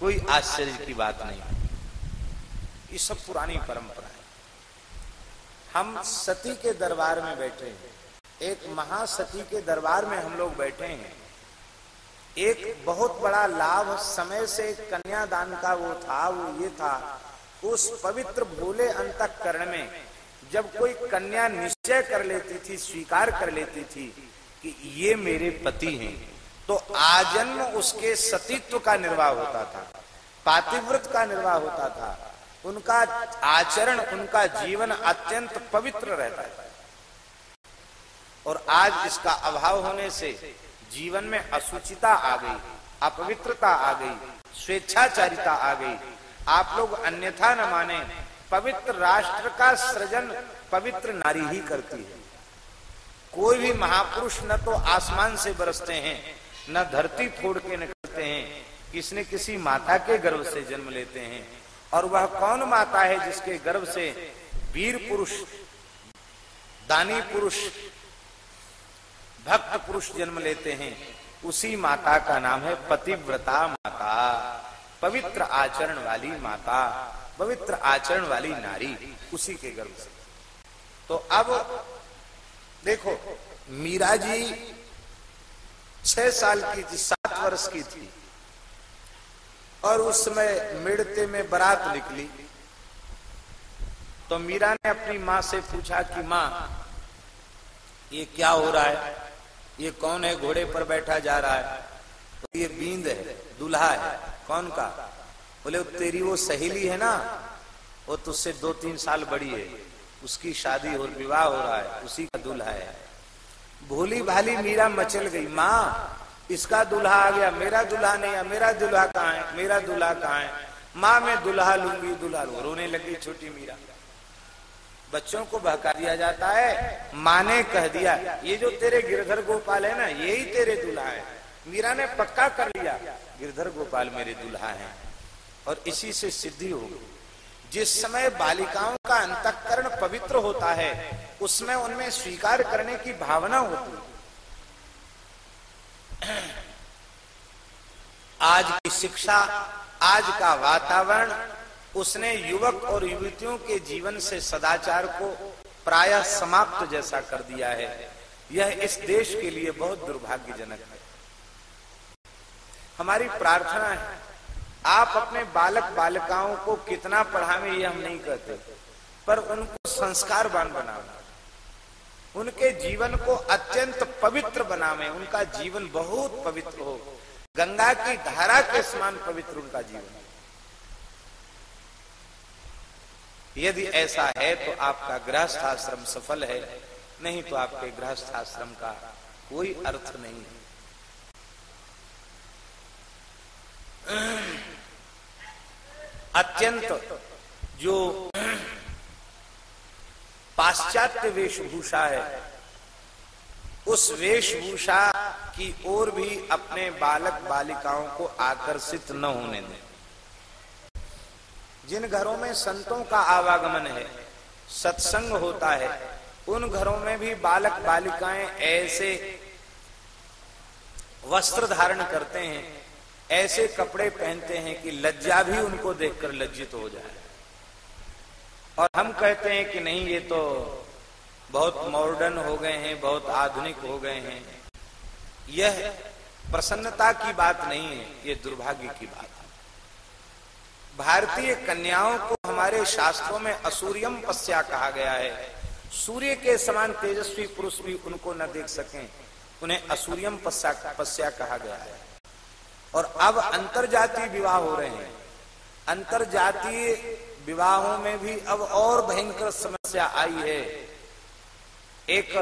कोई आश्चर्य की बात नहीं। ये सब पुरानी परंपरा है हम सती के दरबार में बैठे हैं। एक महासती के दरबार में हम लोग बैठे हैं। एक बहुत बड़ा लाभ समय से कन्यादान का वो था, वो ये था, उस पवित्र भोले अंतकरण में जब कोई कन्या निश्चय कर लेती थी, स्वीकार कर लेती थी कि ये मेरे पति हैं। तो आजन्म उसके सतीत्व का निर्वाह होता था, पातिव्रत का निर्वाह होता था। उनका आचरण, उनका जीवन अत्यंत पवित्र रहता था और आज इसका अभाव होने से जीवन में असुचिता आ गई, अपवित्रता आ गई, स्वेच्छाचारिता आ गई। आप लोग अन्यथा न माने, पवित्र राष्ट्र का सृजन पवित्र नारी ही करती है। कोई भी महापुरुष न तो आसमान से बरसते हैं न धरती फोड़ के निकलते हैं। किसने किसी माता के गर्भ से जन्म लेते हैं? और वह कौन माता है जिसके गर्भ से वीर पुरुष, दानी पुरुष, भक्त पुरुष जन्म लेते हैं? उसी माता का नाम है पतिव्रता माता, पवित्र आचरण वाली माता, पवित्र आचरण वाली नारी, उसी के गर्भ से। तो अब देखो, मीरा जी छह साल की थी, सात वर्ष की थी। और उस समय मिड़ते में बारात निकली। तो मीरा ने अपनी माँ से पूछा कि, माँ, ये क्या हो रहा है? ये कौन है घोड़े पर बैठा जा रहा है? तो ये बींद है, दूल्हा है। कौन का? बोले तेरी वो सहेली है ना? वो तुझसे दो तीन साल बड़ी है। उसकी शादी और विवाह हो रहा है। उसी का दूल्हा है। भोली भाली मीरा मचल गई। माँ, इसका दूल्हा आ गया। मेरा दूल्हा नहीं है। मेरा दूल्हा कहाँ है? मेरा दूल्हा कहाँ है? माँ, मैं दूल्हा लूँगी। दूल्हा लू रोने लगी छोटी मीरा। बच्चों को बहका दिया जाता है। माँ ने कह दिया, ये जो तेरे गिरधर गोपाल है ना यही तेरे दूल्हा है। मीरा ने पक्का कर लिया, गिरधर गोपाल मेरे दूल्हा है। और इसी से सिद्धि हो जिस समय बालिकाओं का अंतकरण पवित्र होता है, उसमें उनमें स्वीकार करने की भावना होती है। आज की शिक्षा, आज का वातावरण, उसने युवक और युवतियों के जीवन से सदाचार को प्रायः समाप्त जैसा कर दिया है। यह इस देश के लिए बहुत दुर्भाग्यजनक है। हमारी प्रार्थना है आप अपने बालक बालिकाओं को कितना पढ़ावे ये हम नहीं कहते पर उनको संस्कारवान बनावे उनके जीवन को अत्यंत पवित्र बनावे, उनका जीवन बहुत पवित्र हो, गंगा की धारा के समान पवित्र उनका जीवन यदि ऐसा है तो आपका गृहस्थ आश्रम सफल है, नहीं तो आपके गृहस्थ आश्रम का कोई अर्थ नहीं है। अत्यंत जो पाश्चात्य वेशभूषा है, उस वेशभूषा की ओर भी अपने बालक बालिकाओं को आकर्षित न होने दें। जिन घरों में संतों का आवागमन है, सत्संग होता है, उन घरों में भी बालक बालिकाएँ ऐसे वस्त्र धारण करते हैं ऐसे कपड़े पहनते हैं कि लज्जा भी उनको देखकर लज्जित हो जाए। और हम कहते हैं कि नहीं, ये तो बहुत मॉडर्न हो गए हैं, बहुत आधुनिक हो गए हैं। यह प्रसन्नता की बात नहीं है, ये दुर्भाग्य की बात है। भारतीय कन्याओं को हमारे शास्त्रों में असूर्यम पश्या कहा गया है। सूर्य के समान तेजस्वी पुरुष भी उनको न देख सकें, उन्हें असूर्यम पश्या पश्या कहा गया है। और अब अंतरजातीय विवाह हो रहे हैं। अंतरजातीय विवाहों में भी अब और भयंकर समस्या आई है। एक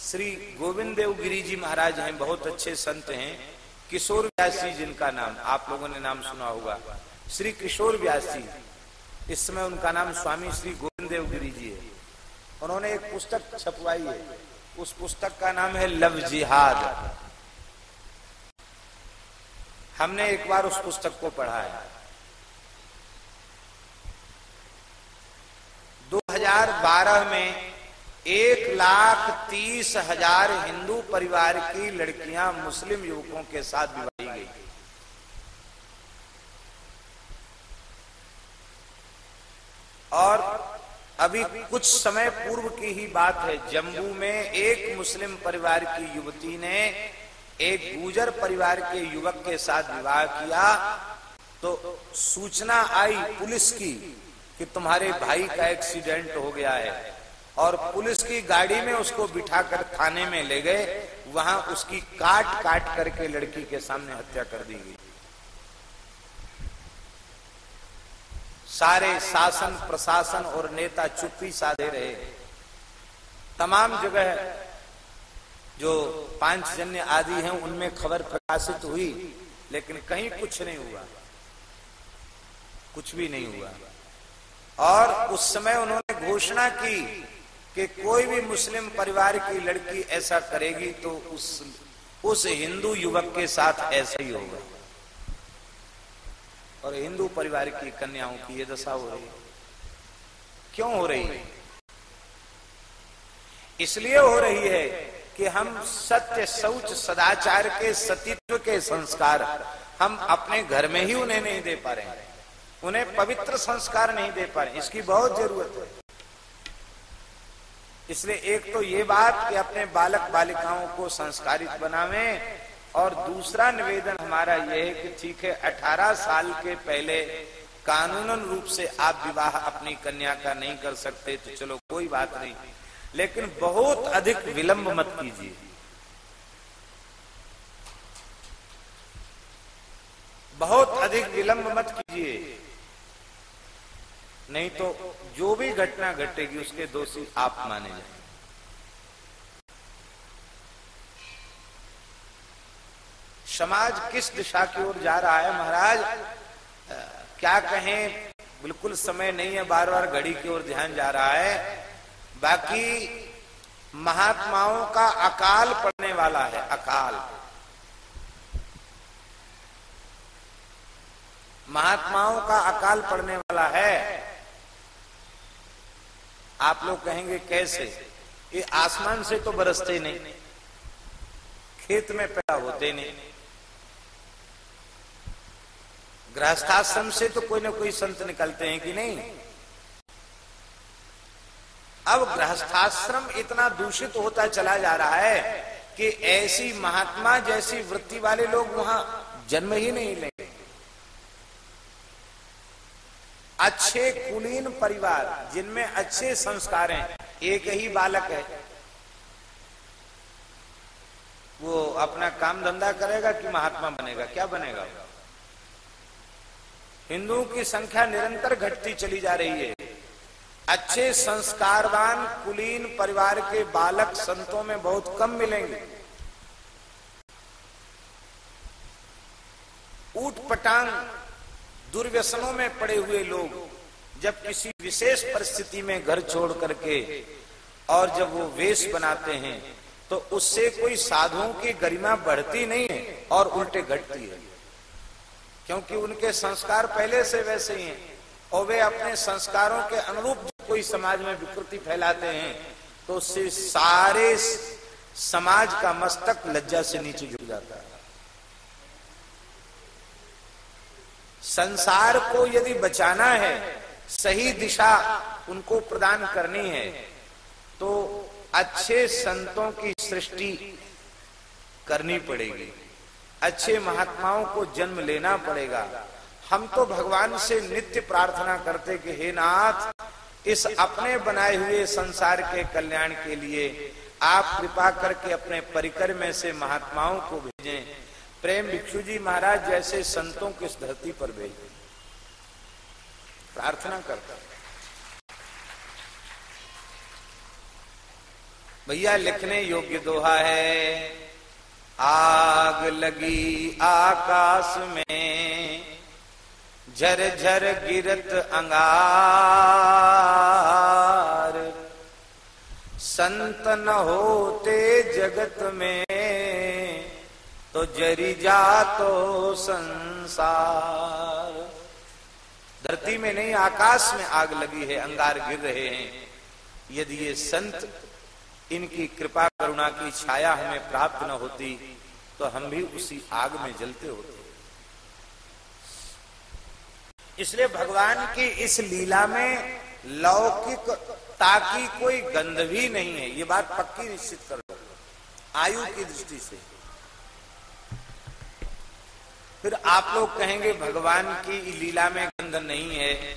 श्री गोविंद देव गिरी जी महाराज हैं, बहुत अच्छे संत हैं, किशोर व्यास जी जिनका नाम, आप लोगों ने नाम सुना होगा। श्री किशोर व्यास जी इस समय उनका नाम स्वामी श्री गोविंद देव गिरी जी है। उन्होंने एक पुस्तक छपवाई है। उस पुस्तक का नाम है लव जिहाद। हमने एक बार उस पुस्तक को पढ़ा है। 2012 में एक लाख तीस हज़ार हिंदू परिवार की लड़कियाँ मुस्लिम युवकों के साथ विवाही गई। और अभी कुछ समय पूर्व की ही बात है, जम्मू में एक मुस्लिम परिवार की युवती ने एक गुजर परिवार के युवक के साथ विवाह किया तो सूचना आई पुलिस की कि तुम्हारे भाई का एक्सीडेंट हो गया है। और पुलिस की गाड़ी में उसको बिठाकर थाने में ले गए। वहाँ उसकी काट काट करके लड़की के सामने हत्या कर दी गई। सारे शासन, प्रशासन और नेता चुप्पी साधे रहे। तमाम जगह जो पाँच जन्य आदि हैं, उनमें खबर प्रकाशित हुई, लेकिन कहीं कुछ नहीं हुआ। कुछ भी नहीं हुआ। और उस समय उन्होंने घोषणा की कि कोई भी मुस्लिम परिवार की लड़की ऐसा करेगी तो उस उस हिंदू युवक के साथ ऐसा ही होगा। और हिंदू परिवार की कन्याओं की यह दशा हो रही। है क्यों हो रही? है इसलिए हो रही है कि हम सत्य शौच, सदाचार के, सतीत्व के संस्कार हम अपने घर में ही उन्हें नहीं दे पा रहे उन्हें पवित्र संस्कार नहीं दे पा रहे इसकी बहुत ज़रूरत है। इसलिए एक तो ये बात कि अपने बालक बालिकाओं को संस्कारित बनावे और दूसरा निवेदन हमारा यह है कि ठीक है 18 साल के पहले कानूनन रूप से आप विवाह अपनी कन्या का नहीं कर सकते तो चलो कोई बात नहीं। लेकिन बहुत अधिक विलंब मत कीजिए। बहुत अधिक विलंब मत कीजिए। नहीं तो जो भी घटना घटेगी, उसके दोषी आप माने जाए समाज किस दिशा की ओर जा रहा है? महाराज क्या कहें? बिल्कुल समय नहीं है बार बार घड़ी की ओर ध्यान जा रहा है। बाकी महात्माओं का अकाल पड़ने वाला है, अकाल। महात्माओं का अकाल पड़ने वाला है। आप लोग कहेंगे कैसे? ये आसमान से तो बरसते नहीं, खेत में पैदा होते नहीं। गृहस्थाश्रम से तो कोई ना कोई संत निकलते हैं कि नहीं? अब गृहस्थाश्रम इतना दूषित होता चला जा रहा है कि ऐसी महात्मा जैसी वृत्ति वाले लोग वहाँ जन्म ही नहीं लेंगे। अच्छे कुलीन परिवार, जिनमें अच्छे संस्कार हैं, एक ही बालक है, वो अपना काम धंधा करेगा कि महात्मा बनेगा, क्या बनेगा? हिंदुओं की संख्या निरंतर घटती चली जा रही है। अच्छे संस्कारवान, कुलीन परिवार के बालक संतों में बहुत कम मिलेंगे। ऊट पटांग दुर्व्यसनों में पड़े हुए लोग, जब किसी विशेष परिस्थिति में घर छोड़ करके और जब वो वेश बनाते हैं तो उससे कोई साधुओं की गरिमा बढ़ती नहीं है और उल्टे घटती है। क्योंकि उनके संस्कार पहले से वैसे ही हैं। और वे अपने संस्कारों के अनुरूप कोई समाज में विकृति फैलाते हैं तो उससे सारे समाज का मस्तक लज्जा से नीचे गिर जाता है। संसार को यदि बचाना है, सही दिशा उनको प्रदान करनी है तो अच्छे संतों की सृष्टि करनी पड़ेगी। अच्छे महात्माओं को जन्म लेना पड़ेगा। हम तो भगवान से नित्य प्रार्थना करते कि हे नाथ, इस अपने बनाए हुए संसार के कल्याण के लिए आप कृपा करके अपने परिकर में से महात्माओं को भेजें। प्रेम भिक्षु जी महाराज जैसे संतों को इस धरती पर भेज। प्रार्थना करता भैया, लिखने योग्य दोहा है। आग लगी आकाश में झर झर गिरत अंगार। संत न होते जगत में तो जरी जा तो संसार। धरती में नहीं, आकाश में आग लगी है, अंगार गिर रहे हैं। यदि ये संत इनकी कृपा करुणा की छाया हमें प्राप्त न होती तो हम भी उसी आग में जलते होते। इसलिए भगवान की इस लीला में लौकिक ताकि कोई गंध भी नहीं है। ये बात पक्की निश्चित कर लो। आयु की दृष्टि से। फिर आप लोग कहेंगे, भगवान की लीला में गंध नहीं है।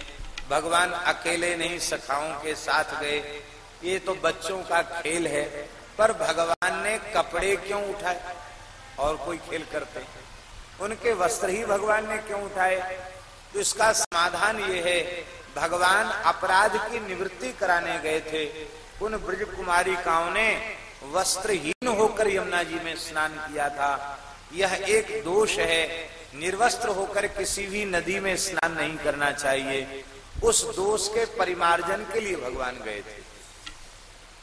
भगवान अकेले नहीं, सखाओं के साथ गए। ये तो बच्चों का खेल है। पर भगवान ने कपड़े क्यों उठाए? और कोई खेल करते उनके वस्त्र ही भगवान ने क्यों उठाए? तो इसका समाधान ये है, भगवान अपराध की निवृत्ति कराने गए थे। उन ब्रज कुमारिकाओं ने वस्त्रहीन होकर यमुना जी में स्नान किया था। यह एक दोष है, निर्वस्त्र होकर किसी भी नदी में स्नान नहीं करना चाहिए। उस दोष के परिमार्जन के लिए भगवान गए थे।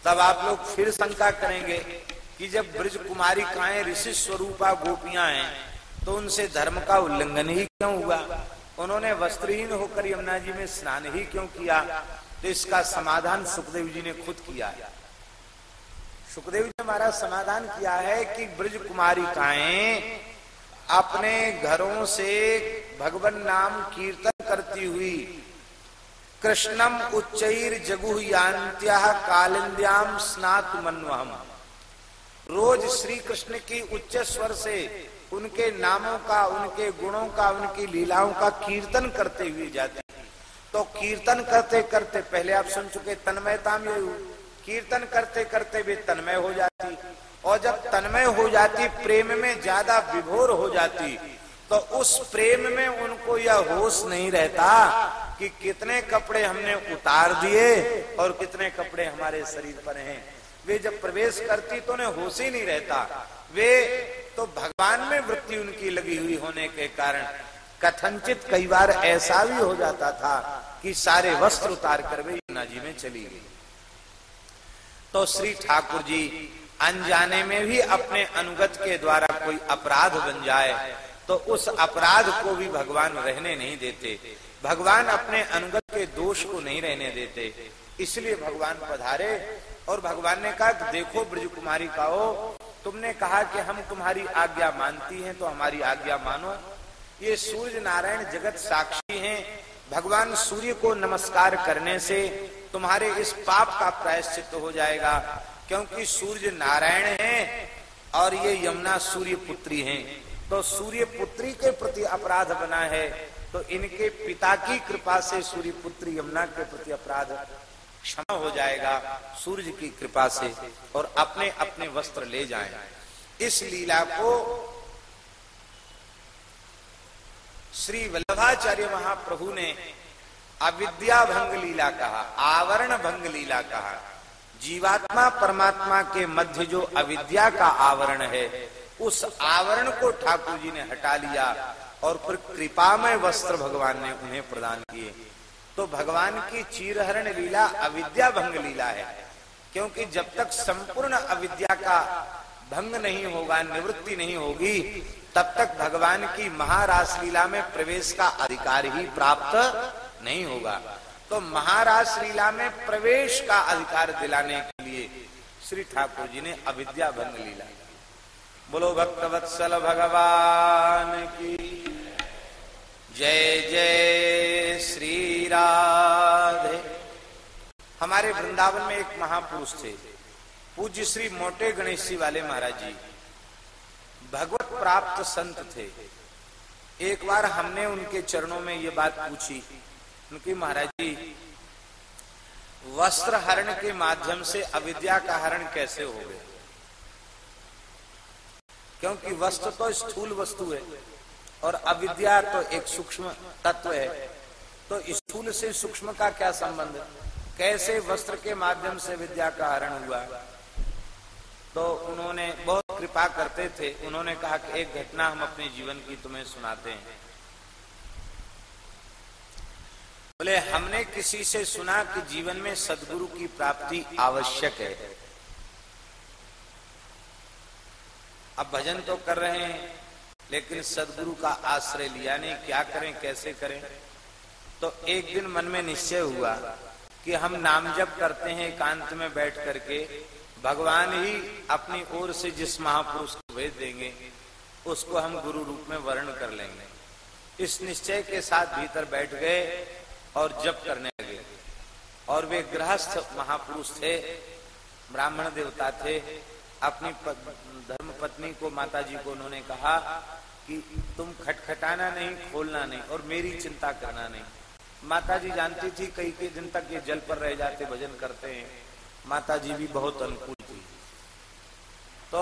तब आप लोग फिर शंका करेंगे कि जब ब्रज कुमारी काए ऋषि स्वरूपा गोपियाँ हैं तो उनसे धर्म का उल्लंघन ही क्यों हुआ? उन्होंने वस्त्रहीन होकर यमुना जी में स्नान ही क्यों किया? तो इसका समाधान सुखदेव जी ने खुद किया है। सुखदेव जी हमारा समाधान किया है कि ब्रज कुमारी काए अपने घरों से भगवान नाम कीर्तन करती हुई कृष्णम उच्चर जगु यांत्या कालिंद्याम स्नात मनवहम। रोज श्री कृष्ण की उच्च स्वर से उनके नामों का, उनके गुणों का, उनकी लीलाओं का कीर्तन करते हुए जाते हैं। तो कीर्तन करते करते, पहले आप सुन चुके तन्मयता में कीर्तन करते करते भी तन्मय हो जाती। और जब तन्मय हो जाती, प्रेम में ज़्यादा विभोर हो जाती तो उस प्रेम में उनको यह होश नहीं रहता कि कितने कपड़े हमने उतार दिए और कितने कपड़े हमारे शरीर पर हैं। वे जब प्रवेश करती तो उन्हें होश ही नहीं रहता। वे तो भगवान में वृत्ति उनकी लगी हुई होने के कारण कथनचित कई बार ऐसा भी हो जाता था कि सारे वस्त्र उतार कर वे यमुना जी में चली गई। तो श्री ठाकुर जी अनजाने में भी अपने अनुगत के द्वारा कोई अपराध बन जाए तो उस अपराध को भी भगवान रहने नहीं देते। भगवान अपने अनुगत के दोष को नहीं रहने देते। इसलिए भगवान पधारे और भगवान ने कहा देखो ब्रज कुमारी का हो तुमने कहा कि हम तुम्हारी आज्ञा मानती हैं तो हमारी आज्ञा मानो। ये सूर्य नारायण जगत साक्षी हैं। भगवान सूर्य को नमस्कार करने से तुम्हारे इस पाप का प्रायश्चित हो जाएगा, क्योंकि सूर्य नारायण हैं और ये यमुना सूर्य पुत्री हैं। तो सूर्य पुत्री के प्रति अपराध बना है तो इनके पिता की कृपा से सूर्य पुत्री यमुना के प्रति अपराध क्षमा हो जाएगा सूर्य की कृपा से और अपने अपने वस्त्र ले जाएँ। इस लीला को श्री वल्लभाचार्य महाप्रभु ने अविद्या भंग लीला कहा, आवरण भंग लीला कहा। जीवात्मा परमात्मा के मध्य जो अविद्या का आवरण है, उस आवरण को ठाकुर जी ने हटा लिया और फिर कृपा में वस्त्र भगवान ने उन्हें प्रदान किए। तो भगवान की चीरहरण लीला अविद्या भंग लीला है, क्योंकि जब तक संपूर्ण अविद्या का भंग नहीं होगा, निवृत्ति नहीं होगी, तब तक भगवान की महारास लीला में प्रवेश का अधिकार ही प्राप्त नहीं होगा। तो महारास लीला में प्रवेश का अधिकार दिलाने के लिए श्री ठाकुर जी ने अविद्या भंग लीला। बोलो भक्त वत्सल भगवान की जय जय श्री राधे। हमारे वृंदावन में एक महापुरुष थे, पूज्य श्री मोटे गणेश जी वाले महाराज। जी भगवत प्राप्त संत थे। एक बार हमने उनके चरणों में ये बात पूछी। उनकी महाराज जी वस्त्र हरण के माध्यम से अविद्या का हरण कैसे हो गया? क्योंकि वस्त्र तो स्थूल वस्तु है। और अविद्या तो एक सूक्ष्म तत्व है। तो स्थूल से सूक्ष्म का क्या संबंध? कैसे वस्त्र के माध्यम से विद्या का हरण हुआ? तो उन्होंने बहुत कृपा करते थे। उन्होंने कहा कि एक घटना हम अपने जीवन की तुम्हें सुनाते हैं। बोले, हमने किसी से सुना कि जीवन में सदगुरु की प्राप्ति आवश्यक है। अब भजन तो कर रहे हैं। लेकिन सदगुरु का आश्रय लिया नहीं, क्या करें, कैसे करें? तो एक दिन मन में निश्चय हुआ कि हम नाम जप करते हैं एकांत में बैठ करके। भगवान ही अपनी ओर से जिस महापुरुष को भेज देंगे, उसको हम गुरु रूप में वर्ण कर लेंगे। इस निश्चय के साथ भीतर बैठ गए और जप करने लगे। और वे गृहस्थ महापुरुष थे, ब्राह्मण देवता थे, अपनी पत्नी को माता जी को उन्होंने कहा कि तुम खटखटाना नहीं, खोलना नहीं और मेरी चिंता करना नहीं। माता जी जानती थी, कई कई दिन तक ये जल पर रह जाते, भजन करते हैं। माता भी बहुत अनुकूल थी। तो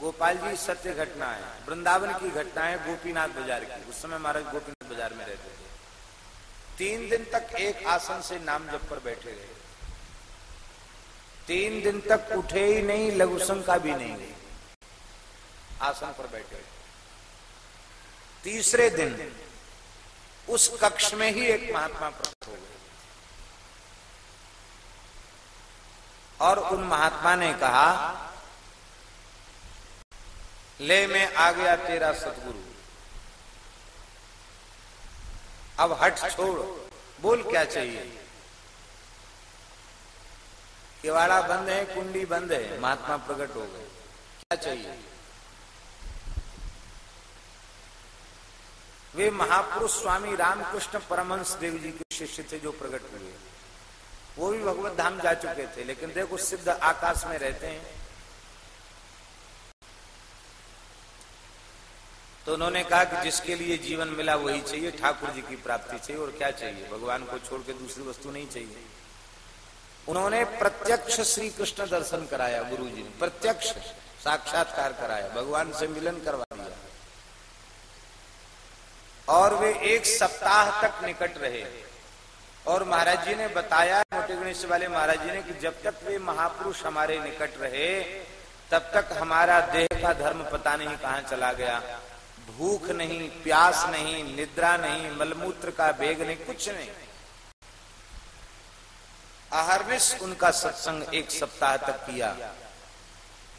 गोपाल जी, सत्य घटना है, वृंदावन की घटना है, गोपीनाथ बाज़ार की। उस समय महाराज गोपीनाथ बाज़ार में रहते थे। तीन दिन तक एक आसन से नाम जप पर बैठे रहे। तीन दिन तक उठे ही नहीं लघु का भी नहीं गई। आसन पर बैठे तीसरे दिन उस कक्ष में ही एक महात्मा प्रकट हो गए। और उन महात्मा ने कहा, ले मैं आ गया तेरा सदगुरु। अब हट छोड़, बोल क्या चाहिए? केवाड़ा बंद है, कुंडी बंद है, महात्मा प्रकट हो गए। क्या चाहिए? वे महापुरुष स्वामी रामकृष्ण परमंश देव जी के शिष्य थे जो प्रकट हुए। वो भी भगवत धाम जा चुके थे, लेकिन देखो सिद्ध आकाश में रहते हैं। तो उन्होंने कहा कि जिसके लिए जीवन मिला वही चाहिए, ठाकुर जी की प्राप्ति चाहिए, और क्या चाहिए? भगवान को छोड़ के दूसरी वस्तु नहीं चाहिए। उन्होंने प्रत्यक्ष श्री कृष्ण दर्शन कराया गुरु जी ने प्रत्यक्ष साक्षात्कार कराया, भगवान से मिलन करवा दिया। और वे एक सप्ताह तक निकट रहे। और महाराज जी ने बताया, मोटे गणेश वाले महाराज जी ने कि जब तक वे महापुरुष हमारे निकट रहे, तब तक हमारा देह का धर्म पता नहीं कहाँ चला गया। भूख नहीं, प्यास नहीं, निद्रा नहीं, मलमूत्र का बेग नहीं, कुछ नहीं। अहरनिश उनका सत्संग एक सप्ताह तक किया।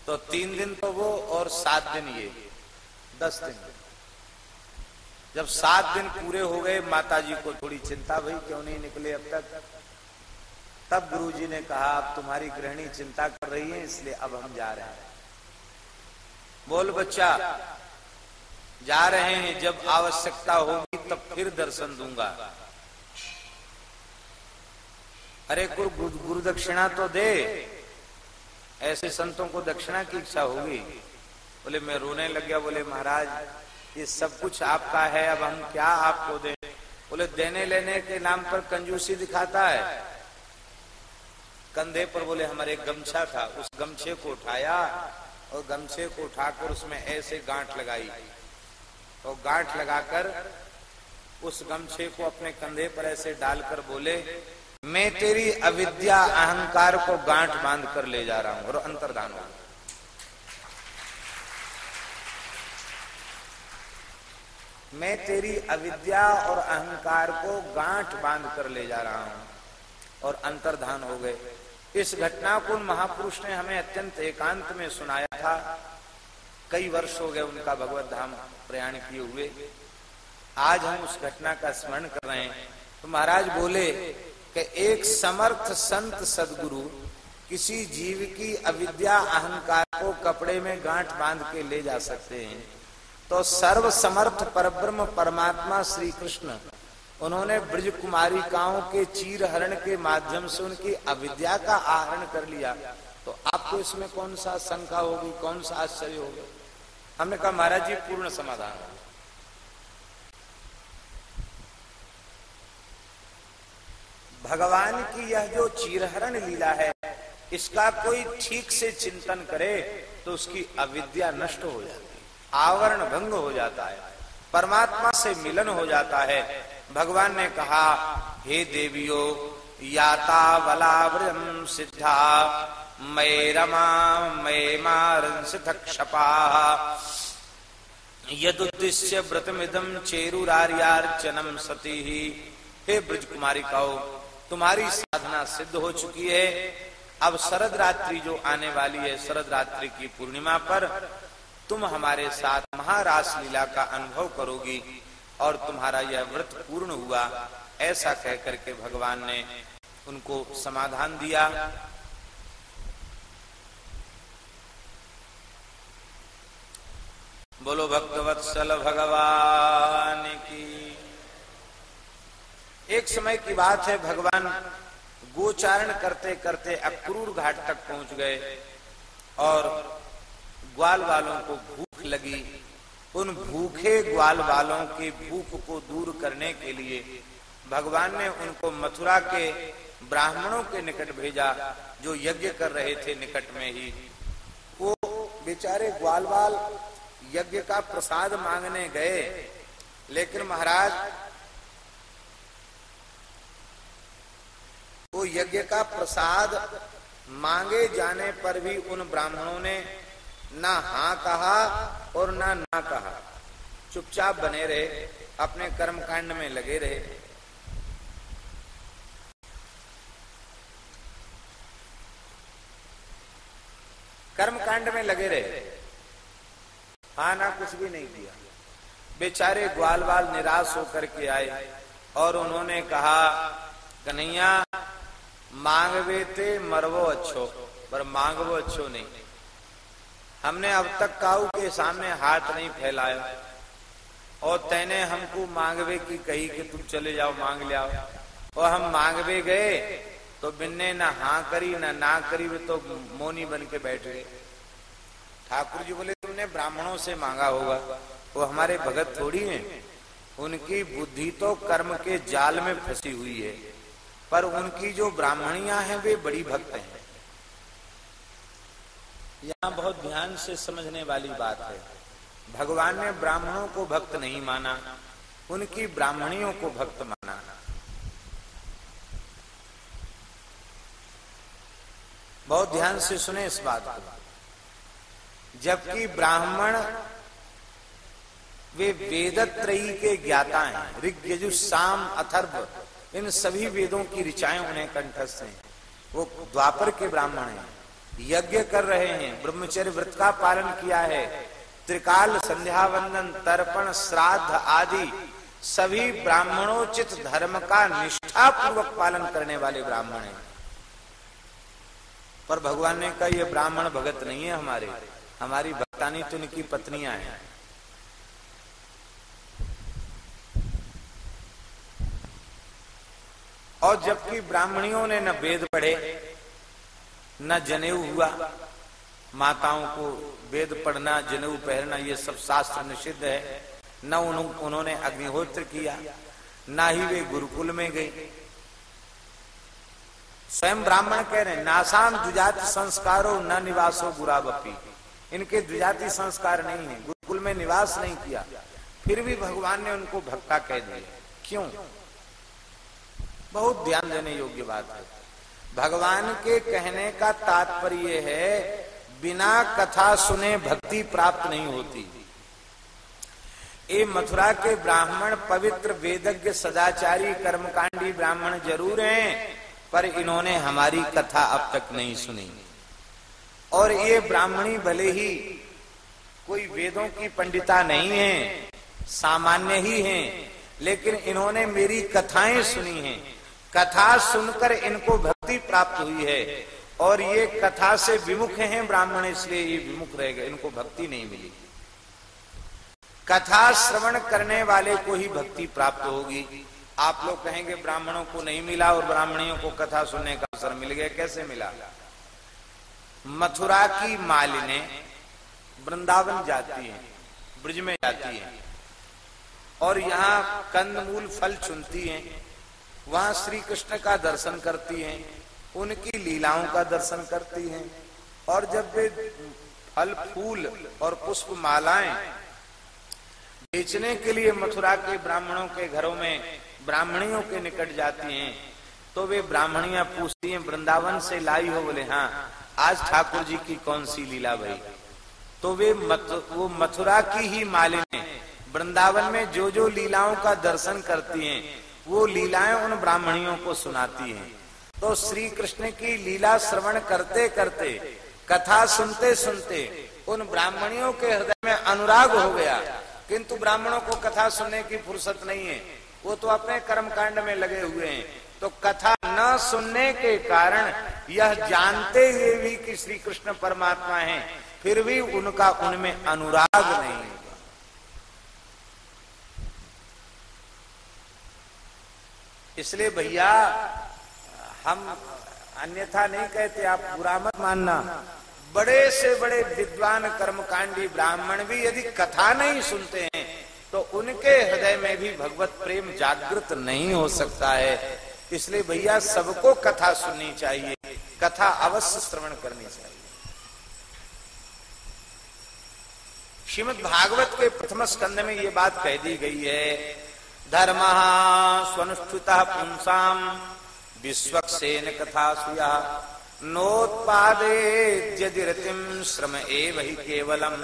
तो तीन दिन तो वो और सात दिन ये, दस दिन। जब सात दिन पूरे हो गए माता जी को थोड़ी चिंता भई, क्यों नहीं निकले अब तक? तब गुरुजी ने कहा, अब तुम्हारी गृहिणी चिंता कर रही है, इसलिए अब हम जा रहे हैं। बोल, बच्चा, जा रहे हैं, जब आवश्यकता होगी, तब फिर दर्शन दूँगा। अरे गुरु गुरु दक्षिणा तो दे। ऐसे संतों को दक्षिणा की इच्छा होगी। बोले, मैं रोने लग गया। बोले, महाराज ये सब कुछ आपका है, अब हम क्या आपको दें? बोले, देने लेने के नाम पर कंजूसी दिखाता है। कंधे पर बोले, हमारे गमछा था, उस गमछे को उठाया और गमछे को उठाकर उसमें ऐसे गांठ लगाई और गांठ लगाकर उस गमछे को अपने कंधे पर ऐसे डालकर बोले, मैं तेरी अविद्या अहंकार को गांठ बाँध कर ले जा रहा हूँ और अंतर्धान हो मैं तेरी अविद्या और अहंकार को गांठ बाँध कर ले जा रहा हूँ। और अंतर्धान हो गए। इस घटना को महापुरुष ने हमें अत्यंत एकांत में सुनाया था। कई वर्ष हो गए उनका भगवत धाम प्रयाण किए हुए। आज हम उस घटना का स्मरण कर रहे हैं। तो महाराज बोले कि एक समर्थ संत सदगुरु किसी जीव की अविद्या अहंकार को कपड़े में गांठ बाँध के ले जा सकते हैं। तो सर्व समर्थ परब्रह्म परमात्मा श्री कृष्ण उन्होंने ब्रज कुमारिकाओं के चीर हरण के माध्यम से उनकी अविद्या का आहरण कर लिया। तो आपको इसमें कौन सा शंका होगी, कौन सा आश्चर्य होगा? हमने कहा, महाराज जी, पूर्ण समाधान भगवान की यह जो चीरहरण लीला है, इसका कोई ठीक से चिंतन करे तो उसकी अविद्या नष्ट हो जाती। है आवरण भंग हो जाता है, परमात्मा से मिलन हो जाता है। भगवान ने कहा, हे देवियो याता बलाव्रम सिद्धा, मय रमा, मय क्षपा यदुद्देश्य व्रतमिदम चेरुरार्यार्चनम सती। ही हे ब्रज कुमारी कहो तुम्हारी साधना सिद्ध हो चुकी है। अब शरद रात्रि जो आने वाली है शरद रात्रि की पूर्णिमा पर तुम हमारे साथ महारास लीला का अनुभव करोगी और तुम्हारा यह व्रत पूर्ण हुआ। ऐसा कह करके भगवान ने उनको समाधान दिया। बोलो, भक्तवत्सल भगवान की। एक समय की बात है, भगवान गोचारण करते करते अक्रूर घाट तक पहुँच गए और ग्वाल वालों को भूख लगी। उन भूखे ग्वाल वालों की भूख को दूर करने के लिए भगवान ने उनको मथुरा के ब्राह्मणों के निकट भेजा, जो यज्ञ कर रहे थे निकट में ही। वो बेचारे ग्वाल वाल यज्ञ का प्रसाद मांगने गए। लेकिन महाराज, वो यज्ञ का प्रसाद मांगे जाने पर भी उन ब्राह्मणों ने ना हा कहा और ना ना कहा। चुपचाप बने रहे, अपने कर्म कांड में लगे रहे। कर्म कांड में लगे रहे। हा ना कुछ भी नहीं किया। बेचारे ग्वाल वाल निराश होकर के आए और उन्होंने कहा, कन्हैया, मांगवे थे मरवो अच्छो, पर मांगवो अच्छो नहीं। हमने अब तक काऊ के सामने हाथ नहीं फैलाया। और तैने हमको मांगवे की कही कि तुम चले जाओ, मांग ले आओ। और हम मांगवे गए तो बिन्ने ना हाँ करी, ना ना करी, वे तो मोनी बन के बैठ गए। ठाकुर जी बोले, तुमने ब्राह्मणों से मांगा होगा, वो हमारे भगत थोड़ी हैं। उनकी बुद्धि तो कर्म के जाल में फंसी हुई है, पर उनकी जो ब्राह्मणियाँ हैं, वे बड़ी भक्त हैं। यहाँ बहुत ध्यान से समझने वाली बात है। भगवान ने ब्राह्मणों को भक्त नहीं माना, उनकी ब्राह्मणियों को भक्त माना। बहुत ध्यान से सुने इस बात को। जबकि ब्राह्मण, वे वेदत्रयी के ज्ञाता हैं ऋग यजु साम, अथर्व, इन सभी वेदों की ऋचाएँ उन्हें कंठस्थ हैं। वो द्वापर के ब्राह्मण हैं। यज्ञ कर रहे हैं। ब्रह्मचर्य व्रत का पालन किया है। त्रिकाल संध्या वंदन तर्पण, श्राद्ध आदि सभी ब्राह्मणोचित धर्म का निष्ठा पूर्वक पालन करने वाले ब्राह्मण हैं। पर भगवान ने कहा, ये ब्राह्मण भगत नहीं है हमारे। हमारी भक्तानी तो इनकी पत्नियाँ हैं। और जबकि ब्राह्मणियों ने न वेद पढ़े न जनेऊ हुआ। माताओं को वेद पढ़ना, जनेऊ पहनना, ये सब शास्त्र निषिद्ध है। न उन्होंने अग्निहोत्र किया, न ही वे गुरुकुल में गए। स्वयं ब्राह्मण कह रहे नासाम द्विजाति संस्कारो, न निवासो बुरा बपी इनके द्विजाति संस्कार नहीं है, गुरुकुल में निवास नहीं किया। फिर भी भगवान ने उनको भक्ता कह दिया। क्यों? बहुत ध्यान देने योग्य बात है। भगवान के कहने का तात्पर्य है, बिना कथा सुने भक्ति प्राप्त नहीं होती। ये मथुरा के ब्राह्मण पवित्र वेदज्ञ सदाचारी कर्मकांडी ब्राह्मण ज़रूर हैं, पर इन्होंने हमारी कथा अब तक नहीं सुनी। और ये ब्राह्मणी भले ही कोई वेदों की पंडिता नहीं है, सामान्य ही हैं, लेकिन इन्होंने मेरी कथाएँ सुनी हैं। कथा सुनकर इनको भक्ति प्राप्त हुई है। और ये कथा से विमुख हैं ब्राह्मण, इसलिए ये विमुख रह गए। इनको भक्ति नहीं मिली। कथा श्रवण करने वाले को ही भक्ति प्राप्त होगी। आप लोग कहेंगे, ब्राह्मणों को नहीं मिला और ब्राह्मणियों को कथा सुनने का अवसर मिल गया। कैसे मिला? मथुरा की मालिने वृंदावन जाती है, ब्रिज में जाती है। और यहाँ कंदमूल फल चुनती हैं। वहाँ श्री कृष्ण का दर्शन करती हैं उनकी लीलाओं का दर्शन करती हैं और जब वे फल फूल और पुष्प मालाएँ बेचने के लिए मथुरा के ब्राह्मणों के घरों में ब्राह्मणियों के निकट जाती हैं तो वे ब्राह्मणियाँ पूछती हैं वृंदावन से लाई हो? बोले हाँ आज ठाकुर जी की कौन सी लीला भाई? तो वे मत, वो मथुरा की ही मालिनी वृंदावन में जो जो लीलाओं का दर्शन करती हैं वो लीलाएँ उन ब्राह्मणियों को सुनाती हैं। तो श्री कृष्ण की लीला श्रवण करते करते, कथा सुनते सुनते उन ब्राह्मणियों के हृदय में अनुराग हो गया। किंतु ब्राह्मणों को कथा सुनने की फुर्सत नहीं है। वो तो अपने कर्म कांड में लगे हुए हैं। तो कथा न सुनने के कारण यह जानते हुए भी कि श्री कृष्ण परमात्मा हैं, फिर भी उनका उनमें अनुराग नहीं। इसलिए भैया, हम अन्यथा नहीं कहते, आप बुरा मत मानना। बड़े से बड़े विद्वान कर्मकांडी ब्राह्मण भी यदि कथा नहीं सुनते हैं तो उनके हृदय में भी भगवत प्रेम जागृत नहीं हो सकता है। इसलिए भैया, सबको कथा सुननी चाहिए, कथा अवश्य श्रवण करनी चाहिए। श्रीमद भागवत के प्रथम स्कंद में ये बात कह दी गई है धर्म स्वनुष्ठित पुंसाम। विश्वक्सेन कथा सुया। नोत्पादे यदि रतिम श्रम एव ही केवलम।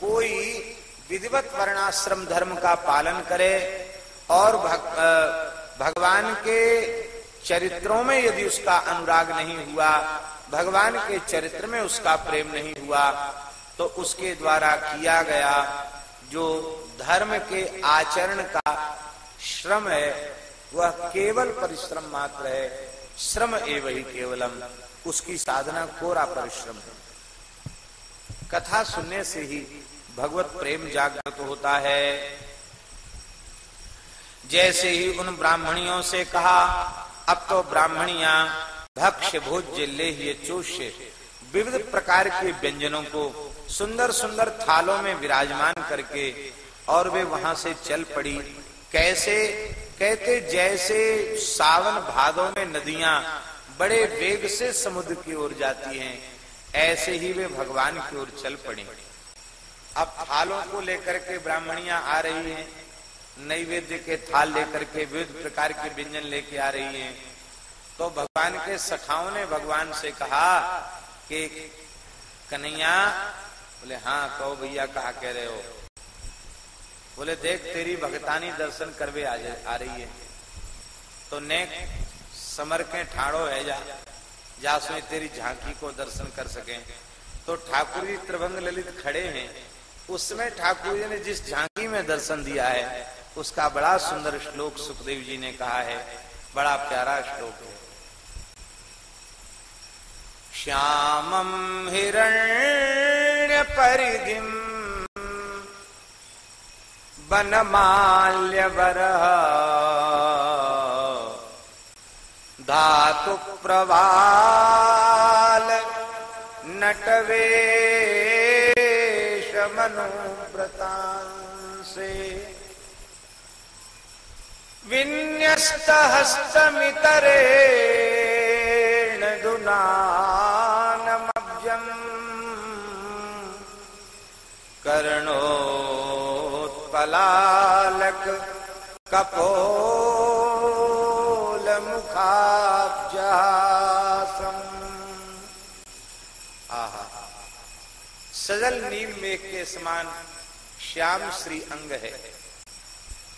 कोई विधिवत वर्णाश्रम धर्म का पालन करे और भग, भगवान के चरित्रों में यदि उसका अनुराग नहीं हुआ भगवान के चरित्र में उसका प्रेम नहीं हुआ तो उसके द्वारा किया गया जो धर्म के आचरण का श्रम है, वह केवल परिश्रम मात्र है। श्रम एवं ही केवलम, उसकी साधना कोरा परिश्रम है। कथा सुनने से ही भगवत प्रेम जागृत होता है। जैसे ही उन ब्राह्मणियों से कहा, अब तो ब्राह्मणिया भक्ष्य भोज्य लेह्य चोष्य, विविध प्रकार के व्यंजनों को सुंदर सुंदर थालों में विराजमान करके और वे वहाँ से चल पड़ी। कैसे? कहते जैसे सावन भादों में नदियाँ बड़े वेग से समुद्र की ओर जाती हैं, ऐसे ही वे भगवान की ओर चल पड़ी। अब थालों को लेकर के ब्राह्मणियाँ आ रही हैं, नैवेद्य के थाल लेकर के विविध प्रकार के व्यंजन लेके आ रही हैं। तो भगवान के सखाओं ने भगवान से कहा कि, कन्हैया बोले हाँ कहो भैया कहा कह रहे हो? बोले देख तेरी भगतानी दर्शन करवे आ, आ रही है। तो ने समर के ठाड़ो है जा जासुए तेरी झांकी को दर्शन कर सके। तो ठाकुर जी त्रिभंग ललित खड़े हैं। उसमें ठाकुर जी ने जिस झांकी में दर्शन दिया है उसका बड़ा सुंदर श्लोक सुखदेव जी ने कहा है। बड़ा प्यारा श्लोक है। श्यामं हिरण्यपरिधिम् वनमाल्यवरः धातुप्रवाल नटवेशमनुव्रतांसे विन्यस्तहस्तमितरेण दुना कर्णोत्पलालक कपोल मुखाब्जासम आहा। सजल नीम मेघ के समान श्याम श्री अंग है।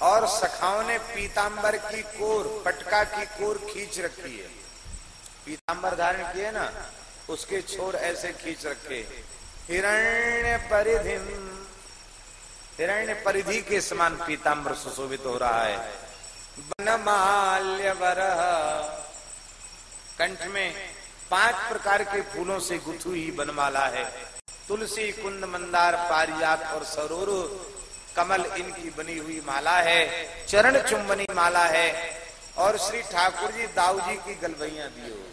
और सखाओं ने पीतांबर की कोर, पटका की कोर खींच रखी है। पीतांबर धारण किए ना, उसके छोर ऐसे खींच रखे। हिरण्य परिधि हिरण्य परिधि के समान पीताम्बर सुशोभित हो रहा है। बनमाल्य कंठ में पाँच प्रकार के फूलों से गुथु ही बनमाला है। तुलसी, कुंद, मंदार, पारिजात और सरोर, कमल इनकी बनी हुई माला है। चरण चुंबनी माला है। और श्री ठाकुर जी दाऊ जी की गलवैया दी हुए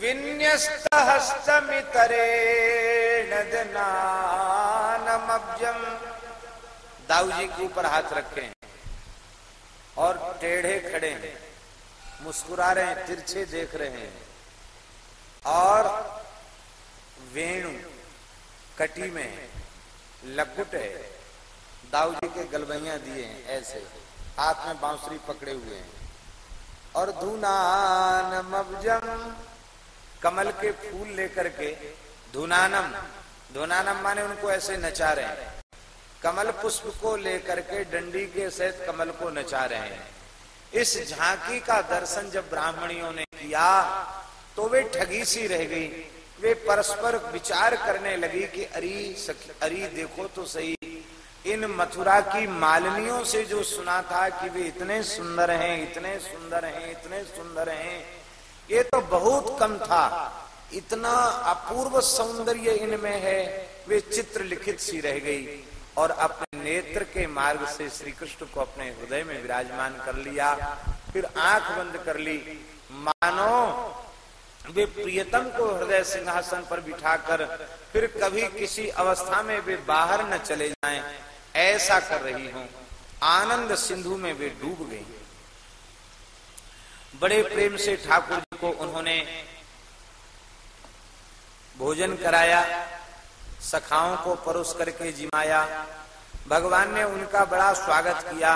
विन्यस्तहस्तमितरेण दनानमब्जम दाऊ जी के ऊपर हाथ रखे हैं और टेढ़े खड़े हैं, मुस्कुरा रहे हैं, तिरछे देख रहे हैं। और वेणु कटी में लकुट है दाऊ जी के गलबैया दिए हैं, ऐसे। हाथ में बांसुरी पकड़े हुए हैं। और धूनान मबजम कमल के फूल लेकर के धुनानम धुनानम माने उनको ऐसे नचा रहे हैं। कमल पुष्प को लेकर के डंडी के सहित कमल को नचा रहे हैं। इस झांकी का दर्शन जब ब्राह्मणियों ने किया तो वे ठगी सी रह गई। वे परस्पर विचार करने लगी कि अरी अरी देखो तो सही, इन मथुरा की मालिनियों से जो सुना था कि वे इतने सुंदर हैं, इतने सुंदर हैं, इतने सुंदर हैं ये तो बहुत कम था। इतना अपूर्व सौंदर्य इनमें है, वे चित्र लिखित सी रह गई और अपने नेत्र के मार्ग से श्री कृष्ण को अपने हृदय में विराजमान कर लिया, फिर आँख बंद कर ली। मानो, वे प्रियतम को हृदय सिंहासन पर बिठाकर फिर कभी किसी अवस्था में वे बाहर न चले जाएँ, ऐसा कर रही हूँ। आनंद सिंधु में वे डूब गई। बड़े प्रेम से ठाकुर को उन्होंने भोजन कराया, सखाओं को परोस करके जिमाया। भगवान ने उनका बड़ा स्वागत किया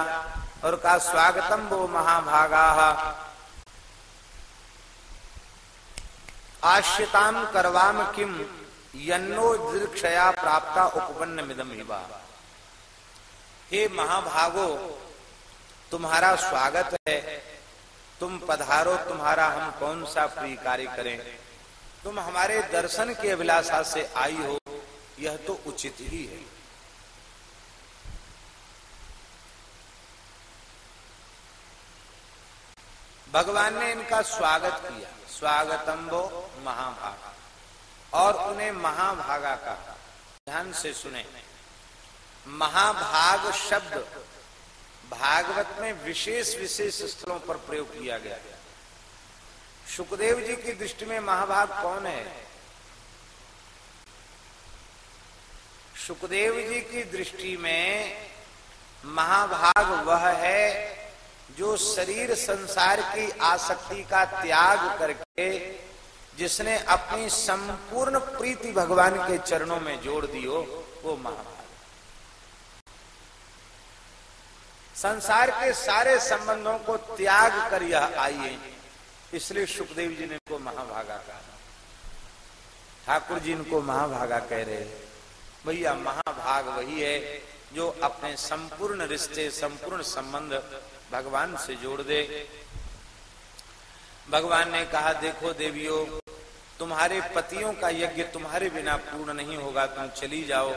और कहा, स्वागतम वो महाभागा। आश्यताम करवाम किम यन्नो दीक्षया प्राप्ता उपपन्न मिदम हिबा हे महाभागो, तुम्हारा स्वागत है। तुम पधारो, तुम्हारा हम कौन सा प्रिय कार्य करें? तुम हमारे दर्शन की अभिलाषा से आई हो, यह तो उचित ही है। भगवान ने इनका स्वागत किया। स्वागतम वो महाभागा। और उन्हें महाभागा का ध्यान से सुने। महाभाग शब्द भागवत में विशेष विशेष स्थलों पर प्रयोग किया गया। सुखदेव जी की दृष्टि में महाभाग कौन है? सुखदेव जी की दृष्टि में महाभाग वह है जो शरीर संसार की आसक्ति का त्याग करके जिसने अपनी संपूर्ण प्रीति भगवान के चरणों में जोड़ दियो, वो महाभाग। संसार के सारे संबंधों को त्याग कर यह आई है इसलिए सुखदेव जी ने इनको महाभागा कहा। ठाकुर जी इनको महाभागा कह रहे भैया, महाभाग वही है जो अपने संपूर्ण रिश्ते, संपूर्ण संबंध भगवान से जोड़ दे। भगवान ने कहा, देखो देवियों, तुम्हारे पतियों का यज्ञ तुम्हारे बिना पूर्ण नहीं होगा, तुम चली जाओ।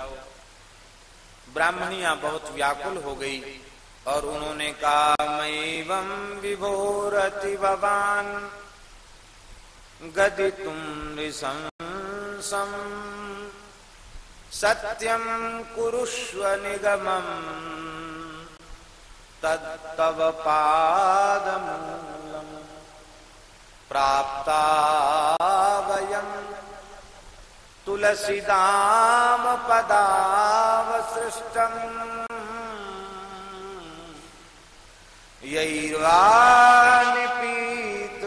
ब्राह्मणिया बहुत व्याकुल हो गई। मैवम विभोरति भवान। गति तुम सत्यम कुरुष्व निगम। तत्तव पादमूलम प्राप्ता वयम तुलसीदाम पदावसृष्टम यैर्वानिपीत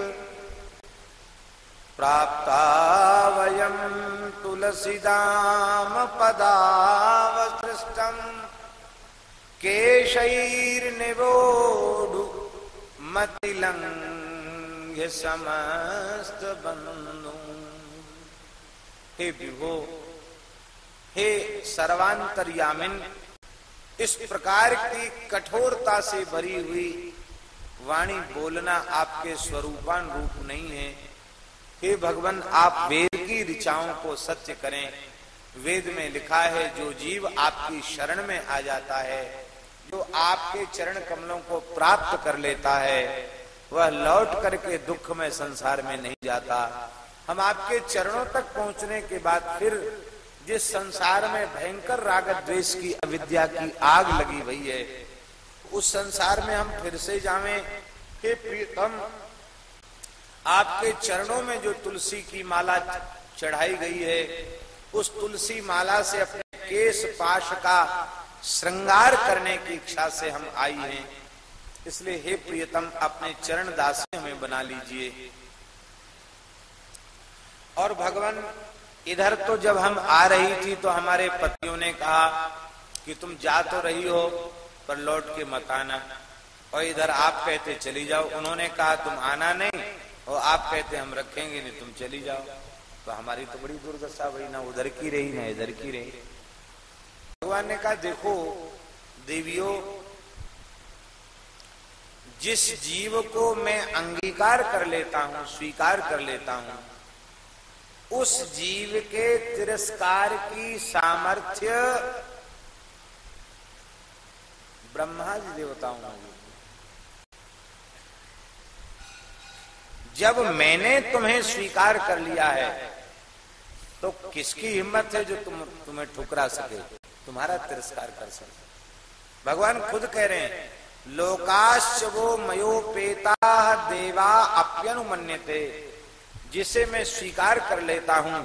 प्राप्ता वयम तुलसीदाम पदावसृष्टम केशैर्निवोढु मतिलंघ्य समस्त बंधु हे विभो हे सर्वांतर्यामिन इस प्रकार की कठोरता से भरी हुई वाणी बोलना आपके स्वरूपान रूप नहीं है। हे भगवान, आप वेद की ऋचाओं को सत्य करें। वेद में लिखा है, जो जीव आपकी शरण में आ जाता है, जो आपके चरण कमलों को प्राप्त कर लेता है, वह लौट करके दुख में संसार में नहीं जाता। हम आपके चरणों तक पहुँचने के बाद फिर जिस संसार में भयंकर राग द्वेष की अविद्या की आग लगी हुई है, उस संसार में हम फिर से जावे हे आपके चरणों में जो तुलसी की माला चढ़ाई गई है, उस तुलसी माला से अपने केश पाश का श्रृंगार करने की इच्छा से हम आई हैं। इसलिए हे प्रियतम अपने चरण दास में बना लीजिए। और भगवान इधर तो जब हम आ रही थी तो हमारे पतियों ने कहा कि तुम जा तो रही हो, पर लौट के मत आना। और इधर आप कहते, चली जाओ। उन्होंने कहा, तुम आना नहीं। और आप कहते, हम रखेंगे नहीं, तुम चली जाओ। तो हमारी तो बड़ी दुर्दशा भाई ना उधर की रही, ना इधर की रही। भगवान ने कहा, देखो, देवियों, जिस जीव को मैं अंगीकार कर लेता हूँ, स्वीकार कर लेता हूँ उस जीव के तिरस्कार की सामर्थ्य ब्रह्मा जी देवताओं में जब मैंने तुम्हें स्वीकार कर लिया है तो किसकी हिम्मत है जो तुम, तुम्हें ठुकरा सके? तुम्हारा तिरस्कार कर सके। भगवान खुद कह रहे हैं, लोकाश्च वो मयोपेता देवा अप्यनुमन्य जिसे मैं स्वीकार कर लेता हूँ,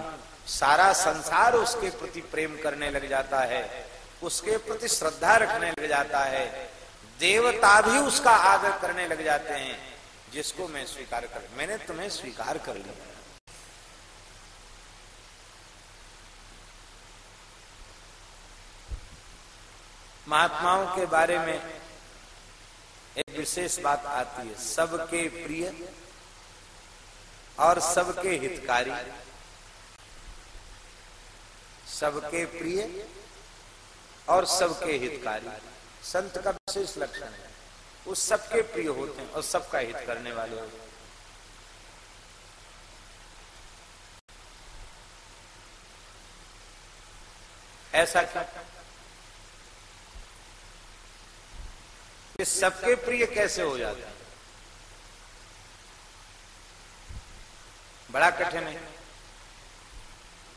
सारा संसार उसके प्रति प्रेम करने लग जाता है, उसके प्रति श्रद्धा रखने लग जाता है, देवता भी उसका आदर करने लग जाते हैं, जिसको मैं स्वीकार कर, मैंने तुम्हें स्वीकार कर लिया। महात्माओं के बारे में एक विशेष बात आती है, सबके प्रिय और सबके हितकारी। सबके प्रिय और सबके हितकारी। संत का विशेष लक्षण है। वो सबके प्रिय होते हैं और सबका हित करने वाले होते हैं। ऐसा क्या? सबके प्रिय कैसे हो जाते हैं? बड़ा कठिन है।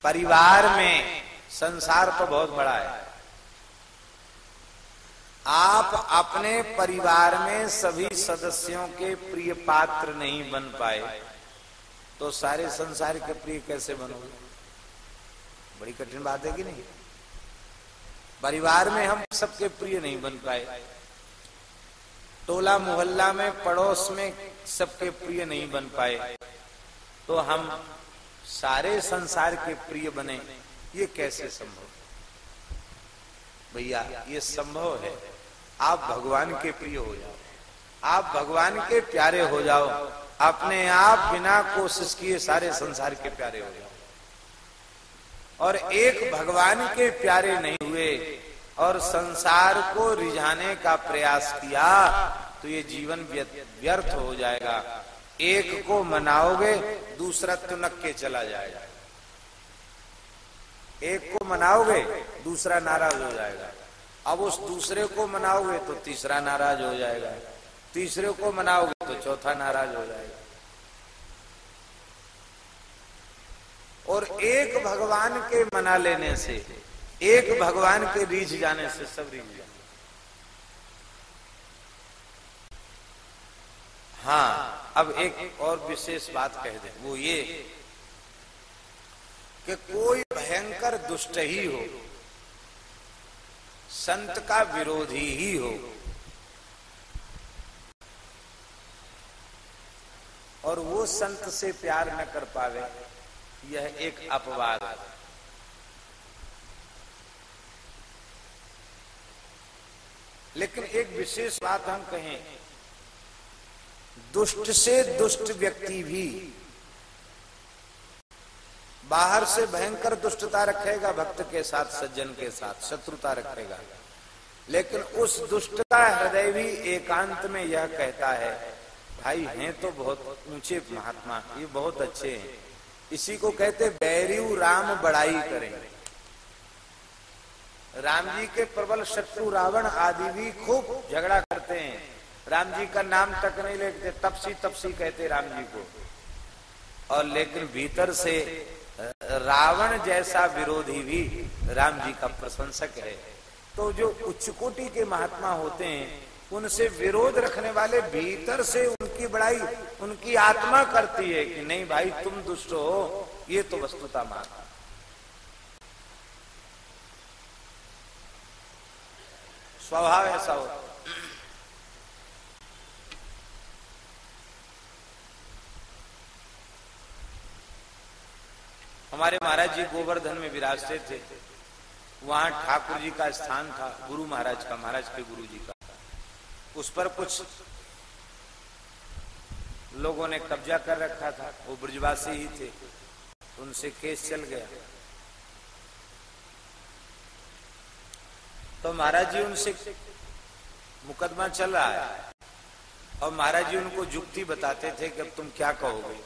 परिवार में संसार तो बहुत बड़ा है। आप अपने परिवार में सभी सदस्यों के प्रिय पात्र नहीं बन पाए तो सारे संसार के प्रिय कैसे बनोगे? बड़ी कठिन बात है कि नहीं? परिवार में हम सबके प्रिय नहीं बन पाए। टोला मोहल्ला में पड़ोस में सबके प्रिय नहीं बन पाए। तो हम सारे संसार के प्रिय बने, ये कैसे संभव? भैया, ये संभव है। आप भगवान के प्रिय हो जाओ। आप भगवान के प्यारे हो जाओ। अपने आप बिना कोशिश किए सारे संसार के प्यारे हो जाओ। और एक भगवान के प्यारे नहीं हुए और संसार को रिझाने का प्रयास किया तो ये जीवन व्यर्थ हो जाएगा। एक को मनाओगे, दूसरा तुनक के चला जाएगा। एक को मनाओगे, दूसरा नाराज़ हो जाएगा। अब उस दूसरे को मनाओगे तो तीसरा नाराज़ हो जाएगा। तीसरे को मनाओगे तो चौथा नाराज़ हो जाएगा। और एक भगवान के मना लेने से, एक भगवान के रीझ जाने से सब रीझ जाए हाँ अब एक और विशेष बात कह दे, वो ये कि कोई भयंकर दुष्ट ही हो, संत का विरोधी ही हो। और वो संत से प्यार न कर पावे, यह एक अपवाद है। लेकिन एक विशेष बात हम कहें दुष्ट से दुष्ट व्यक्ति भी। बाहर से भयंकर दुष्टता रखेगा, भक्त के साथ, सज्जन के साथ, शत्रुता रखेगा। लेकिन उस दुष्ट का हृदय भी एकांत में यह कहता है, भाई, हैं तो बहुत ऊँचे महात्मा, ये बहुत अच्छे हैं। इसी को कहते बैरियू राम बड़ाई करें। राम जी के प्रबल शत्रु रावण आदि भी खूब झगड़ा करते हैं। राम जी का नाम तक नहीं लेते, तपसी तपसी कहते राम जी को। और लेकिन भीतर से रावण जैसा विरोधी भी राम जी का प्रशंसक है। तो जो उच्च कोटि के महात्मा होते हैं, उनसे विरोध रखने वाले भीतर से उनकी बड़ाई, उनकी आत्मा करती है कि नहीं भाई, तुम दुष्ट हो, ये तो वस्तुता मान स्वभाव ऐसा होता हमारे महाराज जी गोवर्धन में विराजते थे। वहाँ ठाकुर जी का स्थान था, गुरु महाराज का, महाराज के गुरु जी का। उस पर कुछ लोगों ने कब्जा कर रखा था, वो ब्रजवासी ही थे। उनसे केस चल गया। तो महाराज जी उनसे मुकदमा चल रहा है। और महाराज जी उनको जुक्ति बताते थे कि अब तुम क्या कहोगे?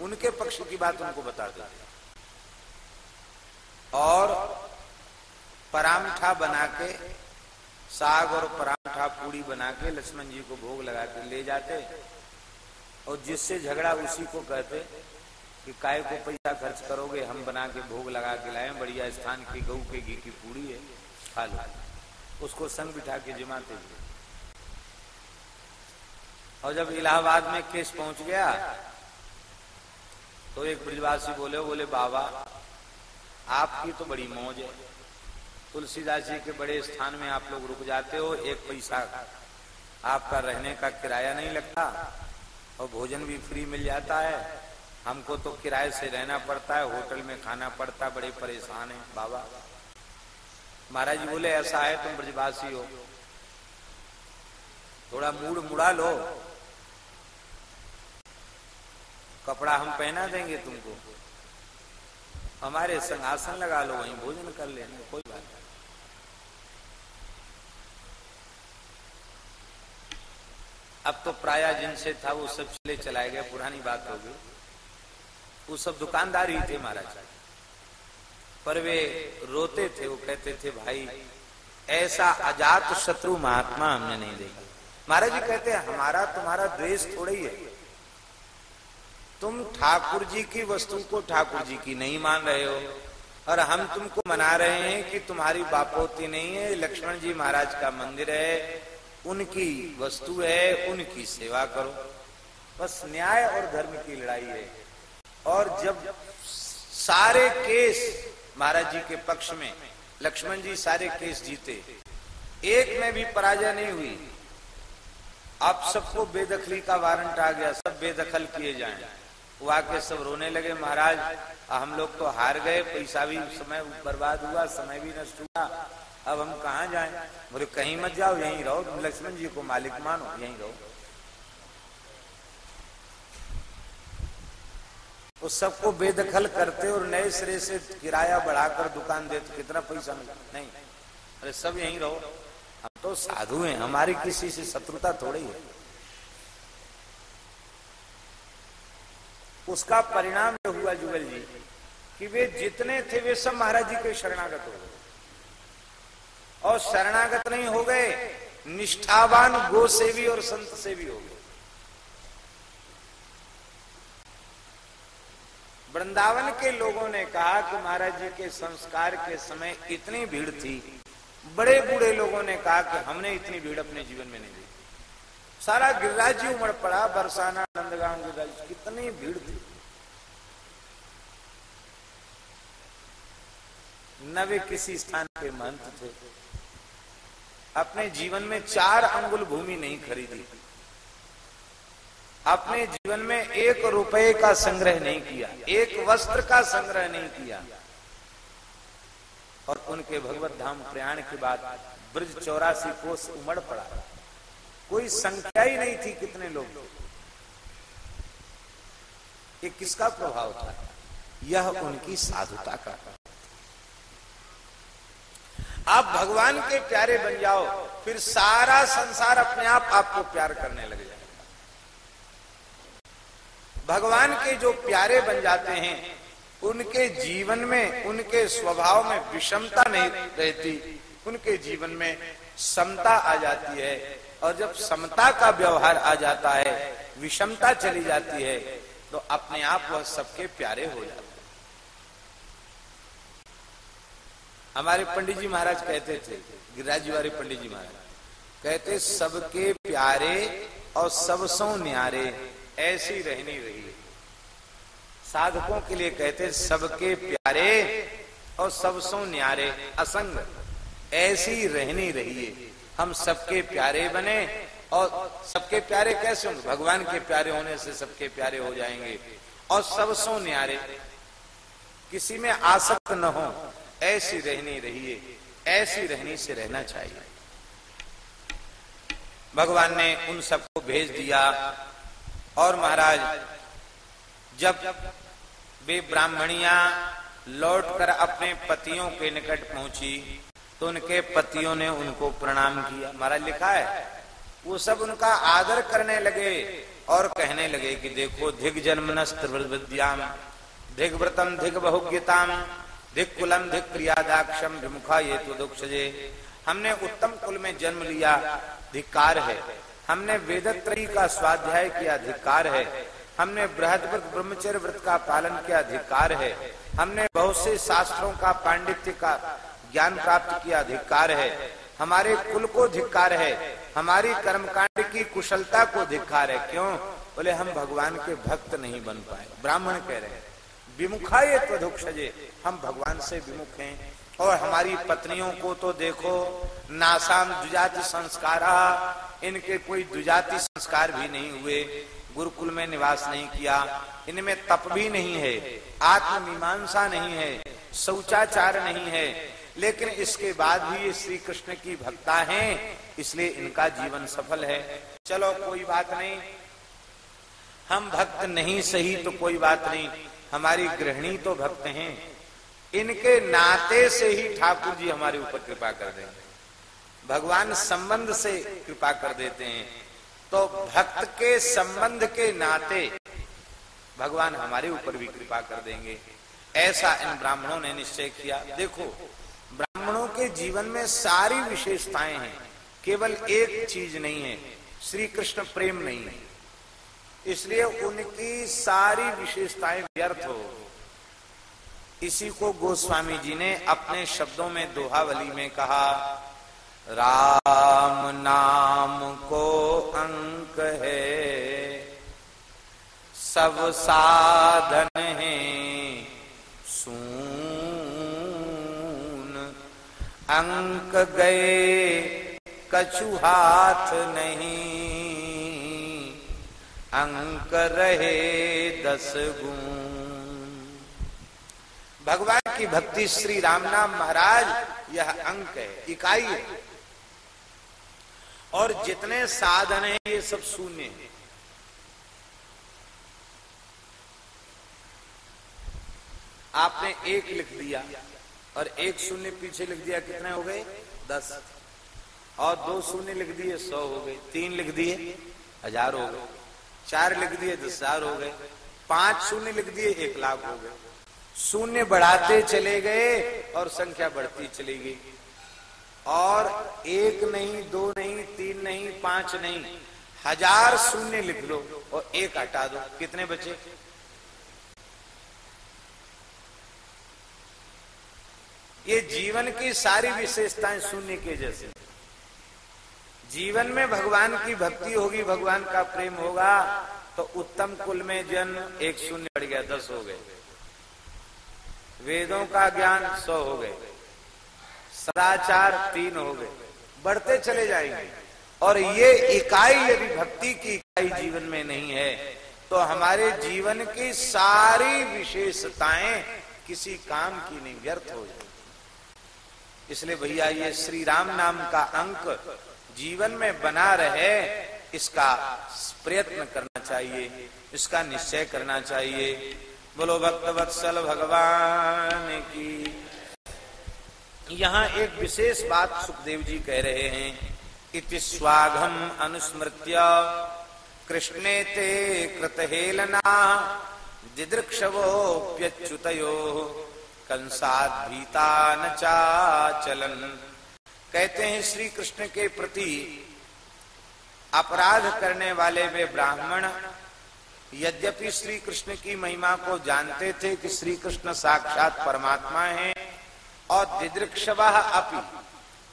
उनके पक्ष की बात उनको बताते थे और परामठा बना के, साग और पराठा पूड़ी बना के लक्ष्मण जी को भोग लगा के ले जाते और जिससे झगड़ा उसी को कहते कि काय को पैसा खर्च करोगे, हम बना के भोग लगा के लाए, बढ़िया स्थान की गऊ के घी की पूड़ी है, खा लो। उसको संग बिठा के जिमाते और जब इलाहाबाद में केस पहुँच गया तो एक ब्रिजवासी बोले बोले, बाबा आपकी तो बड़ी मौज है। तुलसीदास जी के बड़े स्थान में आप लोग रुक जाते हो, एक पैसा आपका रहने का किराया नहीं लगता और भोजन भी फ्री मिल जाता है। हमको तो किराए से रहना पड़ता है, होटल में खाना पड़ता बड़े परेशान है बाबा। महाराज जी बोले, ऐसा है, तुम ब्रजवासी हो। थोड़ा मूड मुड़ा लो। कपड़ा हम पहना देंगे तुमको। हमारे संग आसन लगा लो, वहीं भोजन कर लेना कोई बात नहीं। अब तो प्राय जिनसे था, वो सब चले चलाए गए, पुरानी बात हो गई। वो सब दुकानदार ही थे महाराज। पर वे रोते थे, वो कहते थे, भाई, ऐसा अजात शत्रु महात्मा हमने नहीं देखा। महाराज जी कहते हैं, हमारा तुम्हारा द्वेष थोड़ा ही है। तुम ठाकुर जी की वस्तु को ठाकुर जी की नहीं मान रहे हो। और हम तुमको मना रहे हैं कि तुम्हारी बापोती नहीं है, लक्ष्मण जी महाराज का मंदिर है, उनकी वस्तु है, उनकी सेवा करो। बस न्याय और धर्म की लड़ाई है। और जब सारे केस महाराज जी के पक्ष में, लक्ष्मण जी सारे केस जीते, एक में भी पराजय नहीं हुई। आप सबको बेदखली का वारंट आ गया, सब बेदखल किए जाएँ। वो आके सब रोने लगे, महाराज, हम लोग तो हार गए, पैसा भी समय बर्बाद हुआ, समय भी नष्ट हुआ, अब हम कहा जाएँ? बोले, कहीं मत जाओ, यहीं रहो लक्ष्मण जी को मालिक मानो, यहीं रहो। तो सबको बेदखल करते और नए सिरे से किराया बढ़ाकर दुकान दे तो कितना पैसा मिला? नहीं। अरे, सब यहीं रहो। हम तो साधु हैं, हमारी किसी से शत्रुता थोड़ी है। उसका परिणाम यह हुआ जुगल जी, कि वे जितने थे वे सब महाराज जी के शरणागत हो गए। और शरणागत नहीं हो गए, निष्ठावान गो सेवी और संत सेवी हो गए। वृंदावन के लोगों ने कहा कि महाराज जी के संस्कार के समय इतनी भीड़ थी, बड़े बूढ़े लोगों ने कहा कि हमने इतनी भीड़ अपने जीवन में नहीं सारा गिरिराज जी उमड़ पड़ा, बरसाना नंदगांव गिरिराज कितनी भीड़ थी। न वे किसी स्थान के महंत थे। अपने जीवन में चार अंगुल भूमि नहीं खरीदी। अपने जीवन में एक रुपए का संग्रह नहीं किया, एक वस्त्र का संग्रह नहीं किया। और उनके भगवत धाम प्रयाण के बाद ब्रज चौरासी कोष उमड़ पड़ा। कोई संख्या ही नहीं थी कितने लोग। ये किसका प्रभाव था? यह उनकी साधुता का। आप भगवान के प्यारे बन जाओ, फिर सारा संसार अपने आप आपको प्यार करने लग जाएगा भगवान के जो प्यारे बन जाते हैं, उनके जीवन में, उनके स्वभाव में विषमता नहीं रहती, उनके जीवन में समता आ जाती है। और जब समता का व्यवहार आ जाता है, विषमता चली जाती है तो अपने आप वह सबके प्यारे हो जाते हैं। हमारे पंडित जी महाराज कहते थे, गिरिराज वाले पंडित जी महाराज, कहते, सबके प्यारे और सबसों न्यारे, ऐसी रहनी रही साधकों के लिए कहते, सबके प्यारे और सबसों न्यारे असंग, ऐसी रहनी रहिए हम सबके प्यारे बने और सबके प्यारे कैसे होंगे? भगवान के प्यारे होने से सबके प्यारे हो जाएँगे। और सबसों न्यारे किसी में आसक्त न हो, ऐसी रहनी रहिए, ऐसी रहनी से रहना चाहिए। भगवान ने उन सबको भेज दिया और महाराज, जब वे ब्राह्मणिया लौटकर अपने पतियों के निकट पहुँची तो उनके पतियों ने उनको प्रणाम किया। महाराज लिखा है, वो सब उनका आदर करने लगे और कहने लगे कि देखो, धिग जन्मनस्त्र विद्याम धिग बहुज्ञताम धिक कुलम धिक प्रियादाक्षम, विमुखा ये तो दुक्षजे। हमने उत्तम कुल में जन्म लिया, धिकार है। हमने वेदत्रयी का स्वाध्याय किया, धिकार है। हमने बृहद व्रत ब्रह्मचर्य व्रत का पालन किया अधिकार है। हमने बहुत से शास्त्रों का, पांडित्य का ज्ञान प्राप्त किया अधिकार है। हमारे कुल को धिक्कार है। हमारी कर्मकांड की कुशलता को धिक्कार है। क्यों? बोले, हम भगवान के भक्त नहीं बन पाए। ब्राह्मण कह रहे हैं विमुखा ये हम भगवान से विमुख हैं। और हमारी पत्नियों को तो देखो, नासाम दुजाति संस्कार, इनके कोई दुजाति संस्कार भी नहीं हुए। गुरुकुल में निवास नहीं किया। इनमें तप भी नहीं है। आत्ममीमांसा नहीं है। शौचाचार नहीं है। लेकिन इसके बाद भी ये श्री कृष्ण की भक्ता हैं, इसलिए इनका जीवन सफल है। चलो, कोई बात नहीं। हम भक्त नहीं सही तो कोई बात नहीं। हमारी गृहिणी तो भक्त हैं। इनके नाते से ही ठाकुर जी हमारे ऊपर कृपा कर देंगे भगवान संबंध से कृपा कर देते हैं। तो भक्त के संबंध के नाते भगवान हमारे ऊपर भी कृपा कर देंगे। ऐसा इन ब्राह्मणों ने निश्चय किया। देखो ब्राह्मणों के जीवन में सारी विशेषताएँ हैं। केवल एक चीज़ नहीं है श्री कृष्ण प्रेम नहीं है। इसलिए उनकी सारी विशेषताएँ व्यर्थ हो। इसी को गोस्वामी जी ने अपने शब्दों में दोहावली में कहा, राम नाम को अंक है, सब साधन है सून अंक गए, कछु हाथ नहीं। अंक रहे दस गुण। भगवान की भक्ति श्री राम नाम महाराज, यह अंक है, इकाई है। और जितने साधन हैं, ये सब शून्य है। आपने एक लिख दिया। और एक शून्य पीछे लिख दिया, कितने हो गए? दस। और दो शून्य लिख दिए, सौ हो गए। तीन लिख दिए, हज़ार हो गए। चार लिख दिए, दस हज़ार हो गए। पाँच शून्य लिख दिए, एक लाख हो गए। शून्य बढ़ाते चले गए और संख्या बढ़ती चली गई। और एक नहीं, दो नहीं, तीन नहीं, पाँच नहीं। हज़ार शून्य लिख लो और एक हटा दो। कितने बचे? ये जीवन की सारी विशेषताएँ शून्य के जैसे। जीवन में भगवान की भक्ति होगी, भगवान का प्रेम होगा तो उत्तम कुल में जन्म एक शून्य बढ़ गया, दस हो गए। वेदों का ज्ञान सौ हो गए। सदाचार तीन हो गए। बढ़ते चले जाएँगे। और ये इकाई यदि भक्ति की इकाई जीवन में नहीं है तो हमारे जीवन की सारी विशेषताएँ किसी काम की नहीं, व्यर्थ हो जाए इसलिए भैया ये श्री राम नाम का अंक जीवन में बना रहे, इसका प्रयत्न करना चाहिए, इसका निश्चय करना चाहिए। बोलो भक्त वत्सल भगवान की। यहाँ एक विशेष बात सुखदेव जी कह रहे हैं, इति स्वाघम अनुस्मृत्य कृष्णे ते कृतहेलना दिदृक्षवोप्यच्युतयो कंसाद भीता न चाचलन। कहते हैं श्री कृष्ण के प्रति अपराध करने वाले वे ब्राह्मण, यद्यपि श्री कृष्ण की महिमा को जानते थे कि श्री कृष्ण साक्षात परमात्मा हैं, और दिदृक्षवा अपी।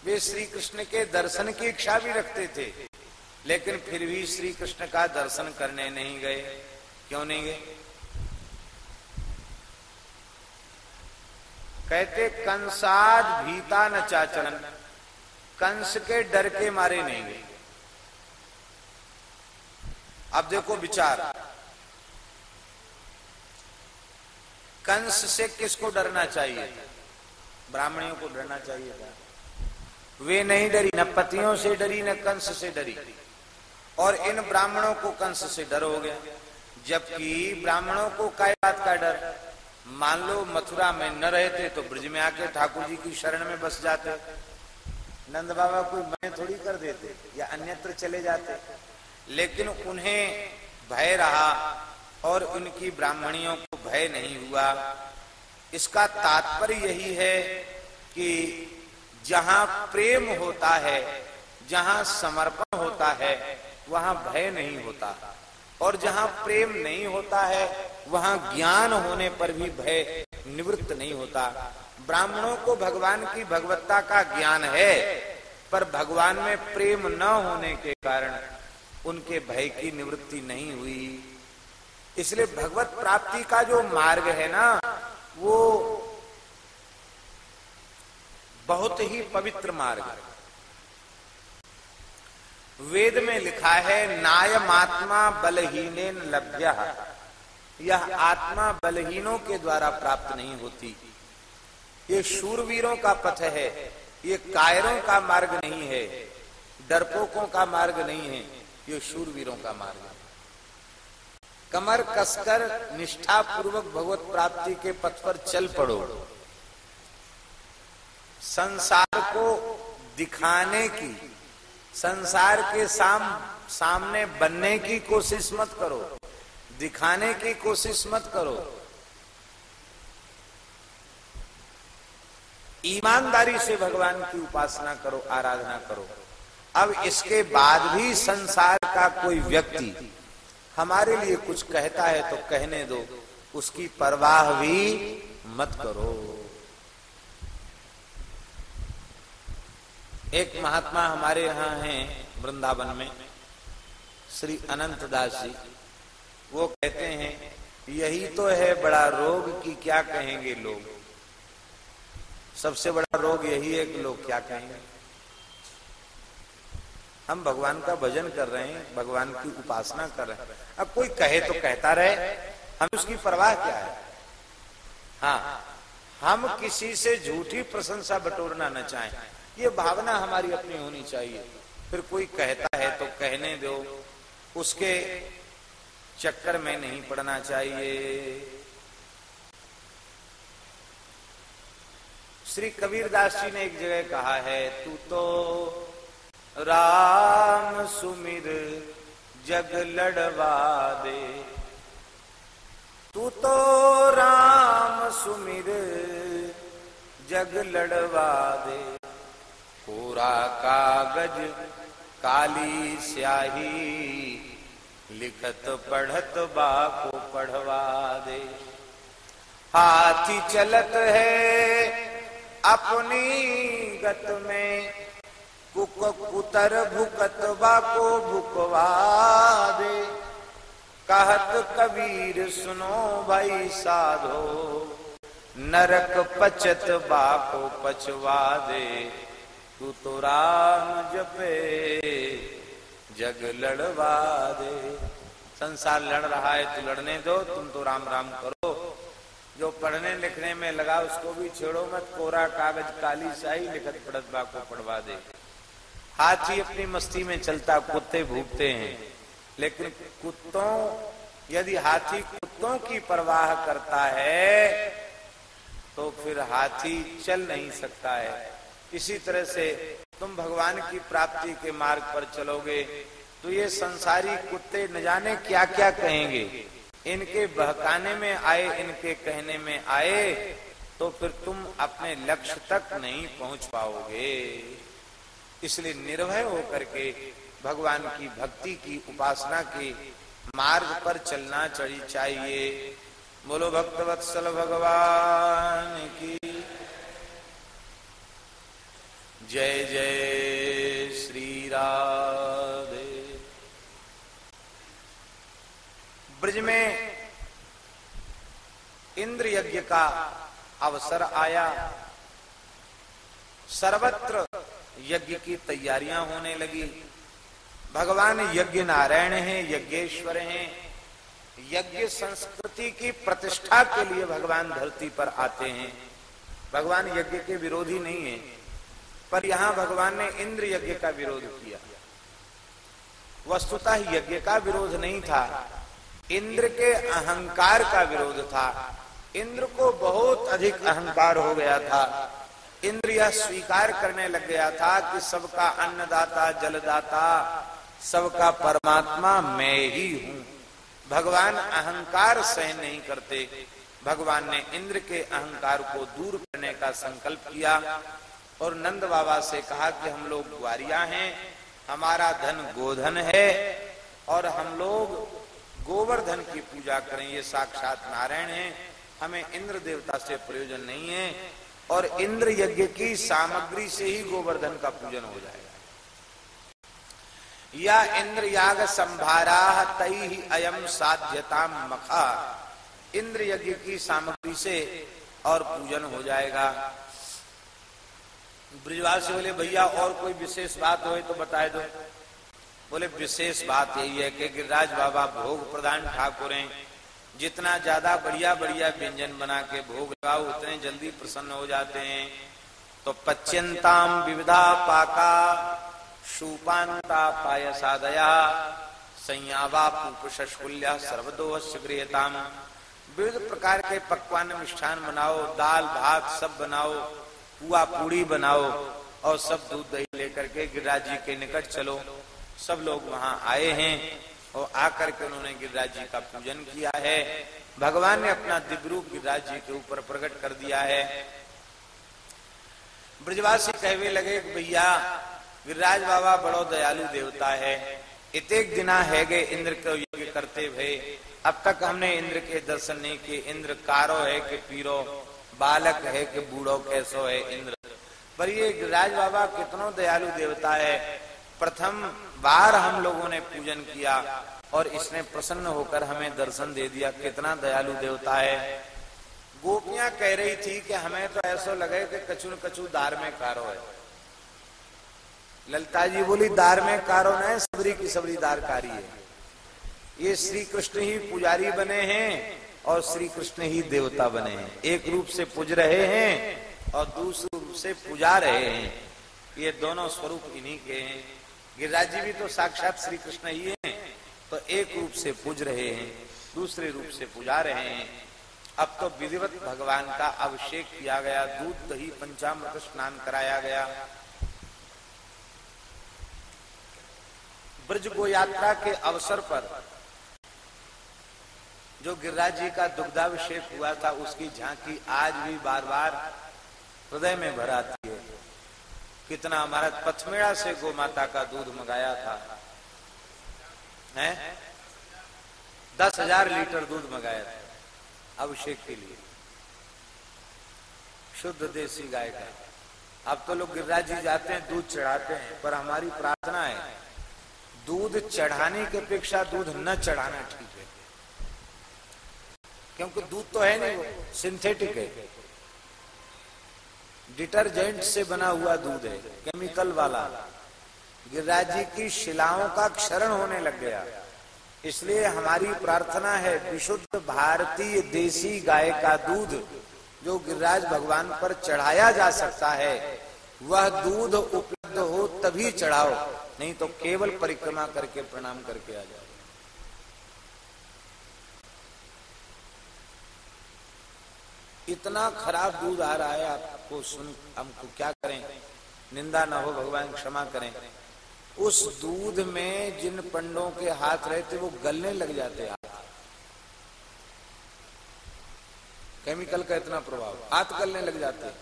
वे श्री कृष्ण के दर्शन की इच्छा भी रखते थे, लेकिन फिर भी श्री कृष्ण का दर्शन करने नहीं गए। क्यों नहीं गए? कहते, कंसाद भीता न चाचरण कंस के डर के मारे नहीं गए। अब देखो विचार। कंस से किसको डरना चाहिए? ब्राह्मणियों को डरना चाहिए था। वे नहीं डरी, न पतियों से डरी, न कंस से डरी। और इन ब्राह्मणों को कंस से डर हो गया, जबकि ब्राह्मणों को काय बात का डर। मान लो मथुरा में न रहते तो ब्रज में आके ठाकुर जी की शरण में बस जाते। नंद बाबा कोई मैं थोड़ी कर देते या अन्यत्र चले जाते। लेकिन उन्हें भय रहा और उनकी ब्राह्मणियों को भय नहीं हुआ। इसका तात्पर्य यही है कि जहाँ प्रेम होता है, जहाँ समर्पण होता है, वहाँ भय नहीं होता। और जहाँ प्रेम नहीं होता है, वहाँ ज्ञान होने पर भी भय निवृत्त नहीं होता। ब्राह्मणों को भगवान की भगवत्ता का ज्ञान है, पर भगवान में प्रेम न होने के कारण उनके भय की निवृत्ति नहीं हुई। इसलिए भगवत प्राप्ति का जो मार्ग है ना, वो बहुत ही पवित्र मार्ग है। वेद में लिखा है, नायमात्मा बलहीन लभ्य। यह आत्मा बलहीनों के द्वारा प्राप्त नहीं होती। ये शूरवीरों का पथ है, ये कायरों का मार्ग नहीं है, डरपोकों का मार्ग नहीं है, ये शूरवीरों का मार्ग है। कमर कसकर निष्ठा पूर्वक भगवत प्राप्ति के पथ पर चल पड़ो। संसार को दिखाने की संसार के साम, सामने बनने की कोशिश मत करो, दिखाने की कोशिश मत करो। ईमानदारी से भगवान की उपासना करो, आराधना करो। अब इसके बाद भी संसार का कोई व्यक्ति हमारे लिए कुछ कहता है तो कहने दो, उसकी परवाह भी मत करो। एक महात्मा हमारे यहाँ हैं वृंदावन में, श्री अनंत दास जी। वो कहते हैं, यही तो है बड़ा रोग कि क्या कहेंगे लोग? सबसे बड़ा रोग यही है कि लोग क्या कहेंगे? हम भगवान का भजन कर रहे हैं, भगवान की उपासना कर रहे हैं। अब कोई कहे तो कहता रहे, हम उसकी परवाह क्या है? हाँ हम किसी से झूठी प्रशंसा बटोरना न चाहें। ये भावना हमारी अपनी होनी चाहिए। फिर कोई कहता है तो कहने दो। उसके चक्कर में नहीं पड़ना चाहिए। श्री कबीरदास जी ने एक जगह कहा है, तू तो राम सुमिर जग लड़वा दे। तू तो राम सुमिर जग लड़वा दे। पूरा कागज़, काली स्याही, लिखत पढ़त बा को पढ़वा दे। हाथी चलत है अपनी गत में, कुक कुतर भुकत को भुकवा दे। कहत कबीर, सुनो भाई साधो, नरक पचत बाको पचवा दे। तू तो राम जपे, जग लड़वा दे। संसार लड़ रहा है, तू लड़ने दो, तुम तो राम राम करो। जो पढ़ने लिखने में लगा, उसको भी छेड़ो मत, कोरा कागज़, काली शाही लिखत पढ़त बा को पढ़वा दे। हाथी अपनी मस्ती में चलता, कुत्ते भूखते हैं। लेकिन कुत्तों, यदि हाथी कुत्तों की परवाह करता है तो फिर हाथी चल नहीं सकता है। इसी तरह से तुम भगवान की प्राप्ति के मार्ग पर चलोगे तो ये संसारी कुत्ते न जाने क्या क्या कहेंगे। इनके बहकाने में आए, इनके कहने में आए तो फिर तुम अपने लक्ष्य तक नहीं पहुँच पाओगे। इसलिए निर्भय होकर के भगवान की भक्ति की उपासना के मार्ग पर चलना चाहिए। बोलो भक्तवत्सल भगवान की जय जय श्री राधे। ब्रज में इंद्र यज्ञ का अवसर आया। सर्वत्र यज्ञ की तैयारियाँ होने लगी। भगवान यज्ञ नारायण हैं, यज्ञेश्वर हैं। यज्ञ संस्कृति की प्रतिष्ठा के लिए भगवान धरती पर आते हैं। भगवान यज्ञ के विरोधी नहीं है। पर यहाँ भगवान ने इंद्र यज्ञ का विरोध किया। वस्तुतः यज्ञ का विरोध नहीं था। इंद्र के अहंकार का विरोध था। इंद्र को बहुत अधिक अहंकार हो गया था। इंद्र यह स्वीकार करने लग गया था कि सबका अन्नदाता, जलदाता, सबका परमात्मा मैं ही हूँ। भगवान अहंकार सहन नहीं करते। भगवान ने इंद्र के अहंकार को दूर करने का संकल्प किया। और नंद बाबा से कहा कि हम लोग ग्वारिया हैं, हमारा धन गोधन है, और हम लोग गोवर्धन की पूजा करें, ये साक्षात नारायण है। हमें इंद्र देवता से प्रयोजन नहीं है, और इंद्र यज्ञ की सामग्री से ही गोवर्धन का पूजन हो जाएगा। या इंद्र याग संभारा तई ही अयम साध्यता मखा। इंद्र यज्ञ की सामग्री से और पूजन हो जाएगा। ब्रिजवासी बोले, भैया, और कोई विशेष बात हो तो बताए दो। बोले, विशेष बात यही है कि गिरिराज बाबा भोग प्रधान ठाकुर हैं। जितना ज़्यादा बढ़िया बढ़िया व्यंजन बना के भोग लगाओ, उतने जल्दी प्रसन्न हो जाते हैं। तो पच्यंताम विविधा पाका शूपांता पायसादया संयावा पुष्कुल्या सर्वदोष गृहताम विविध प्रकार के पकवान मिष्ठान बनाओ, दाल, भात सब बनाओ। पुआ पूड़ी बनाओ और सब दूध दही लेकर के गिरिराज जी के निकट चलो। सब लोग वहाँ आए हैं और आकर के उन्होंने गिरिराज जी का पूजन किया है। भगवान ने अपना दिव्य रूप गिरिराज जी के ऊपर प्रकट कर दिया है। ब्रजवासी कहवे लगे, भैया, गिरिराज बाबा बड़ो दयालु देवता है। इतेक दिना है गे इंद्र को यज्ञ करते भय अब तक हमने इंद्र के दर्शन नहीं किए। इंद्र कारो है कि पीरो। बालक है कि बूढ़ो कैसो है इंद्र। पर ये गिरिराज बाबा कितनो दयालु देवता है। प्रथम बार हम लोगों ने पूजन किया और इसने प्रसन्न होकर हमें दर्शन दे दिया। कितना दयालु देवता है। गोपियाँ कह रही थी कि हमें तो ऐसा लगे कि कचू कचू दार में कारो है। ललता जी बोली, दार में कारो न सबरी की सबरी दारकारी है। ये श्री कृष्ण ही पुजारी बने हैं। और श्री कृष्ण ही देवता बने हैं। एक रूप से पूज रहे हैं और दूसरे रूप से पूजा रहे हैं। ये दोनों स्वरूप इन्हीं के हैं। गिरिराज जी भी तो साक्षात श्री कृष्ण ही हैं। तो एक रूप से पूज रहे हैं, दूसरे रूप से पूजा रहे हैं। अब तो विधिवत भगवान का अभिषेक किया गया, दूध, दही, पंचामृत स्नान कराया गया। ब्रज को यात्रा के अवसर पर जो गिरिराज जी का दुग्धाभिषेक हुआ था, उसकी झांकी आज भी बार बार हृदय में भराती है। कितना हमारा पथमेड़ा से गो माता का दूध मंगाया था। है? दस हज़ार लीटर दूध मंगाया था अभिषेक के लिए। शुद्ध देसी गाय का। अब तो लोग गिरिराज जी जाते हैं, दूध चढ़ाते हैं, पर हमारी प्रार्थना है, दूध चढ़ाने की अपेक्षा दूध न चढ़ाना ठीक क्योंकि दूध तो है नहीं वो सिंथेटिक है। डिटर्जेंट से बना हुआ दूध है केमिकल वाला। गिरिराज जी की शिलाओं का क्षरण होने लग गया। इसलिए हमारी प्रार्थना है, विशुद्ध भारतीय देसी गाय का दूध, जो गिरिराज भगवान पर चढ़ाया जा सकता है, वह दूध उपलब्ध हो तभी चढ़ाओ, नहीं तो केवल परिक्रमा करके, प्रणाम करके आ जाओ। इतना खराब दूध आ रहा है, आपको सुन, हमको क्या करें? निंदा ना हो, भगवान क्षमा करें। उस दूध में जिन पंडों के हाथ रहते, वो गलने लग जाते हाथ। केमिकल का इतना प्रभाव, हाथ गलने लग जाते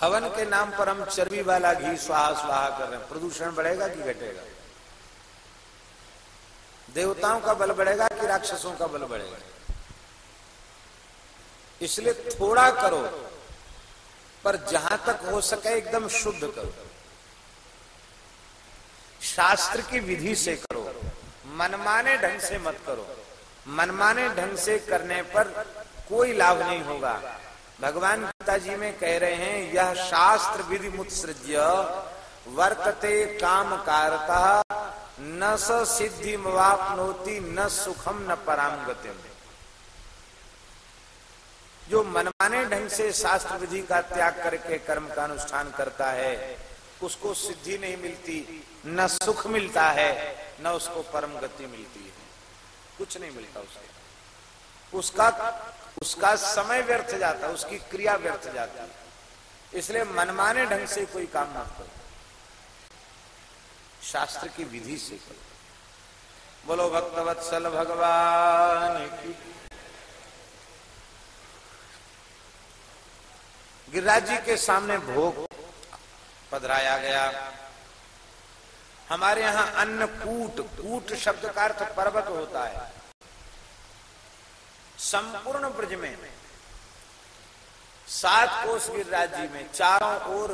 हवन के नाम पर हम चर्बी वाला घी स्वाहा स्वाहा कर रहे हैं। प्रदूषण बढ़ेगा कि घटेगा? देवताओं का बल बढ़ेगा कि राक्षसों का बल बढ़ेगा? इसलिए थोड़ा करो, पर जहाँ तक हो सके एकदम शुद्ध करो। शास्त्र की विधि से करो, मनमाने ढंग से मत करो। मनमाने ढंग से करने पर कोई लाभ नहीं होगा। भगवान गीता जी में कह रहे हैं, यह शास्त्र विधि मुत्सृज्य वर्तते काम कारता न स सिद्धि वापनोती, न सुखम न पराम जो मनमाने ढंग से शास्त्र विधि का त्याग करके कर्म का अनुष्ठान करता है, उसको सिद्धि नहीं मिलती, न सुख मिलता है, न उसको परम गति मिलती है। कुछ नहीं मिलता उसको। उसका उसका समय व्यर्थ जाता है उसकी क्रिया व्यर्थ जाती। है इसलिए मनमाने ढंग से कोई काम मत करो। शास्त्र की विधि से करो बोलो, भक्तवत्सल भगवान की। गिरिराज जी के सामने भोग पधराया गया। हमारे यहाँ अन्न कूट कूट शब्द का अर्थ पर्वत होता है। संपूर्ण ब्रज में सात कोष गिरिराज जी में, चारों ओर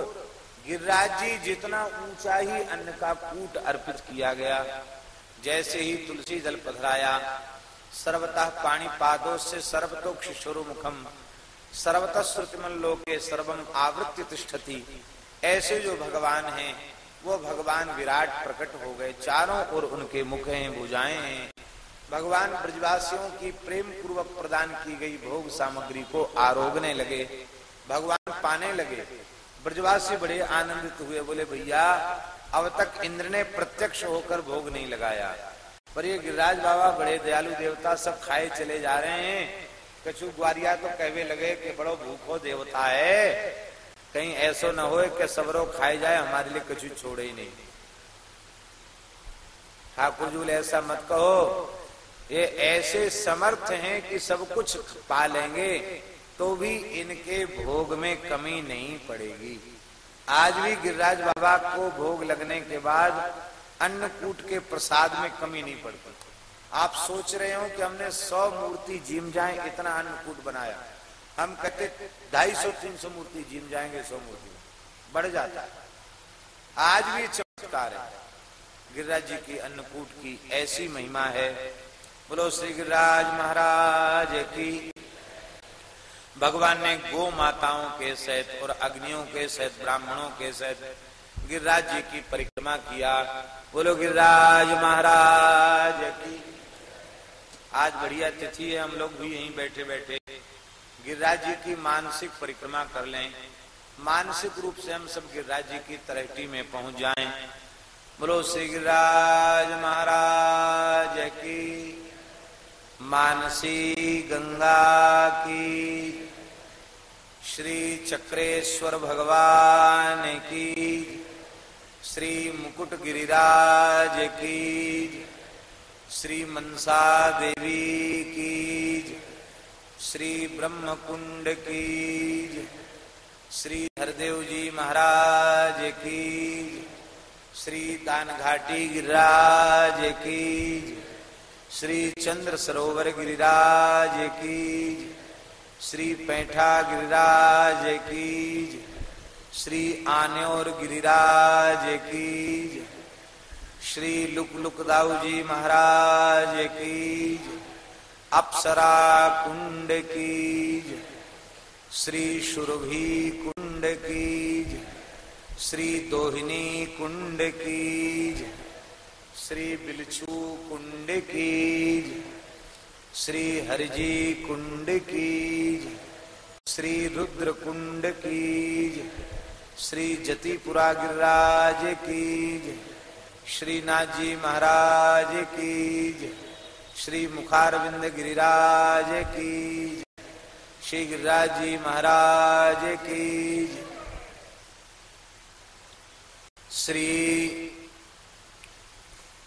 गिरिराज जी, जितना ऊँचा ही अन्न का कूट अर्पित किया गया, जैसे ही तुलसी जल पधराया, सर्वतः पाणी पादों से सर्वतोक्ष मुखम सर्वतः श्रुतिमन लोके सर्वम आवृत्ति तिष्ठति। ऐसे जो भगवान हैं, वो भगवान विराट प्रकट हो गए। चारों ओर उनके मुख हैं, भुजाएँ हैं। भगवान ब्रजवासियों की प्रेम पूर्वक प्रदान की गई भोग सामग्री को आरोगने लगे, भगवान पाने लगे। ब्रजवासी बड़े आनंदित हुए, बोले, भैया, अब तक इंद्र ने प्रत्यक्ष होकर भोग नहीं लगाया। पर ये गिरिराज बाबा, बड़े दयालु देवता, सब खाए चले जा रहे हैं। कछु ग्वारिया तो कहवे लगे कि बड़ो भूखो देवता है। कहीं ऐसो न हो कि सबरो खाए जाए, हमारे लिए कछु छोड़े ही नहीं। ठाकुर जी ऐसा मत कहो। ये ऐसे समर्थ हैं कि सब कुछ पा लेंगे। तो भी इनके भोग में कमी नहीं पड़ेगी। आज भी गिरिराज बाबा को भोग लगने के बाद अन्नकूट के प्रसाद में कमी नहीं पड़ती। आप सोच रहे हो कि हमने सौ मूर्ति जिम जाए, इतना अन्नकूट बनाया। हम कहते, ढाई सौ, तीन सौ मूर्ति जिम जाएँगे सौ मूर्ति। बढ़ जाता। है आज भी चमत्कार है। गिरिराज जी की अन्नकूट की ऐसी महिमा है। बोलो, श्री गिरिराज महाराज की भगवान ने गो माताओं के सहित और अग्नियों के सहित, ब्राह्मणों के सहित गिरिराज जी की परिक्रमा किया। बोलो, गिरिराज महाराज की आज बढ़िया तिथि है, हम लोग भी यहीं बैठे बैठे गिरिराज जी की मानसिक परिक्रमा कर लें। मानसिक रूप से हम सब गिरिराज जी की तरहटी में पहुँच जाएँ। बोलो, श्री गिरिराज महाराज की मानसी गंगा की चक्रेश्वर भगवान की श्री मुकुट गिरिराज की श्री मनसा देवी की श्री ब्रह्म कुंड की श्री हरदेव जी महाराज की श्री दान घाटी गिरिराज की श्री चंद्र सरोवर गिरिराज की श्री पैठा गिरिराज की श्री आन्योर गिरिराज की श्री लुक लुकदाऊ जी महाराज की अप्सरा कुंड की श्री सुरभि कुंड की श्री दोहिनी कुंड की श्री बिलछू कुंड की श्री हरिजी कुंड की श्री रुद्र कुंड की श्री जतिपुरा गिरिराज की श्री नाजी महाराज की श्री मुखारविंद गिरिराज की श्री गिरिराज जी महाराज की श्री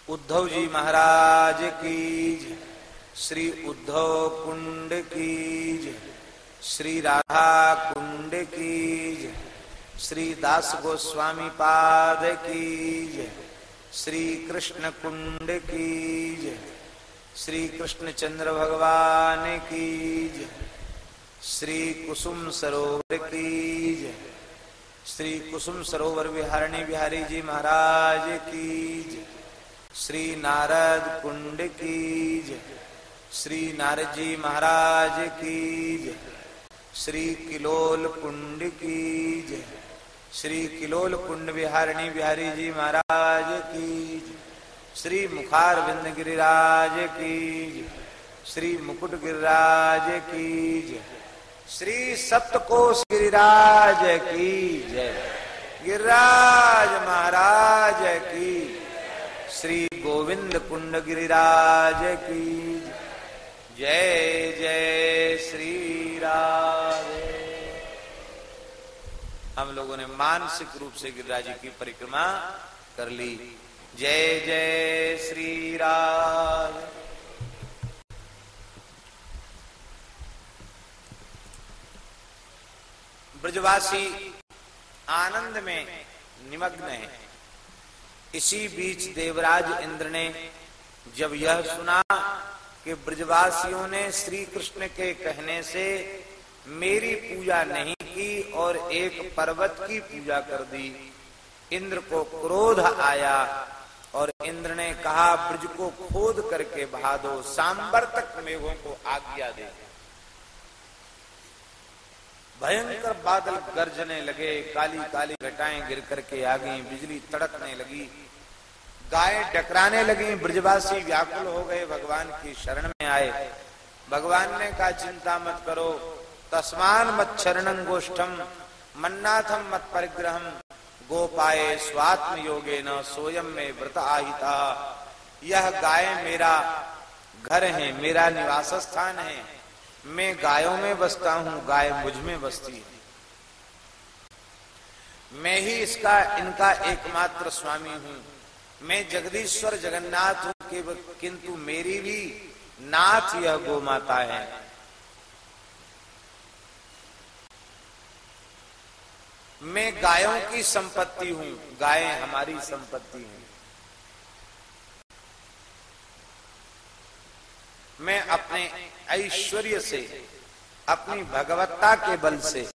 उद्धव जी महाराज की श्री उद्धव कुंड की जय। श्री राधा कुंड की जय। श्री दास गोस्वामी पाद की जय। श्री कृष्ण कुंड की जय। श्री कृष्ण चंद्र भगवान की जय। श्री कुसुम सरोवर की जय। श्री कुसुम सरोवर विहारणी बिहारी जी महाराज की जय। श्री नारद कुंड की श्री नारद जी महाराज की जय। श्री किलोल कुंड की जय। श्री किलोल कुंड विहारणी बिहारी जी महाराज की जय। श्री मुखार बिंद गिरिराज की जय। श्री मुकुट गिरिराज की जय। श्री सप्तकोश गिरिराज की जय। गिरिराज महाराज की श्री गोविंद कुंड गिरिराज की जय जय श्री राधे। हम लोगों ने मानसिक रूप से गिरिराज की परिक्रमा कर ली। जय जय श्री राम ब्रजवासी, आनंद में निमग्न है। इसी बीच देवराज इंद्र ने जब यह सुना कि ब्रजवासियों ने श्री कृष्ण के कहने से मेरी पूजा नहीं की और एक पर्वत की पूजा कर दी। इंद्र को क्रोध आया और इंद्र ने कहा, ब्रज को खोद करके बहा दो, सांबर तक मेघों को आज्ञा दे। भयंकर बादल गरजने लगे काली काली घटाएँ गिर करके आ गई बिजली तड़कने लगी। गाय टकराने लगी, ब्रजवासी व्याकुल हो गए, भगवान की शरण में आए। भगवान ने कहा, चिंता मत करो, तस्मान मत शरण गोष्ठम मन्नाथम मत परिग्रहम गोपाए स्वात्म योगे न सोयम में व्रत आहिता। यह गाय मेरा घर है, मेरा निवास स्थान है। मैं गायों में बसता हूँ, गाय मुझमें बसती है। मैं ही इसका, इनका एकमात्र स्वामी हूँ। मैं जगदीश्वर जगन्नाथ हूँ किंतु मेरी भी नाथ यह गो माता है। मैं गायों की संपत्ति हूँ, गाय हमारी संपत्ति है। मैं अपने ऐश्वर्य से, अपनी भगवत्ता के बल से,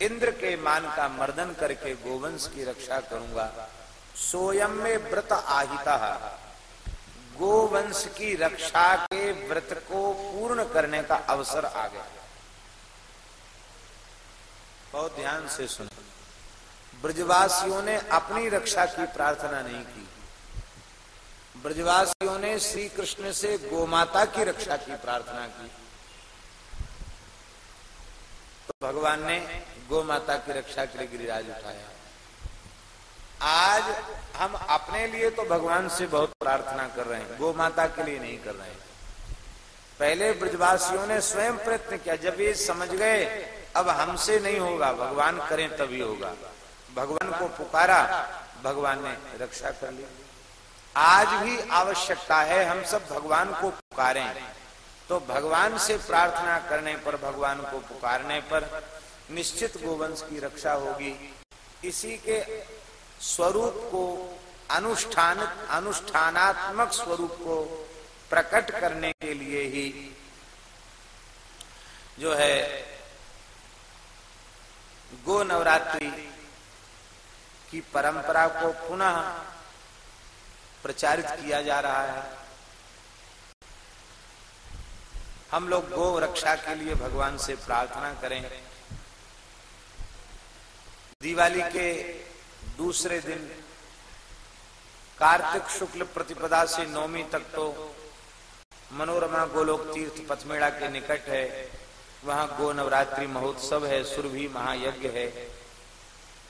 इंद्र के मान का मर्दन करके गोवंश की रक्षा करूँगा। सोयम में व्रत आहिता गोवंश की रक्षा के व्रत को पूर्ण करने का अवसर आ गया। बहुत ध्यान से सुनो। ब्रजवासियों ने अपनी रक्षा की प्रार्थना नहीं की। ब्रजवासियों ने श्री कृष्ण से गोमाता की रक्षा की प्रार्थना की। तो भगवान ने गोमाता की रक्षा के लिए गिरिराज उठाया। आज हम अपने लिए तो भगवान से बहुत प्रार्थना कर रहे हैं गो माता के लिए नहीं कर रहे हैं। पहले ब्रजवासियों ने स्वयं प्रयत्न किया, जब ये समझ गए, अब हमसे नहीं होगा, भगवान करें तभी होगा। भगवान को पुकारा, भगवान ने रक्षा कर ली। आज भी आवश्यकता है हम सब भगवान को पुकारें। तो भगवान से प्रार्थना करने पर, भगवान को पुकारने पर निश्चित गोवंश की रक्षा होगी। इसी के स्वरूप को अनुष्ठान, अनुष्ठानात्मक स्वरूप को प्रकट करने के लिए ही जो है गो नवरात्रि की परंपरा को पुनः प्रचारित किया जा रहा है। हम लोग गो रक्षा के लिए भगवान से प्रार्थना करें। दिवाली के दूसरे दिन कार्तिक शुक्ल प्रतिपदा से नौमी तक तो मनोरमा गोलोक तीर्थ पथमेड़ा के निकट है। वहाँ गो नवरात्रि महोत्सव है, सुरभि महायज्ञ है।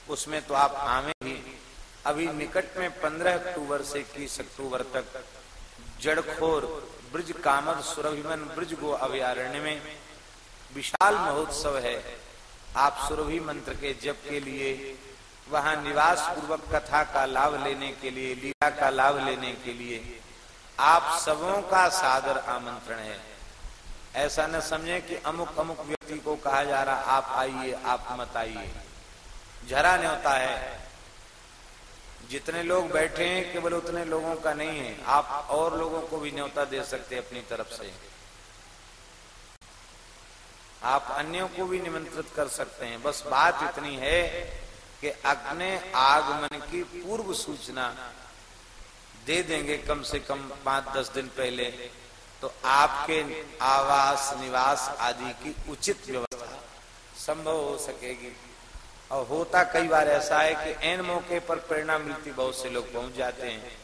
उसमें तो आप आवे भी अभी निकट में 15 अक्टूबर से इक्कीस अक्टूबर तक जड़खोर ब्रज कामद सुरभिमन ब्रज गो अभ्यारण्य में विशाल महोत्सव है। आप सुरभि मंत्र के जप के लिए वहाँ निवास पूर्वक कथा का लाभ लेने के लिए, लीला का लाभ लेने के लिए आप सबों का सादर आमंत्रण है। ऐसा न समझे कि अमुक अमुक व्यक्ति को कहा जा रहा, आप आइए, आप मत आइए। झरा न्योता है। जितने लोग बैठे हैं, केवल उतने लोगों का नहीं है। आप और लोगों को भी न्योता दे सकते अपनी तरफ़ से। आप अन्यों को भी निमंत्रित कर सकते हैं। बस बात इतनी है कि अपने आगमन की पूर्व सूचना दे देंगे कम से कम पाँच दस दिन पहले तो आपके आवास, निवास आदि की उचित व्यवस्था संभव हो सकेगी। और होता कई बार ऐसा है कि एन मौके पर प्रेरणा मिलती बहुत से लोग पहुँच जाते हैं।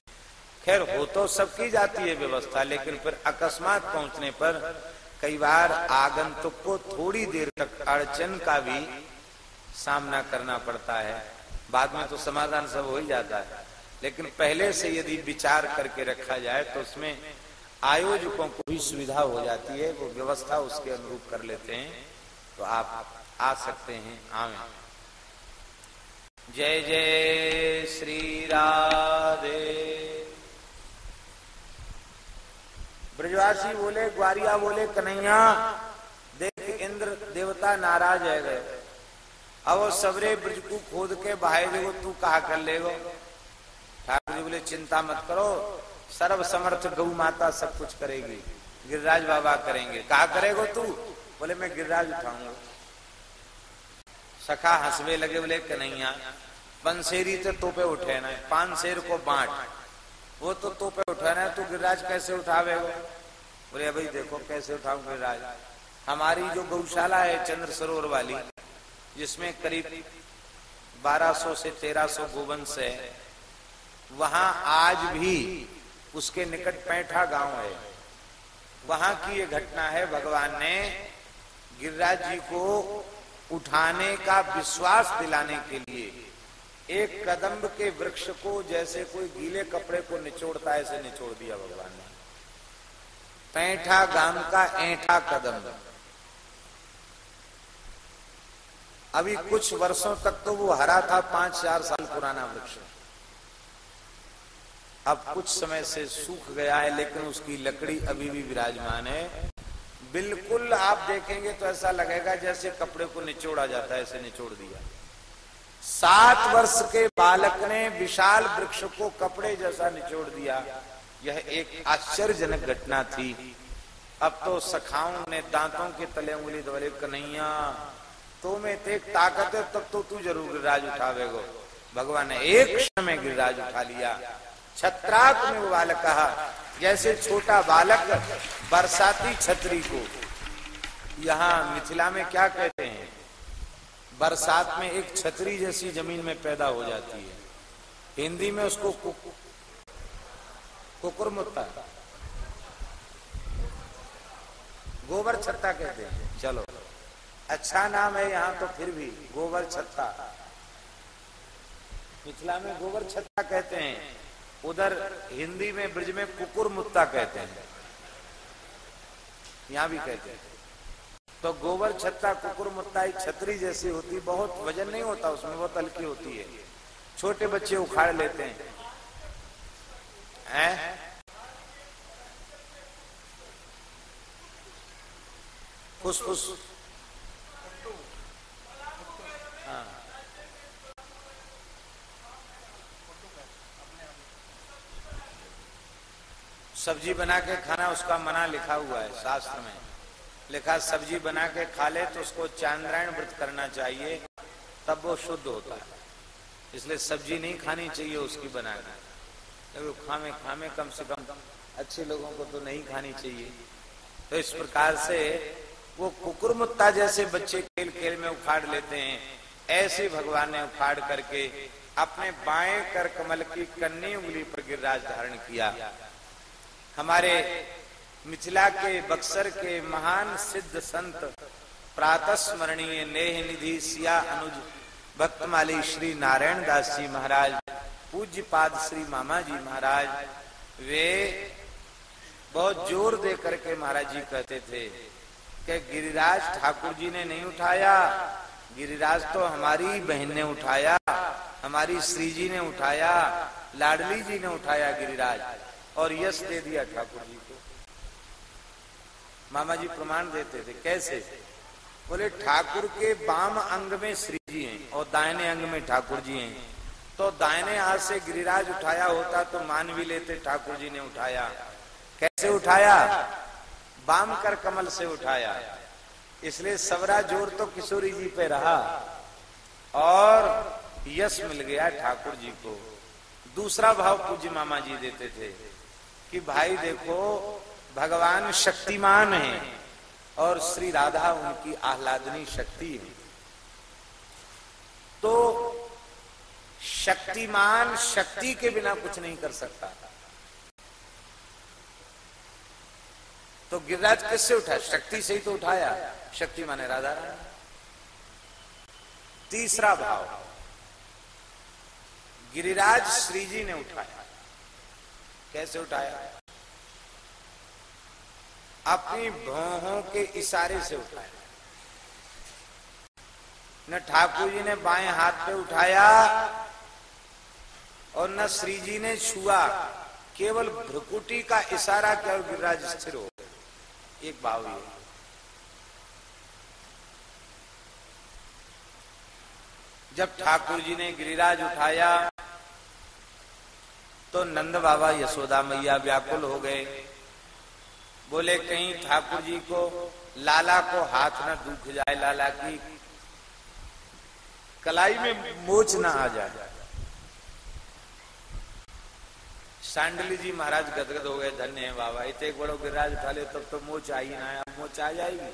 खैर, हो तो सबकी जाती है व्यवस्था, लेकिन फिर अकस्मात पहुँचने पर कई बार आगंतुक को थोड़ी देर तक अड़चन का भी सामना करना पड़ता है। बाद में तो समाधान सब हो ही जाता है। लेकिन पहले से यदि विचार करके रखा जाए तो उसमें आयोजकों को भी सुविधा हो जाती है। वो व्यवस्था उसके अनुरूप कर लेते हैं। तो आप आ सकते हैं। आवे जय जय श्री राधे। ब्रजवासी बोले, ग्वारिया बोले, कन्हैया, देख इंद्र देवता नाराज़ है। गए अब सबरे ब्रज को खोद के बहाए देखो, तू कहा कर ले ठाकुर जी बोले, चिंता मत करो सर्व समर्थ गौ माता सब कुछ करेगी। गिरिराज बाबा करेंगे। कहा करेगो तू? बोले, मैं गिरिराज उठाऊँगा। सखा हंसवे लगे, बोले, कन्हैया पंसेरी तो तोपे उठे ना, पान शेर को बांट। वो तो तोपे उठाना है तू गिरिराज कैसे उठावे बोले भाई देखो, कैसे उठाऊ गिरिराज। हमारी जो गौशाला है, चंद्र सरोवर वाली जिसमें करीब 1200 से 1300 गोवंश है। वहाँ आज भी उसके निकट पैठा गाँव है। वहाँ की ये घटना है, भगवान ने गिरिराज जी को उठाने का विश्वास दिलाने के लिए एक कदम्ब के वृक्ष को जैसे कोई गीले कपड़े को निचोड़ता है ऐसे निचोड़ दिया भगवान ने। पैठा गाँव का ऐठा कदम अभी कुछ वर्षों तक तो वो हरा था, पाँच चार साल पुराना वृक्ष। अब कुछ समय से सूख गया है, लेकिन उसकी लकड़ी अभी भी विराजमान है। बिल्कुल आप देखेंगे तो ऐसा लगेगा जैसे कपड़े को निचोड़ा जाता है, ऐसे निचोड़ दिया। सात वर्ष के बालक ने विशाल वृक्ष को कपड़े जैसा निचोड़ दिया। यह एक आश्चर्यजनक घटना थी। अब तो सखाओं ने दांतों के तले उंगली दबले कन्हैया तो में तेक ताकत है तब तो तू ज़रूर गिरिराज उठावेगो भगवान ने एक क्षण में गिरिराज उठा लिया छत्रात में वो बालक कहा जैसे छोटा बालक बरसाती छतरी को यहाँ मिथिला में क्या कहते हैं बरसात में एक छतरी जैसी ज़मीन में पैदा हो जाती है हिंदी में उसको कुकुर मुत्ता गोबर छत्ता कहते हैं चलो अच्छा नाम है यहाँ तो फिर भी, गोबर छत्ता। मिथिला में गोबर छत्ता कहते हैं, उधर हिंदी में, ब्रज में कुकुर मुत्ता कहते हैं। यहाँ भी कहते हैं। तो गोबर छत्ता, कुकुर मुत्ता एक छतरी जैसी होती, बहुत वज़न नहीं होता, उसमें बहुत हल्की होती है। छोटे बच्चे उखाड़ लेते हैं। हैं? फुस हाँ सब्ज़ी बना के खाना, उसका मना लिखा हुआ है शास्त्र में। लिखा, सब्ज़ी बना के खा ले तो उसको चांद्रायण व्रत करना चाहिए, तब वो शुद्ध होता है। इसलिए सब्ज़ी नहीं खानी चाहिए उसकी बना के खामे खामे कम से कम अच्छे लोगों को तो नहीं खानी चाहिए। तो इस प्रकार से वो कुकुर मुत्ता जैसे बच्चे खेल खेल में उखाड़ लेते हैं। ऐसे भगवान ने उखाड़ करके अपने बाएँ कर कमल की कन्नी उंगली पर गिरराज धारण किया। हमारे मिथिला के बक्सर के महान सिद्ध संत प्रातः स्मरणीय नेह निधि सिया अनुज भक्तमाली श्री नारायण दास जी महाराज, पूज्य पाद श्री मामा जी महाराज, वे बहुत ज़ोर दे करके महाराज जी कहते थे कि गिरिराज ठाकुर जी ने नहीं उठाया, गिरिराज तो हमारी बहन ने उठाया, हमारी श्री जी ने उठाया, लाडली जी ने उठाया गिरिराज। और यश दे दिया ठाकुर जी को। मामा जी प्रमाण देते थे, कैसे? बोले, ठाकुर के बाम अंग में श्री जी हैं और दाहिने अंग में ठाकुर जी हैं। तो दाहिने हाथ से गिरिराज उठाया होता तो मान भी लेते, ठाकुर जी ने उठाया। कैसे उठाया? बाम कर कमल से उठाया। इसलिए सबरा ज़ोर तो किशोरी जी पे रहा और यश मिल गया ठाकुर जी को। दूसरा भाव पूज्य मामा जी देते थे कि भाई देखो, भगवान शक्तिमान है और श्री राधा उनकी आह्लादनी शक्ति है। तो शक्तिमान शक्ति के बिना कुछ नहीं कर सकता। तो गिरिराज किससे उठा? शक्ति से ही तो उठाया। शक्ति माने राधा तीसरा भाव। गिरिराज श्रीजी ने उठाया। कैसे उठाया? अपनी भौहों के इशारे से उठाया। न ठाकुर जी ने बाएँ हाथ पे उठाया और न श्री जी ने छुआ। केवल भ्रुकुटी का इशारा क्या गिरिराज स्थिर हो एक भाव ये। जब ठाकुर जी ने गिरिराज उठाया तो नंद बाबा यशोदा मैया व्याकुल हो गए। बोले, कहीं ठाकुर जी को, लाला को हाथ न दुख जाए, लाला की कलाई में मोच ना आ जाए। सांडली जी महाराज गदगद हो गए, धन्य है बाबा, इतने बड़ो गिरिराज उठा ले तब तो मोच आई ना, अब मोच आ जाएगी।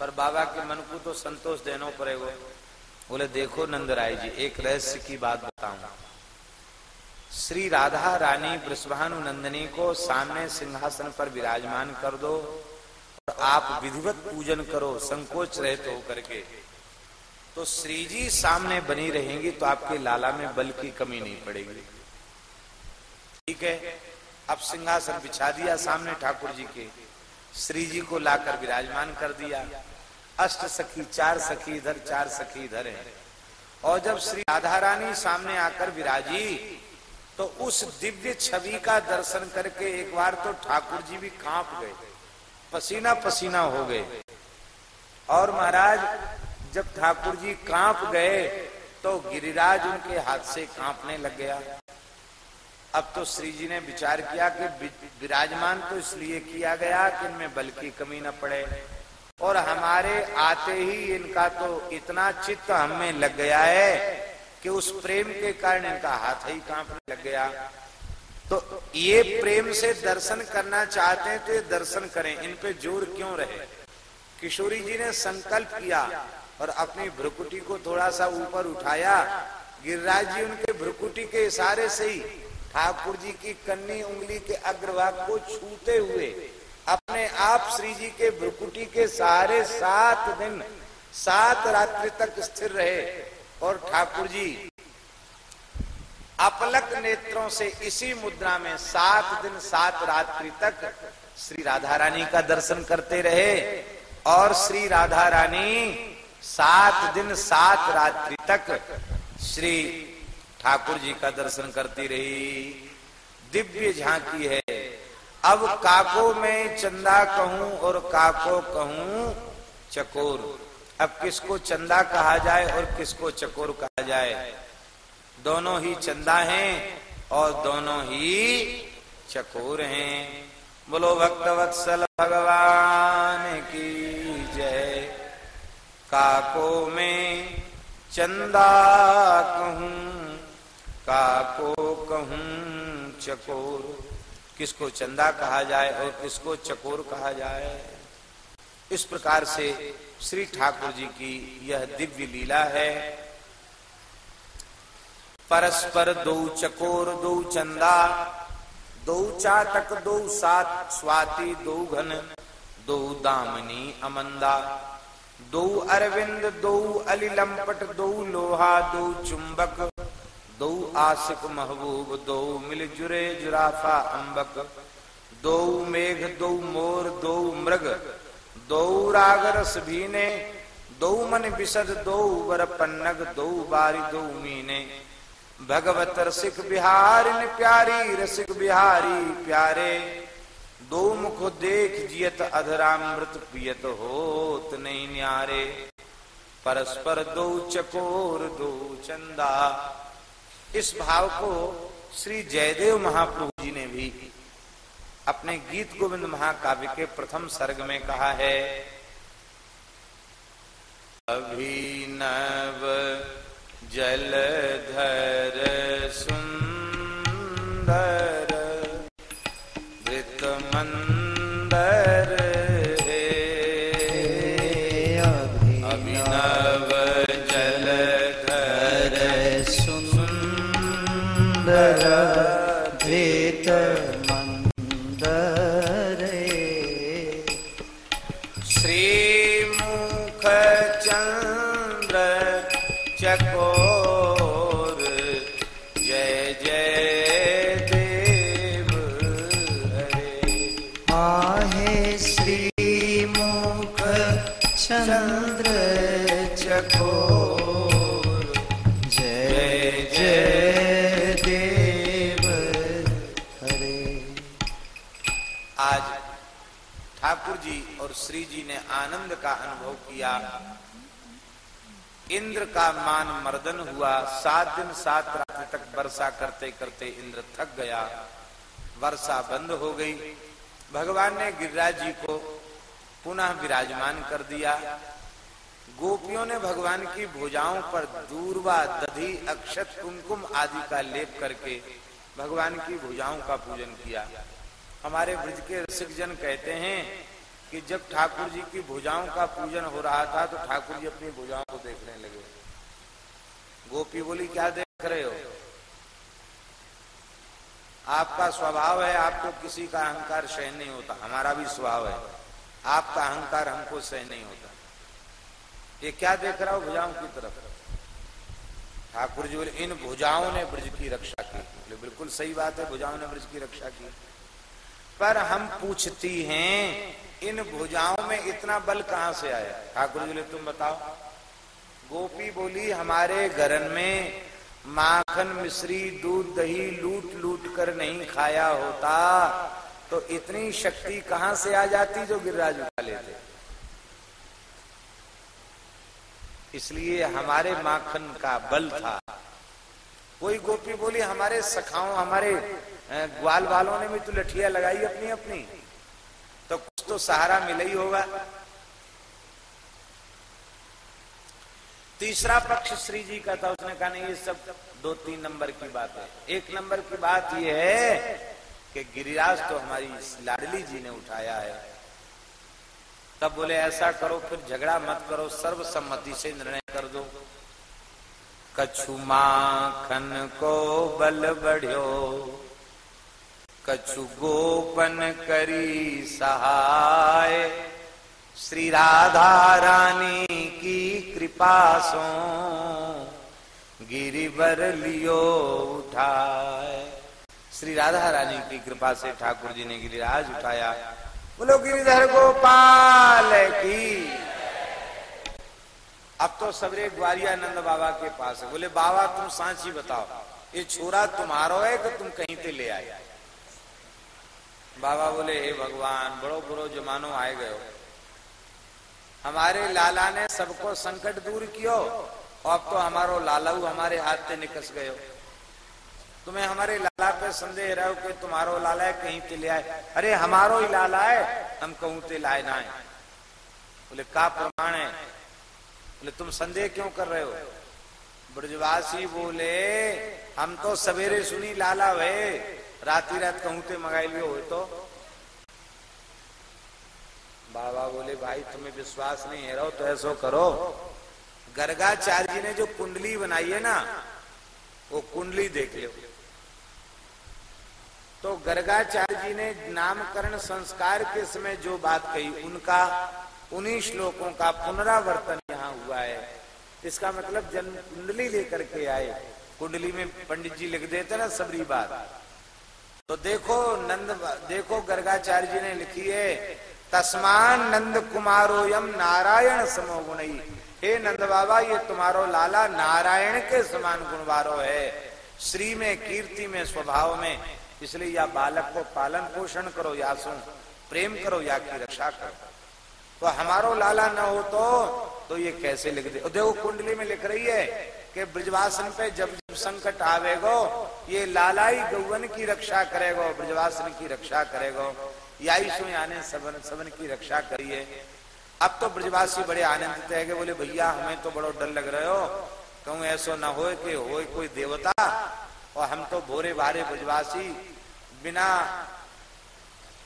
पर बाबा के मन को तो संतोष देना पड़ेगा। बोले, देखो नंदराय जी, एक रहस्य की बात बताऊँ। श्री राधा रानी ब्रस्भानु नंदनी को सामने सिंहासन पर विराजमान कर दो और आप विधिवत पूजन करो, संकोच रहित तो होकर के। तो श्री जी सामने बनी रहेंगी तो आपके लाला में बल की कमी नहीं पड़ेगी। ठीक है, अब सिंहासन बिछा दिया सामने ठाकुर जी के। श्री जी को लाकर विराजमान कर दिया। अष्ट सखी, चार सखी इधर, चार सखी इधर है। और जब श्री राधा रानी सामने आकर विराजी तो उस दिव्य छवि का दर्शन करके एक बार तो ठाकुर जी भी काँप गए। पसीना पसीना हो गए। और महाराज, जब ठाकुर जी काँप गए तो गिरिराज उनके हाथ से कांपने लग गया। अब तो श्री जी ने विचार किया कि विराजमान तो इसलिए किया गया कि इनमें बल की कमी न पड़े। और हमारे आते ही इनका तो इतना चित्त हमें लग गया है कि उस प्रेम के कारण इनका हाथ ही कांपने लग गया। तो ये प्रेम से दर्शन करना चाहते हैं तो ये दर्शन करें। इन पे ज़ोर क्यों रहे? किशोरी जी ने संकल्प किया और अपनी भ्रुकुटी को थोड़ा सा ऊपर उठाया। गिरिराज जी उनके भ्रुकुटी के इशारे से ही ठाकुर जी की कन्नी उंगली के अग्रभाग को छूते हुए अपने आप श्री जी के भ्रुकुटी के सहारे सात दिन, सात रात्रि तक स्थिर रहे। और ठाकुर जी, अपलक नेत्रों से इसी मुद्रा में सात दिन सात रात्रि तक श्री राधा रानी का दर्शन करते रहे और श्री राधा रानी सात दिन सात रात्रि तक श्री ठाकुर जी का दर्शन करती रही। दिव्य झांकी है। अब काको में चंदा कहूँ और काको कहूँ चकोर। अब किसको चंदा कहा जाए और किसको चकोर कहा जाए? दोनों ही चंदा हैं और दोनों ही चकोर हैं। बोलो भक्त वत्सल भगवान की जय। काको में चंदा कहूँ, काको कहूँ चकोर। किसको चंदा कहा जाए और किसको चकोर कहा जाए? इस प्रकार से श्री ठाकुर जी की यह दिव्य लीला है। परस्पर दो चकोर, दो चंदा, दो चाटक दो सात स्वाति, दो घन, दो दामनी अमंदा, दो अरविंद, दो अलिलंपट, दो लोहा, दो चुंबक, दो आशिक महबूब, दो मिल जुरे जुराफा अंबक, दो मेघ, दो मोर, दो मृग दो भीने, दो मन विशद दो वर पन्नग, दो बारी दो मीने। भगवत रसिक बिहारी प्यारी रसिक बिहारी प्यारे। दो मुख देख जियत अधरामृत पियत होत नहीं न्यारे। परस्पर दो चकोर, दो चंदा। इस भाव को श्री जयदेव महाप्रभु जी ने भी अपने गीत गोविंद महाकाव्य के प्रथम सर्ग में कहा है अभिनव जलधर श्री जी ने आनंद का अनुभव किया। इंद्र का मान मर्दन हुआ। सात दिन सात रात्रि तक वर्षा करते करते इंद्र थक गया। वर्षा बंद हो गई। भगवान ने गिरिराज जी को पुनः विराजमान कर दिया। गोपियों ने भगवान की भुजाओं पर दूरवा, दधी, अक्षत, कुमकुम आदि का लेप करके भगवान की भुजाओं का पूजन किया। हमारे ब्रज के रसिक जन कहते हैं कि जब ठाकुर जी की भुजाओं का पूजन हो रहा था तो ठाकुर जी अपनी भुजाओं को देखने लगे। गोपी बोली, क्या देख रहे हो? आपका स्वभाव है, आपको किसी का अहंकार सहन नहीं होता। हमारा भी स्वभाव है, आपका अहंकार हमको सहन नहीं होता। ये क्या देख रहा हो भुजाओं की तरफ़? ठाकुर जी बोले, इन भुजाओं ने ब्रज की रक्षा की। बोले, बिल्कुल सही बात है, भुजाओं ने ब्रज की रक्षा की। पर हम पूछती हैं इन भुजाओं में इतना बल कहाँ से आया? ठाकुर जी तुम बताओ। गोपी बोली, हमारे घरन में माखन, मिश्री, दूध, दही लूट लूट कर नहीं खाया होता। तो इतनी शक्ति कहाँ से आ जाती जो गिरिराज उठा लेते? इसलिए हमारे माखन का बल था। कोई गोपी बोली, हमारे सखाओं, हमारे ग्वाल वालों ने भी तो लठिया लगाई अपनी अपनी तो कुछ तो सहारा मिला ही होगा। तीसरा पक्ष श्री जी का था, उसने कहा, नहीं, ये सब दो तीन नंबर की बात है। एक नंबर की बात यह है कि गिरिराज तो हमारी लाडली जी ने उठाया है। तब बोले, ऐसा करो, फिर झगड़ा मत करो, सर्वसम्मति से निर्णय कर दो। कछु माखन को बल बढ़ियो। कछु गोपन करी सहाय। श्री राधा रानी की कृपा सो, गिरिवर लियो उठाए। श्री राधा रानी की कृपा से ठाकुर जी ने गिरिराज उठाया। बोलो, गिरिधर गोपाल की। अब तो सबरे ग्वारिया नंद बाबा के पास है। बोले, बाबा, तुम सांची बताओ। ये छोरा तुम्हारो है कि तुम कहीं से ले आए? बाबा बोले, हे भगवान, बड़ो बुरो जमानो आए गयो। हमारे लाला ने सबको संकट दूर कियो, अब तो हमारो लालाऊ हमारे हाथ से निकस गयो। तुम्हें हमारे लाला पे संदेह रहो कि तुम्हारो लाला है, कहीं ते ले आए। अरे, हमारो ही लाला है, हम कहूँ ते लाए ना है बोले, का प्रमाण है? बोले, तुम संदेह क्यों कर रहे हो? ब्रजवासी बोले, हम तो सवेरे सुनी लाला वे। राती रात कहूँ ते मंगाई लियो हो तो। बाबा बोले, भाई, तुम्हें विश्वास नहीं है, रहो तो ऐसा करो। गर्गाचार्य जी ने जो कुंडली बनाई है ना, वो कुंडली देख लो तो गर्गाचार्य जी ने नामकरण संस्कार के समय जो बात कही, उनका, उन्हीं श्लोकों का पुनरावर्तन यहाँ हुआ है। इसका मतलब जन्म कुंडली लेकर के आए। कुंडली में पंडित जी लिख देते ना सबरी बात। तो देखो नंद, देखो गर्गाचार्य जी ने लिखी है, तस्मान नंद कुमारो यम नारायण समो गुणई हे नंद बाबा, ये तुम्हारो लाला नारायण के समान गुणवारो है। श्री में, कीर्ति में, स्वभाव में। इसलिए या बालक को पालन पोषण करो, या सुन, प्रेम करो, या की रक्षा करो। तो हमारो लाला न हो तो तो ये कैसे लिख दे? देखो कुंडली में लिख रही है कि ब्रजवासन पे जब जब संकट आवेगो, ये लाला ही गौवन की रक्षा करेगो, ब्रजवासन की रक्षा करेगो। याई आने, सबन सबन की रक्षा करिए। अब तो ब्रजवासी बड़े आनंदित है बोले, भैया, हमें तो बड़ो डर लग रहे हो। कहूँ, ऐसो न हो कि हो कोई देवता। और हम तो भोरे भारे ब्रजवासी। बिना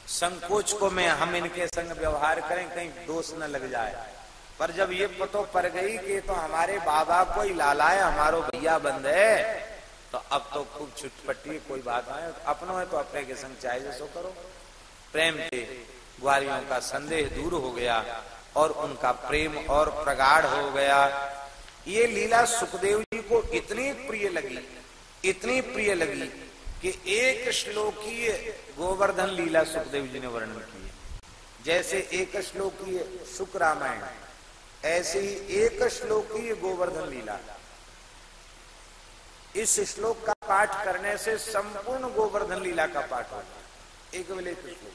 संकोच को में, हम इनके संग व्यवहार करें, कहीं दोष न लग जाए। पर जब ये पतो पड़ गई कि तो हमारे बाबा को ही लाला है हमारो भैया बंद है तो अब तो खूब छुटपट्टी कोई बात है अपनों है तो अपने के संग चाहे जैसो करो। प्रेम से ग्वारियों का संदेह दूर हो गया और उनका प्रेम और प्रगाढ़ हो गया। ये लीला सुखदेव जी को इतनी प्रिय लगी, इतनी प्रिय लगी कि एक श्लोकीय गोवर्धन लीला सुखदेव जी ने वर्णन की जैसे एक श्लोकीय सुख रामायण ऐसे ही एक श्लोकीय गोवर्धन लीला। इस श्लोक का पाठ करने से संपूर्ण गोवर्धन लीला का पाठ होगा। एक वेले श्लोक।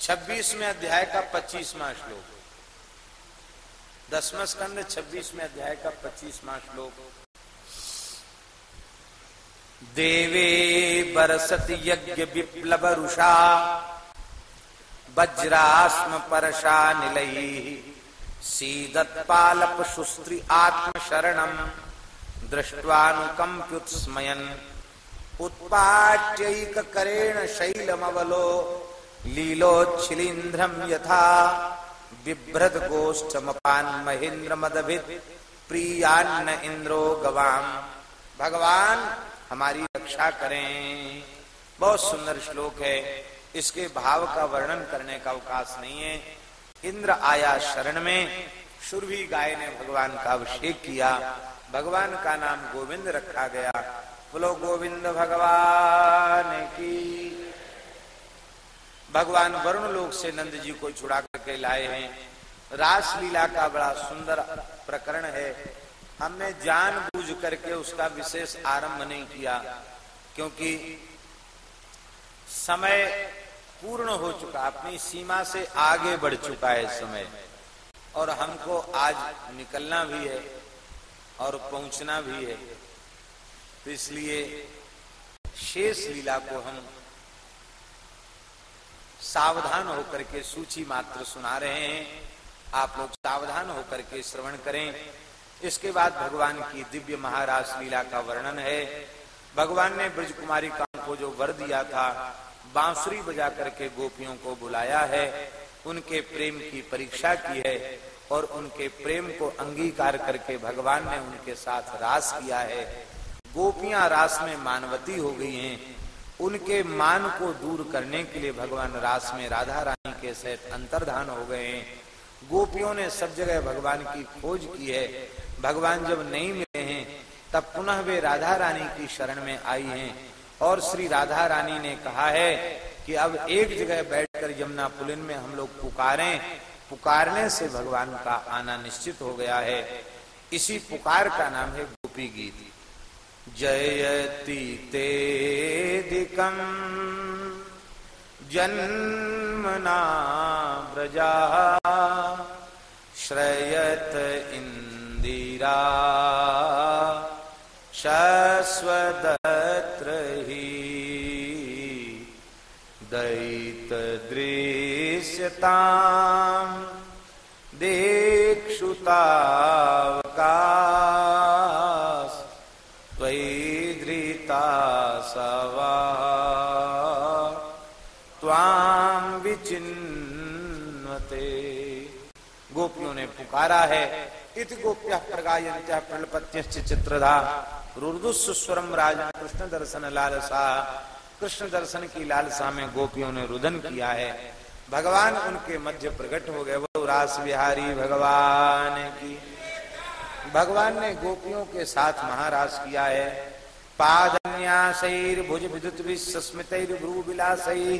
छब्बीसवें अध्याय का पच्चीसवा श्लोक। दसवा स्कंद छब्बीसवें अध्याय का पच्चीसवा श्लोक। देवे बरसत यज्ञ विप्लव रुषा वज्रास्म परशा निलई सीदत्पालप सुस्त्री आत्म शरणम दृष्ट्वानुकंप्युत्स्मयन् उत्पाट्यैक करेण शैलमवलो। लीलोच्छिलीन्द्रम यथा। बिभ्रत गोष्ठमपान महेंद्र मदभित प्रियान्न इंद्रो गवाम। भगवान, हमारी रक्षा करें। बहुत सुंदर श्लोक है। इसके भाव का वर्णन करने का अवकाश नहीं है। इंद्र आया शरण में शुरभी गाय ने भगवान का अभिषेक किया। भगवान का नाम गोविंद रखा गया। बोलो, गोविंद भगवान की भगवान वरुण लोक से नंद जी को छुड़ा करके लाए हैं। रास लीला का बड़ा सुंदर प्रकरण है। हमने जान बूझ करके उसका विशेष आरंभ नहीं किया, क्योंकि समय पूर्ण हो चुका, अपनी सीमा से आगे बढ़ चुका है समय। और हमको आज निकलना भी है और पहुँचना भी है। तो इसलिए शेष लीला को हम सावधान होकर के सूची मात्र सुना रहे हैं। आप लोग सावधान होकर के श्रवण करें। इसके बाद भगवान की दिव्य महाराज लीला का वर्णन है। भगवान ने ब्रज कुमारी को जो वर दिया था बांसुरी बजा करके गोपियों को बुलाया है, उनके प्रेम की परीक्षा की है और उनके प्रेम को अंगीकार करके भगवान ने उनके साथ रास किया है। गोपियाँ रास में मानवती हो गई हैं। उनके मान को दूर करने के लिए भगवान रास में राधा रानी के सहित अंतर्धान हो गए हैं। गोपियों ने सब जगह भगवान की खोज की है। भगवान जब नहीं मिले हैं, तब पुनः वे राधा रानी की शरण में आई हैं। और श्री राधा रानी ने कहा है कि अब एक जगह बैठकर यमुना पुलिन में हम लोग पुकारें। पुकारने से भगवान का आना निश्चित हो गया है। इसी पुकार का नाम है गोपी गीत। जयति तेदिकम जन्मना व्रजा श्रयत इंदिरा। शश्वदत्र ही दैत दृश्यता देक्षुतावकाश त्वयिधृता सवा विचिन्वते। गोपियों ने पुकारा है, इत गोप्य प्रगायंत्य प्रलपत्य चित्रधा। रुदुस्वरम राजन कृष्ण दर्शन लालसा। कृष्ण दर्शन की लालसा में गोपियों ने रुदन किया है। भगवान उनके मध्य प्रकट हो गए। वो रास बिहारी भगवान की। भगवान ने गोपियों के साथ महारास किया है। पादन्यासैर भुज विद्युत विस्मितैर भ्रू विलासै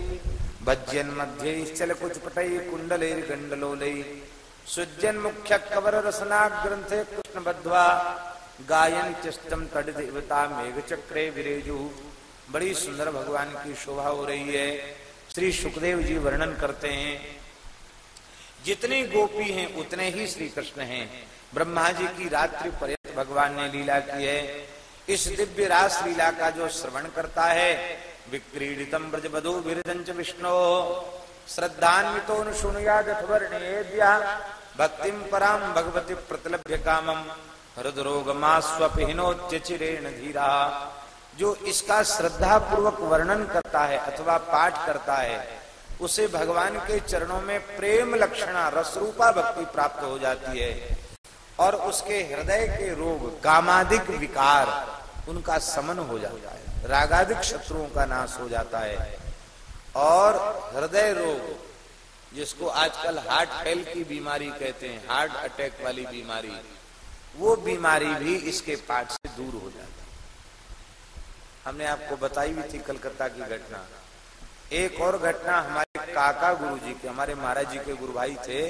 भज्यन मध्य चल कुछ पटई कुंडलैर गंडलोलई सुजन मुख्य कवर रसना ग्रंथे कृष्ण बद्वा। गायन चिष्टम तट देवता मेघ चक्रे विरेजु। बड़ी सुंदर भगवान की शोभा हो रही है। श्री सुखदेव जी वर्णन करते हैं। जितनी गोपी हैं, उतने ही श्री कृष्ण हैं। ब्रह्मा जी की रात्रि पर्यंत भगवान ने लीला की है। इस दिव्य रास लीला का जो श्रवण करता है विक्रीडितम ब्रज बधु विरदंच विष्णु। श्रद्धान्वितो शुणुयादवर्णेद्या भक्तिम पराम भगवती प्रतलभ्य कामम हृदरोगमास्वपिहिनोच्चिरेण धीरा। जो इसका श्रद्धा पूर्वक वर्णन करता है अथवा पाठ करता है, उसे भगवान के चरणों में प्रेम लक्षणा रसरूपा भक्ति प्राप्त हो जाती है। और उसके हृदय के रोग कामादिक विकार, उनका समन हो जाता है। रागादिक शत्रुओं का नाश हो जाता है। और हृदय रोग, जिसको आजकल हार्ट फेल की बीमारी कहते हैं, हार्ट अटैक वाली बीमारी वो बीमारी भी इसके पाठ से दूर हो जाती हमने आपको बताई भी थी कलकत्ता की घटना। एक और घटना हमारे काका गुरु जी के, हमारे महाराज जी के गुरु भाई थे।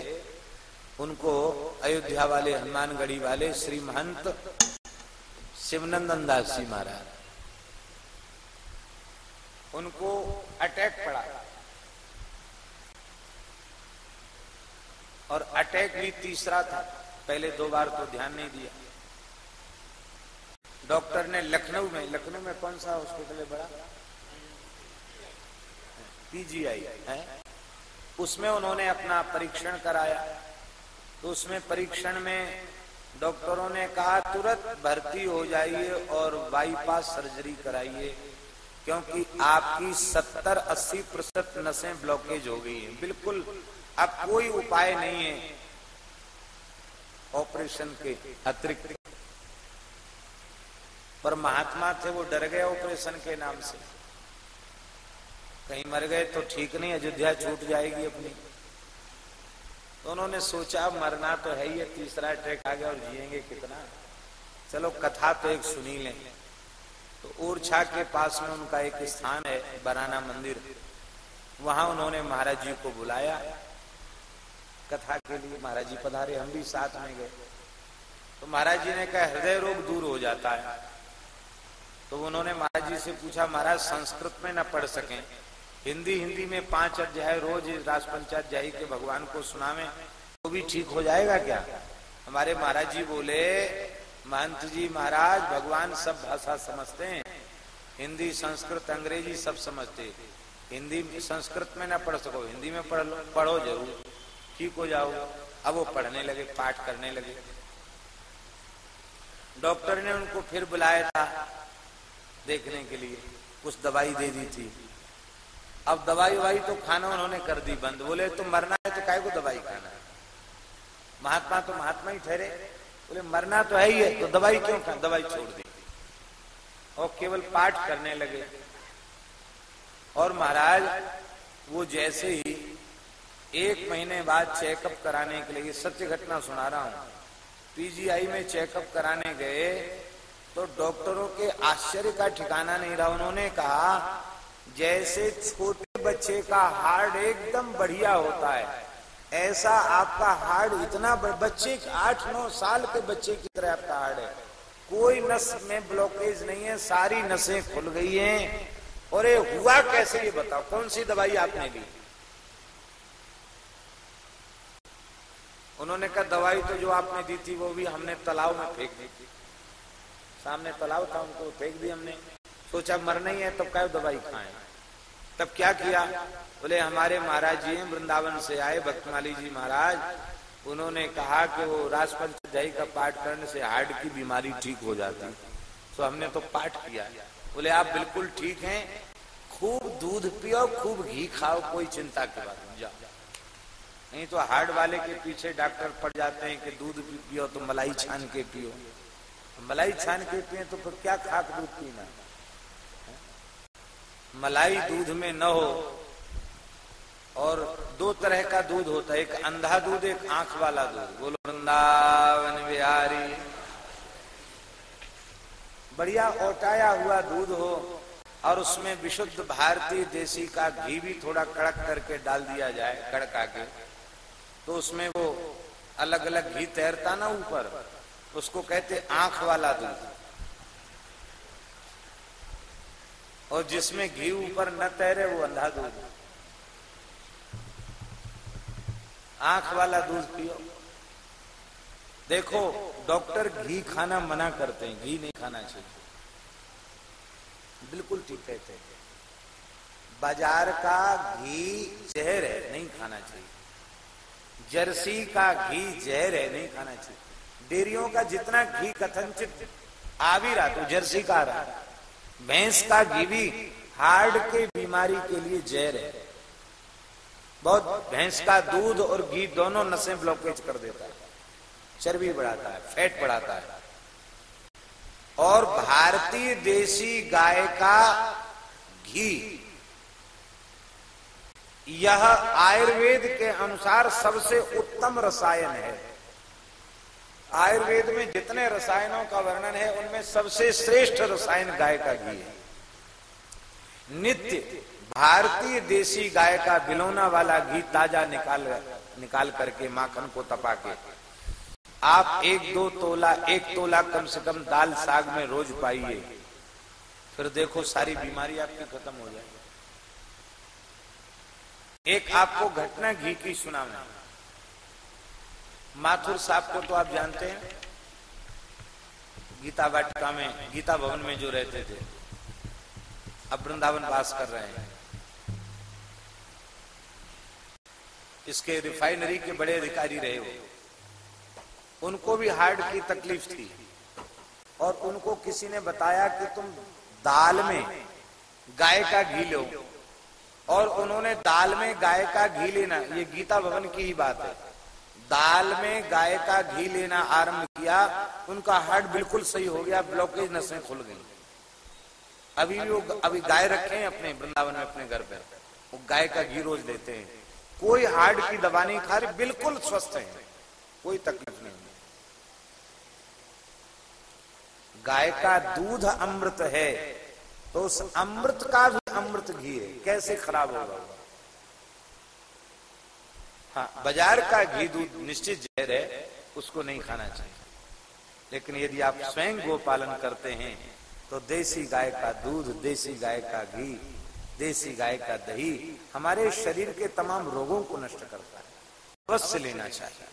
उनको अयोध्या वाले, हनुमानगढ़ी वाले श्री महंत शिवनंदन दास जी महाराज। उनको अटैक पड़ा। और अटैक भी तीसरा था। पहले दो बार तो ध्यान नहीं दिया। डॉक्टर ने लखनऊ में लखनऊ में कौन सा हॉस्पिटल है बड़ा? पीजीआई, है? उसमें उन्होंने अपना परीक्षण कराया। तो उसमें परीक्षण में डॉक्टरों ने कहा, तुरंत भर्ती हो जाइए और बाईपास सर्जरी कराइए, क्योंकि आपकी 70-80 प्रतिशत नसें ब्लॉकेज हो गई हैं। बिल्कुल, अब कोई उपाय नहीं है। ऑपरेशन के अतिरिक्त। पर महात्मा थे, वो डर गए ऑपरेशन के नाम से। कहीं मर गए तो ठीक नहीं, अयोध्या छूट जाएगी अपनी। तो उन्होंने सोचा मरना तो है ही तीसरा अटैक आ गया और जिएँगे कितना? चलो, कथा तो एक सुनी लें। तो ओरछा के पास में उनका एक स्थान है बराना मंदिर। वहाँ उन्होंने महाराज जी को बुलाया। कथा के लिए महाराज जी पधारे, हम भी साथ में गए। तो महाराज जी ने कहा, हृदय रोग दूर हो जाता है। तो उन्होंने महाराज जी से पूछा, महाराज, संस्कृत में न पढ़ सके। हिंदी हिंदी में पाँच अध्याय रोज राज पंचाध्यायी के भगवान को सुनावे तो भी ठीक हो जाएगा क्या? हमारे महाराज जी बोले, महंत जी महाराज, भगवान सब भाषा समझते हैं। हिंदी, संस्कृत, अंग्रेज़ी सब समझते हिंदी, संस्कृत में ना पढ़ सको, हिंदी में पढ़ लो, पढ़ो ज़रूर। ठीक हो जाओ। अब वो पढ़ने लगे, पाठ करने लगे। डॉक्टर ने उनको फिर बुलाया था देखने के लिए। कुछ दवाई दे दी थी। अब दवाई वाई तो खाना उन्होंने कर दी बंद। बोले, तुम मरना है तो काय को दवाई खाना है? महात्मा तो महात्मा ही ठहरे। बोले, मरना तो है ही है तो दवाई क्यों खा दवाई छोड़ दी। और केवल पाठ करने लगे। और महाराज, वो जैसे ही एक महीने बाद चेकअप कराने के लिए सत्य घटना सुना रहा हूँ। पीजीआई में चेकअप कराने गए तो डॉक्टरों के आश्चर्य का ठिकाना नहीं रहा। उन्होंने कहा, जैसे छोटे बच्चे का हार्ट एकदम बढ़िया होता है, ऐसा आपका हार्ड इतना बच्चे आठ नौ साल के बच्चे की तरह आपका हार्ड है। कोई नस में ब्लॉकेज नहीं है, सारी नसें खुल गई हैं। और ये हुआ कैसे, ये बताओ, कौन सी दवाई आपने ली? उन्होंने कहा, दवाई तो जो आपने दी थी, वो भी हमने तालाब में फेंक दी थी। सामने तालाब था, उनको फेंक दी हमने। सोचा, मरना ही है, तब क्या दवाई खाएँ? तब क्या किया? बोले, हमारे महाराज जी वृंदावन से आए भक्तमाली जी महाराज। उन्होंने कहा कि वो राजपंच दही का पाठ करने से हार्ट की बीमारी ठीक हो जाती तो हमने तो पाठ किया। बोले, आप बिल्कुल ठीक हैं। खूब दूध पियो, खूब घी खाओ, कोई चिंता की बात नहीं, जाओ। नहीं तो हार्ट वाले के पीछे डॉक्टर पड़ जाते हैं कि दूध भी पियो तो मलाई छान के पियो। मलाई छान के पिए तो फिर क्या खाक दूध पीना? मलाई दूध में न हो और दो तरह का दूध होता है, एक अंधा दूध, एक आँख वाला दूध। बोलो, वृंदावन बिहारी। बढ़िया ओटाया हुआ दूध हो और उसमें विशुद्ध भारतीय देसी का घी भी थोड़ा कड़क करके डाल दिया जाए, कड़का के तो उसमें वो अलग अलग घी तैरता ना ऊपर, उसको कहते आँख वाला दूध। और जिसमें घी ऊपर न तैरे वो अंधा दूध। आँख वाला दूध पियो। देखो, डॉक्टर घी खाना मना करते हैं, घी नहीं खाना चाहिए। बिल्कुल ठीक कहते हैं। बाज़ार का घी जहर है, नहीं खाना चाहिए। जर्सी का घी जहर है नहीं खाना चाहिए। डेरियों का जितना घी कथनचित आ भी रहा तो जर्सी का आ रहा। भैंस का घी भी हार्ट के बीमारी के लिए जहर है बहुत भैंस का दूध और घी दोनों नसें ब्लॉकेज कर देता है। चर्बी बढ़ाता है फैट बढ़ाता है। और भारतीय देसी गाय का घी यह आयुर्वेद के अनुसार सबसे उत्तम रसायन है। आयुर्वेद में जितने रसायनों का वर्णन है, उनमें सबसे श्रेष्ठ रसायन गाय का घी है। नित्य भारतीय देसी गाय का बिलोना वाला घी ताज़ा निकाल निकाल करके माखन को तपा के। आप एक दो तोला, एक तोला कम से कम दाल साग में रोज पाइए, फिर देखो सारी बीमारी आपकी खत्म हो जाएगी। एक आपको घटना घी की सुना माथुर साहब को तो आप जानते हैं। गीता वाटिका में, गीता भवन में जो रहते थे। अब वृंदावन वास कर रहे हैं। इसके रिफाइनरी के बड़े अधिकारी रहे वो उनको भी हार्ट की तकलीफ़ थी। और उनको किसी ने बताया कि तुम दाल में गाय का घी लो। और उन्होंने दाल में गाय का घी लेना, ये गीता भवन की ही बात है। दाल में गाय का घी लेना आरंभ किया, उनका हार्ट बिल्कुल सही हो गया, ब्लॉकेज नसें खुल गई। अभी वो अभी गाय रखे हैं अपने, वृंदावन में अपने घर पर वो गाय का घी रोज लेते हैं। कोई हार्ट की दवा नहीं खा रही, बिल्कुल स्वस्थ है। कोई तकलीफ़ नहीं। गाय का दूध अमृत है। तो उस अमृत का भी अमृत घी है। कैसे खराब होगा? हाँ बाज़ार का घी दूध निश्चित जहर है, उसको नहीं खाना चाहिए। लेकिन यदि आप स्वयं गो पालन करते हैं तो देसी गाय का दूध, देसी गाय का घी, देसी गाय का दही हमारे शरीर के तमाम रोगों को नष्ट करता है। अवश्य लेना चाहिए।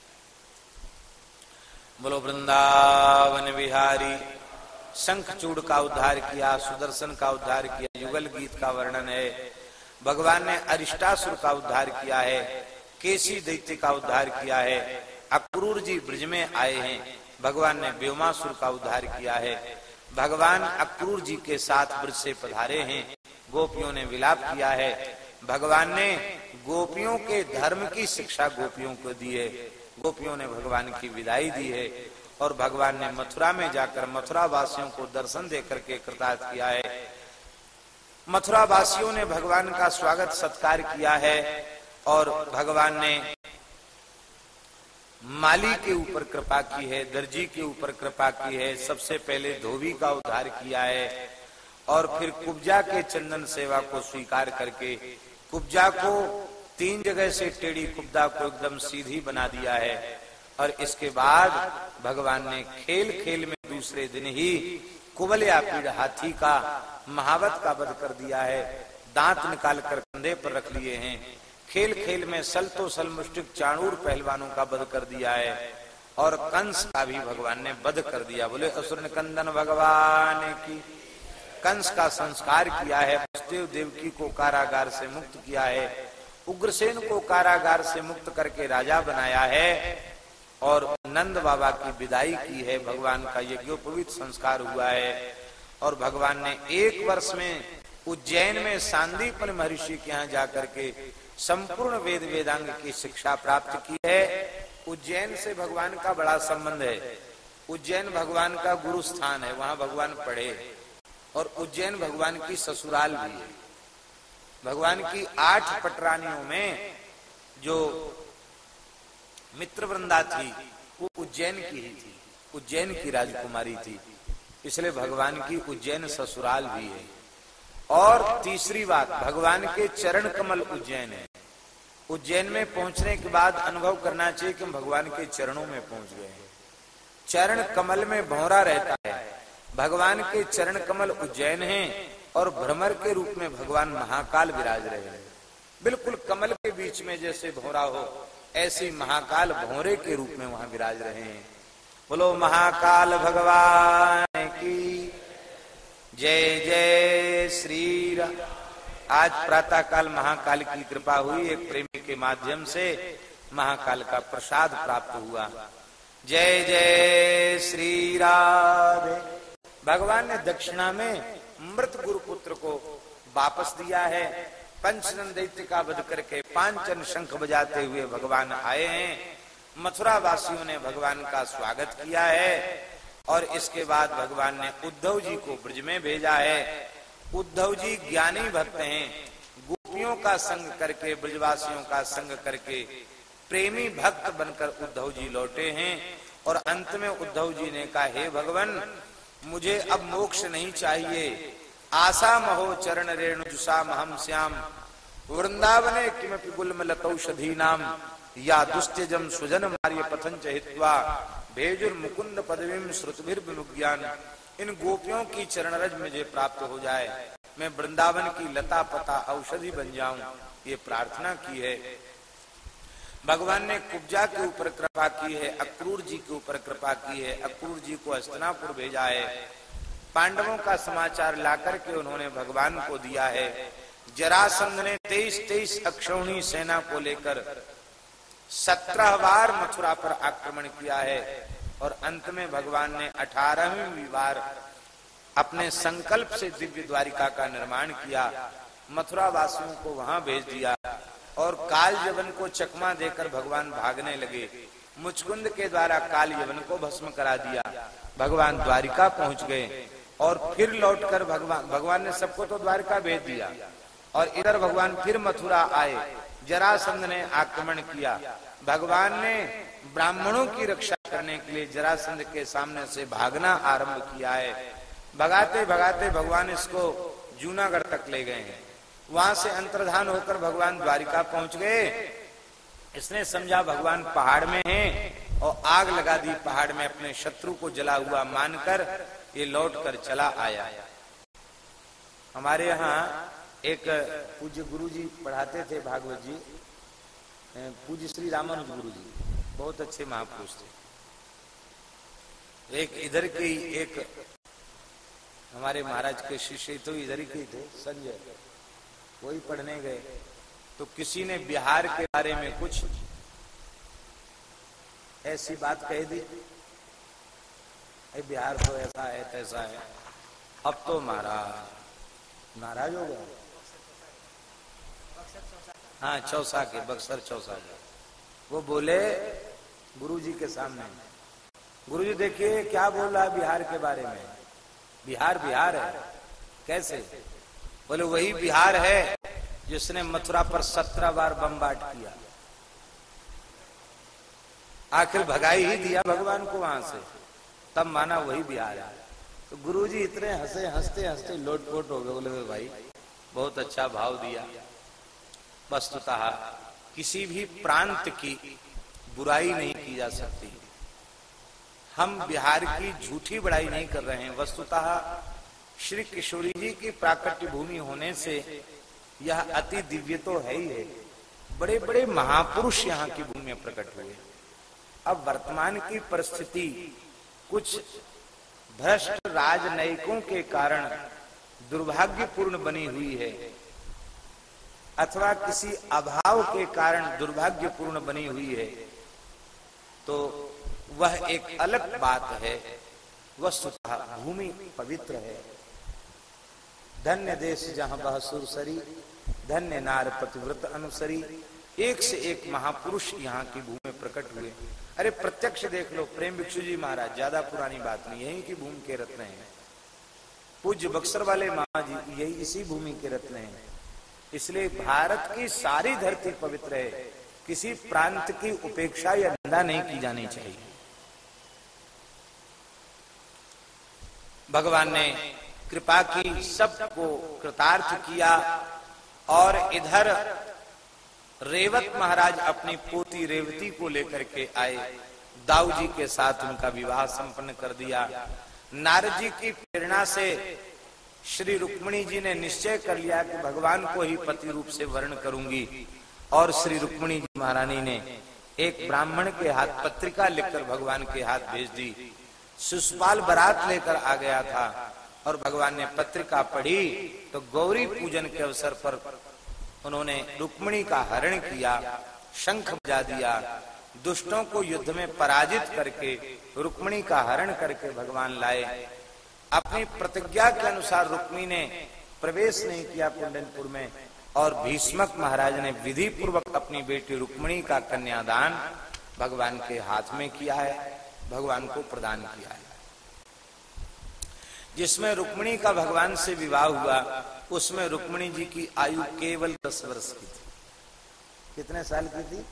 बोलो, वृंदावन बिहारी। शंख चूड़ का उद्धार किया, सुदर्शन का उद्धार किया, युगल गीत का वर्णन है। भगवान ने अरिष्टासुर का उद्धार किया है, केसी दैत्य का उद्धार किया है, अक्रूर जी ब्रज में आए हैं, भगवान ने व्योमासुर का उद्धार किया है। भगवान अक्रूर जी के साथ ब्रज से पधारे हैं, गोपियों ने विलाप किया है। भगवान ने गोपियों के धर्म की शिक्षा गोपियों को दी है, गोपियों ने भगवान की विदाई दी है। और भगवान ने मथुरा में जाकर मथुरा वासियों को दर्शन देकर के कृतार्थ किया है। मथुरा वासियों ने भगवान का स्वागत सत्कार किया है और भगवान ने माली के ऊपर कृपा की है, दर्जी के ऊपर कृपा की है, सबसे पहले धोबी का उद्धार किया है और फिर कुब्जा के चंदन सेवा को स्वीकार करके कुब्जा को तीन जगह से टेढ़ी कुब्जा को एकदम सीधी बना दिया है। और इसके बाद भगवान ने खेल खेल में दूसरे दिन ही कुबलिया पीड़ हाथी का, महावत का वध कर दिया है। दांत निकाल कर कंधे पर रख लिए हैं। खेल खेल में सल तो सल मुष्टिक चाणूर पहलवानों का वध कर दिया है और कंस का भी भगवान ने वध कर दिया। बोले असुर निकंदन भगवान की। कंस का संस्कार किया है, वसुदेव देवकी को कारागार से मुक्त किया है, उग्रसेन को कारागार से मुक्त करके राजा बनाया है। और नंद बाबा की विदाई की है। भगवान का यज्ञोपवित संस्कार हुआ है और भगवान ने एक वर्ष में उज्जैन में सांदीपन महर्षि के यहाँ जाकर के संपूर्ण वेद वेदांग की शिक्षा प्राप्त की है। उज्जैन से भगवान का बड़ा संबंध है। उज्जैन भगवान का गुरु स्थान है, वहाँ भगवान पढ़े और उज्जैन भगवान की ससुराल भी है। भगवान की आठ पटरानियों में जो मित्र वृंदा थी, वो उज्जैन की ही थी, उज्जैन की राजकुमारी थी। इसलिए भगवान की उज्जैन ससुराल भी है। और तीसरी बात, भगवान के चरण कमल उज्जैन है। उज्जैन में पहुँचने के बाद अनुभव करना चाहिए कि हम भगवान के चरणों में पहुँच गए हैं। चरण कमल में भौरा रहता है। भगवान के चरण कमल उज्जैन है और भ्रमर के रूप में भगवान महाकाल विराज रहे हैं। बिल्कुल कमल के बीच में जैसे भौरा हो ऐसे महाकाल भौरे के रूप में वहाँ विराज रहे हैं। बोलो, महाकाल भगवान की जय जय श्री आज प्रातः काल महाकाल की कृपा हुई एक प्रेमी के माध्यम से महाकाल का प्रसाद प्राप्त हुआ। जय जय श्री राधे। भगवान ने दक्षिणा में मृत गुरुपुत्र को वापस दिया है। पंचनन दैत्य का वध करके पांचन शंख बजाते हुए भगवान आए हैं। मथुरा वासियों ने भगवान का स्वागत किया है और इसके बाद भगवान ने उद्धव जी को ब्रज में भेजा है। उद्धव जी ज्ञानी भक्त हैं। गोपियों का संग करके, ब्रजवासियों का संग करके प्रेमी भक्त बनकर उद्धव जी लौटे हैं और अंत में उद्धव जी ने कहा, हे भगवान, मुझे अब मोक्ष नहीं चाहिए। आशा महो चरण रेणु जुषा महम श्याम। वृंदावने किमपि गुलम लतौषधि नाम या दुस्त्यजम सुजन मार्य पथन चहित्वा भेजुर मुकुंद पदवीम श्रुतभिर विमुज्ञान इन गोपियों की चरण रज मुझे प्राप्त हो जाए। मैं वृंदावन की लता पता औषधि बन जाऊँ। ये प्रार्थना की है। भगवान ने कुब्जा के ऊपर कृपा की है, अक्रूर जी के ऊपर कृपा की है। अक्रूर जी को हस्तनापुर भेजा है। पांडवों का समाचार लाकर के उन्होंने भगवान को दिया है। जरासंध ने तेईस तेईस अक्षौणी सेना को लेकर सत्रह बार मथुरा पर आक्रमण किया है और अंत में भगवान ने अठारहवीं बार अपने संकल्प से दिव्य द्वारिका का निर्माण किया। मथुरा वासियों को वहाँ भेज दिया और काल यवन को चकमा देकर भगवान भागने लगे। मुचकुंद के द्वारा काल यवन को भस्म करा दिया। भगवान द्वारिका पहुँच गए। और फिर लौटकर भगवान भगवान ने सबको तो द्वारिका भेज दिया। और इधर भगवान फिर मथुरा आए। जरासंध ने आक्रमण किया। भगवान ने ब्राह्मणों की रक्षा करने के लिए जरासंध के सामने से भागना आरंभ किया है। भगाते भगाते भगवान इसको जूनागढ़ तक ले गए हैं। वहाँ से अंतर्धान होकर भगवान द्वारिका पहुँच गए। इसने समझा भगवान पहाड़ में हैं और आग लगा दी पहाड़ में अपने शत्रु को जला हुआ मानकर ये लौट कर चला आया। हमारे यहाँ एक पूज्य गुरु जी पढ़ाते थे भागवत जी पूज्य श्री रामानुज गुरु जी बहुत अच्छे महापुरुष थे। एक इधर के एक हमारे महाराज के शिष्य तो इधर के थे, संजय, वही पढ़ने गए। तो किसी ने बिहार के बारे में कुछ ऐसी बात कह दी बिहार तो ऐसा है, तैसा है। अब तो महाराज, नाराज़ हो गया। हाँ चौसा के, बक्सर चौसा के। वो बोले गुरु जी के सामने। गुरु जी देखिए, क्या बोल रहा है बिहार के बारे में? बिहार बिहार है। कैसे? बोले, वही बिहार है जिसने मथुरा पर सत्रह बार बमबाट किया। आखिर भगाई ही दिया भगवान को वहाँ से। तब माना वही बिहार है तो गुरु जी इतने हंसे, हँसते हँसते लोटपोट हो गए, बोले भाई, बहुत अच्छा भाव दिया। वस्तुतः किसी भी प्रांत की बुराई नहीं की जा सकती। हम बिहार की झूठी बड़ाई नहीं कर रहे हैं। वस्तुतः श्री किशोरी जी की प्राकट्य भूमि होने से यह अति दिव्य तो है ही है। बड़े बड़े महापुरुष यहाँ की भूमि प्रकट हुए। अब वर्तमान की परिस्थिति कुछ भ्रष्ट राजनयिकों के कारण दुर्भाग्यपूर्ण बनी हुई है अथवा किसी अभाव के कारण दुर्भाग्यपूर्ण बनी हुई है तो वह एक अलग बात है। वस्तुतः भूमि पवित्र है। धन्य देश जहाँ बह सुरसरी धन्य नार पतिव्रत अनुसरी, एक से एक महापुरुष यहाँ की भूमि प्रकट हुए अरे प्रत्यक्ष देख लो, प्रेम भिक्षु जी महाराज, ज़्यादा पुरानी बात नहीं, यही की भूमि के रत्न हैं। पूज्य बक्सर वाले महाजी यही इसी भूमि के रत्न हैं। इसलिए भारत की सारी धरती पवित्र है, किसी प्रांत की उपेक्षा या निंदा नहीं की जानी चाहिए। भगवान ने कृपा की, सबको कृतार्थ किया और इधर रेवत महाराज अपनी पोती रेवती को लेकर के आए। दाऊ जी के साथ उनका विवाह संपन्न कर दिया। नारद जी की प्रेरणा से श्री रुक्मणी जी ने निश्चय कर लिया कि भगवान को ही पति रूप से वर्ण करूँगी। और श्री रुक्मणी जी महारानी ने एक ब्राह्मण के हाथ पत्रिका लिखकर भगवान के हाथ भेज दी। सुषपाल बरात लेकर आ गया था और भगवान ने पत्रिका पढ़ी तो गौरी पूजन के अवसर पर उन्होंने रुक्मणी का हरण किया, शंख बजा दिया, दुष्टों को युद्ध में पराजित करके रुक्मणी का हरण करके भगवान लाए। अपनी प्रतिज्ञा के अनुसार रुक्मी ने प्रवेश नहीं किया कुंडनपुर में और भीष्मक महाराज ने विधि पूर्वक अपनी बेटी रुक्मणी का कन्यादान भगवान के हाथ में किया है, भगवान को प्रदान किया है। जिसमें रुक्मणी का भगवान से विवाह हुआ उसमें रुक्मणी जी की आयु केवल दस वर्ष की थी। कितने साल की थी?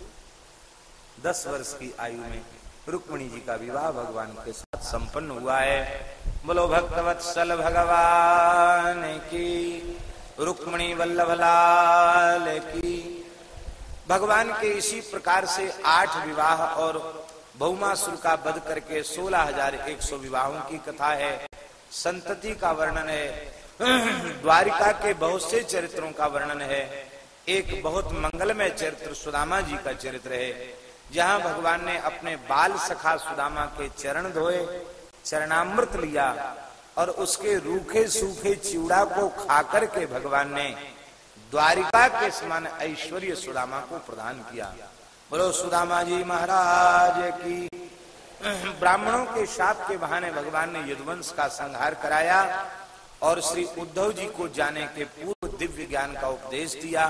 दस वर्ष की आयु में रुक्मणी जी का विवाह भगवान के साथ संपन्न हुआ है। बोलो, भक्तवत्सल भगवान की, रुक्मणी वल्लभ लाल की। भगवान के इसी प्रकार से आठ विवाह और बहुमासुर का बध करके सोलह हज़ार एक सौ विवाहों की कथा है। संतति का वर्णन है। द्वारिका के बहुत से चरित्रों का वर्णन है। एक बहुत मंगलमय चरित्र सुदामा जी का चरित्र है, जहाँ भगवान ने अपने बाल सखा सुदामा के चरण धोए, चरणामृत लिया और उसके रूखे सूखे चिवड़ा को खाकर के भगवान ने द्वारिका के समान ऐश्वर्य सुदामा को प्रदान किया। बोलो, सुदामा जी महाराज की, ब्राह्मणों के शाप के बहाने भगवान ने युद्धवंश का संहार कराया। और श्री उद्धव जी को जाने के पूर्व दिव्य ज्ञान का उपदेश दिया,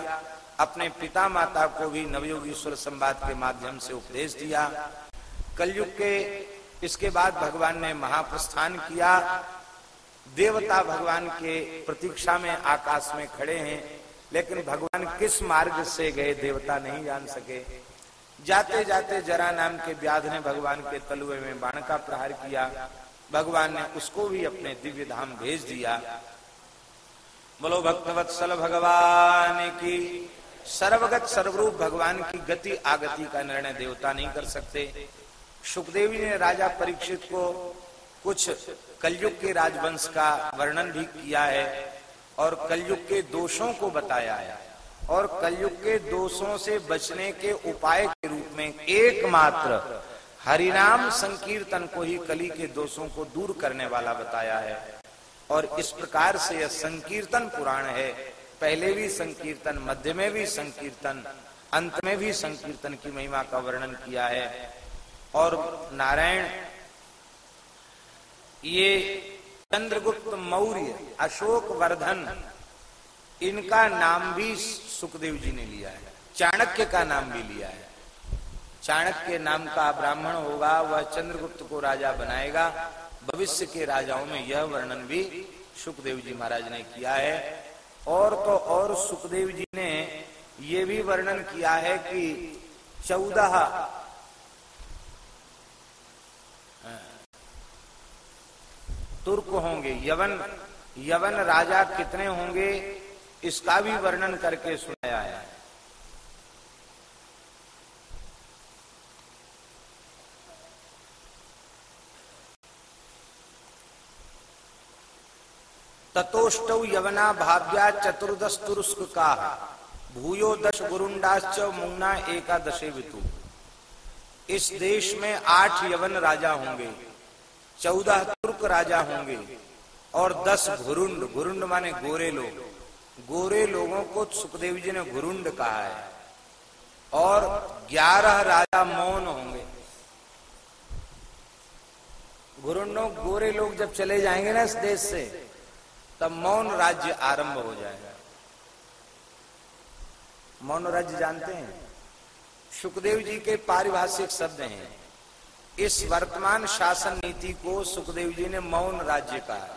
अपने पिता माता को भी नवयोगीश्वर संवाद के माध्यम से उपदेश दिया। कलयुग के, इसके बाद भगवान ने महाप्रस्थान किया। देवता भगवान के प्रतीक्षा में आकाश में खड़े हैं, लेकिन भगवान किस मार्ग से गए देवता नहीं जान सके। जाते जाते जरा नाम के व्याध ने भगवान के तलुए में बाण का प्रहार किया। भगवान ने उसको भी अपने दिव्य धाम भेज दिया। बोलो भक्तवत्सल भगवान की, सर्वगत सर्वरूप भगवान की गति आगति का निर्णय देवता नहीं कर सकते। सुखदेवी ने राजा परीक्षित को कुछ कलयुग के राजवंश का वर्णन भी किया है और कलयुग के दोषों को बताया है और कलयुग के दोषों से बचने के उपाय के रूप में एकमात्र हरिनाम संकीर्तन को ही कली के दोषों को दूर करने वाला बताया है। और इस प्रकार से यह संकीर्तन पुराण है। पहले भी संकीर्तन, मध्य में भी संकीर्तन, अंत में भी संकीर्तन की महिमा का वर्णन किया है। और नारायण, ये चंद्रगुप्त मौर्य अशोक वर्धन इनका नाम भी सुखदेव जी ने लिया है। चाणक्य का नाम भी लिया है। चाणक्य नाम का ब्राह्मण होगा, वह चंद्रगुप्त को राजा बनाएगा। भविष्य के राजाओं में यह वर्णन भी सुखदेव जी महाराज ने किया है। और तो और सुखदेव जी ने यह भी वर्णन किया है कि चौदह तुर्क होंगे, यवन यवन राजा कितने होंगे, इसका भी वर्णन करके सुनाया है। ततोष्ट यवना भाव्या चतुर्दश तुरुस्क का भूयो दश गुरुंडाश्च मुन्ना एकादशे वितु। इस देश में आठ यवन राजा होंगे, चौदह तुर्क राजा होंगे, और दस घुरुंड घुरुंड माने गोरे लोग। गोरे लोगों को सुखदेव जी ने घुरुंड कहा है। और ग्यारह राजा मौन होंगे। घुरुंडों गोरे लोग जब चले जाएँगे ना इस देश से तब मौन राज्य आरंभ हो जाएगा। मौन राज्य जानते हैं? सुखदेव जी के पारिभाषिक शब्द हैं। इस वर्तमान शासन नीति को सुखदेव जी ने मौन राज्य कहा।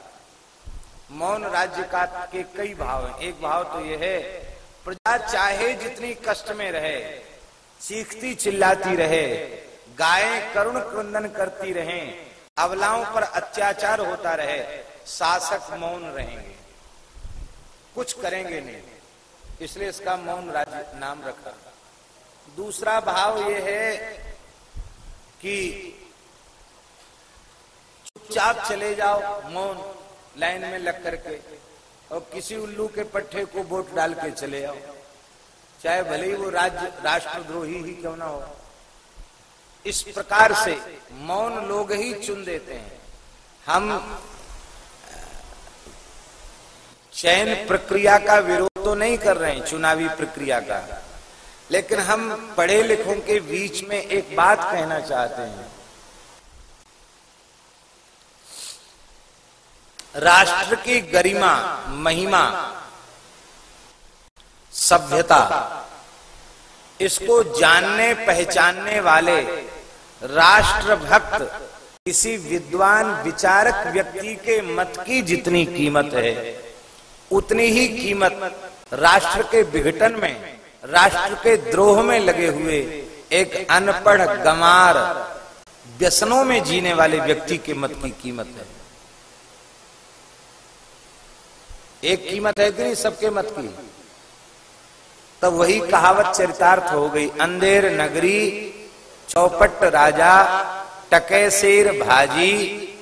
मौन राज्य का के कई भाव हैं। एक भाव तो यह है, प्रजा चाहे जितनी कष्ट में रहे चीखती चिल्लाती रहे, गायें करुण क्रंदन करती रहें, अवलाओं पर अत्याचार होता रहे शासक मौन रहेंगे। कुछ करेंगे नहीं। इसलिए इसका मौन राज्य नाम रखा। दूसरा भाव यह है कि चुपचाप चले जाओ, मौन लाइन में लग करके, और किसी उल्लू के पट्टे को वोट डाल के चले आओ। चाहे भले ही वो राज्य राष्ट्रद्रोही ही क्यों ना हो। इस प्रकार से मौन लोग ही चुन देते हैं। हम चयन प्रक्रिया का विरोध तो नहीं कर रहे हैं, चुनावी प्रक्रिया का। लेकिन हम पढ़े लिखों के बीच में एक बात कहना चाहते हैं। राष्ट्र की गरिमा, महिमा, सभ्यता, इसको जानने, पहचानने वाले राष्ट्र भक्त किसी विद्वान, विचारक व्यक्ति के मत की जितनी कीमत है उतनी ही कीमत राष्ट्र के विघटन में, राष्ट्र के द्रोह में लगे हुए एक अनपढ़ गमार व्यसनों में जीने वाले व्यक्ति के मत की कीमत है। एक कीमत है कि सबके मत की। तब वही कहावत चरितार्थ हो गई, अंधेर नगरी, चौपट राजा, टके शेर भाजी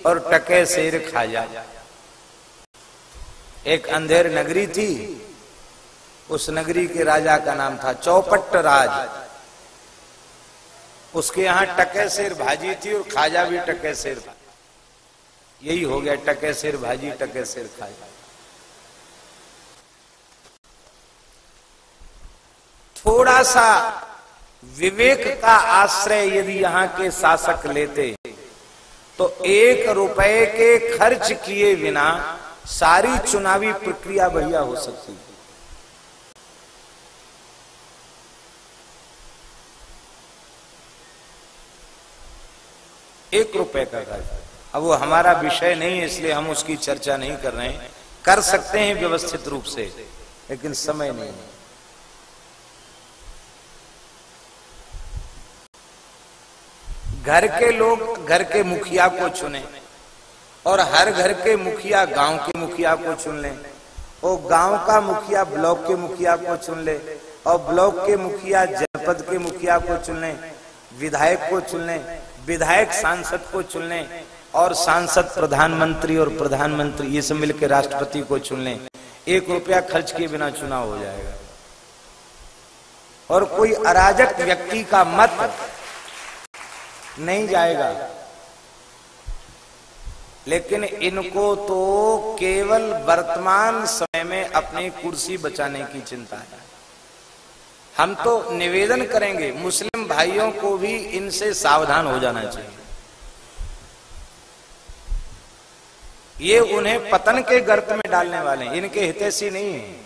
और टके शेर खाजा। एक अंधेर नगरी थी। उस नगरी के राजा का नाम था चौपट्ट राज। उसके यहाँ टके सिर भाजी थी और खाजा भी टके सिर था। यही हो गया टके सिर भाजी, टके सिर खाजा। थोड़ा सा विवेक का आश्रय यदि यहाँ के शासक लेते तो एक रुपए के खर्च किए बिना सारी चुनावी प्रक्रिया बढ़िया हो सकती है। एक रुपए का खर्च अब वो हमारा विषय नहीं है, इसलिए हम उसकी चर्चा नहीं कर रहे हैं। कर सकते हैं व्यवस्थित रूप से, लेकिन समय नहीं है। घर के लोग, घर के मुखिया को चुने। और हर घर के मुखिया गाँव के मुखिया को चुन ले। और गाँव का मुखिया ब्लॉक के मुखिया को चुन ले। और ब्लॉक के मुखिया, जनपद के मुखिया को चुन ले। विधायक को चुन ले। विधायक सांसद को चुन ले। और सांसद, प्रधानमंत्री और प्रधानमंत्री, ये सब मिलकर राष्ट्रपति को चुन ले। एक रुपया खर्च किए बिना चुनाव हो जाएगा। और कोई अराजक व्यक्ति का मत नहीं जाएगा। लेकिन इनको तो केवल वर्तमान समय में अपनी कुर्सी बचाने की चिंता है। हम तो निवेदन करेंगे, मुस्लिम भाइयों को भी इनसे सावधान हो जाना चाहिए। ये उन्हें पतन के गर्त में डालने वाले हैं। इनके हितैषी नहीं है।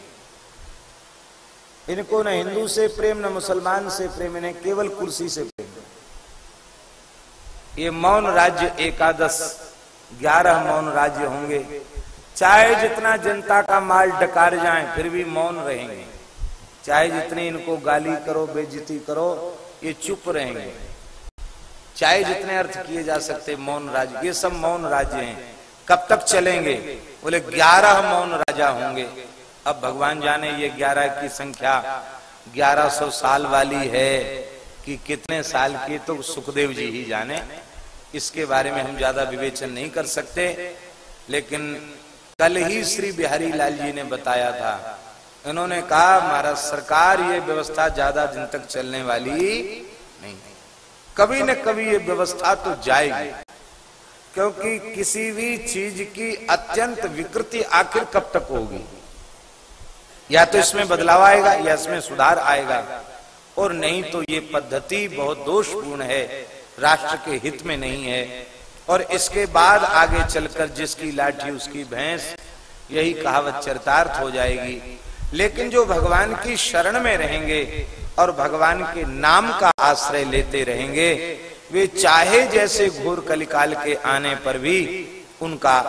इनको न हिंदू से प्रेम, न मुसलमान से प्रेम, इन्हें केवल कुर्सी से प्रेम। ये मौन राज्य एकादश ग्यारह मौन राज्य होंगे। चाहे जितना जनता का माल डकार जाए, फिर भी मौन रहेंगे। चाहे जितनी इनको गाली करो बेजती करो, ये चुप रहेंगे। चाहे जितने अर्थ किए जा सकते मौन राज्य, ये सब मौन राज्य हैं। कब तक चलेंगे? बोले, ग्यारह मौन राजा होंगे। अब भगवान जाने ये ग्यारह की संख्या। ग्यारह सौ साल वाली है कि कितने साल की तो सुखदेव जी ही जाने। इसके बारे में हम ज़्यादा विवेचन नहीं कर सकते, लेकिन कल ही श्री बिहारी लाल जी ने बताया था। उन्होंने कहा, महाराज सरकार ये व्यवस्था ज़्यादा दिन तक चलने वाली नहीं। कभी न कभी ये व्यवस्था तो जाएगी, क्योंकि किसी भी चीज़ की अत्यंत विकृति आखिर कब तक होगी? या तो इसमें बदलाव आएगा, या इसमें सुधार आएगा। और नहीं तो ये पद्धति बहुत दोषपूर्ण है। राष्ट्र के हित में नहीं है और इसके बाद आगे चलकर जिसकी लाठी उसकी भैंस, यही कहावत चरितार्थ हो जाएगी। लेकिन जो भगवान की शरण में रहेंगे और भगवान के नाम का आश्रय लेते रहेंगे, वे चाहे जैसे घोर कलिकाल के आने पर भी उनका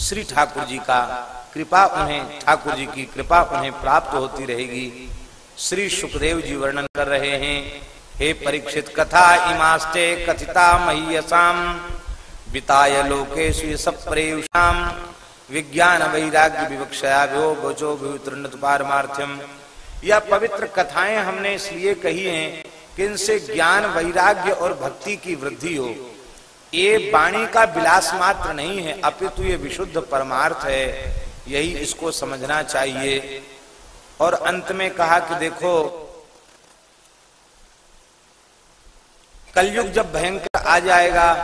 श्री ठाकुर जी का कृपा उन्हें, ठाकुर जी की कृपा उन्हें प्राप्त होती रहेगी। श्री सुखदेव जी वर्णन कर रहे हैं हे परीक्षित कथा इमास्ते कथिता महीयसाम। विताय लोकेशु सप्रेयुषाम विज्ञान वैराग्य विवक्षया भो भोजो भूतृणत पारमार्थ्यम। यह पवित्र कथाएँ हमने इसलिए कही हैं कि इनसे ज्ञान, वैराग्य और भक्ति की वृद्धि हो। ये वाणी का विलास मात्र नहीं है, अपितु ये विशुद्ध परमार्थ है। यही इसको समझना चाहिए। और अंत में कहा कि देखो कलयुग जब भयंकर आ जाएगा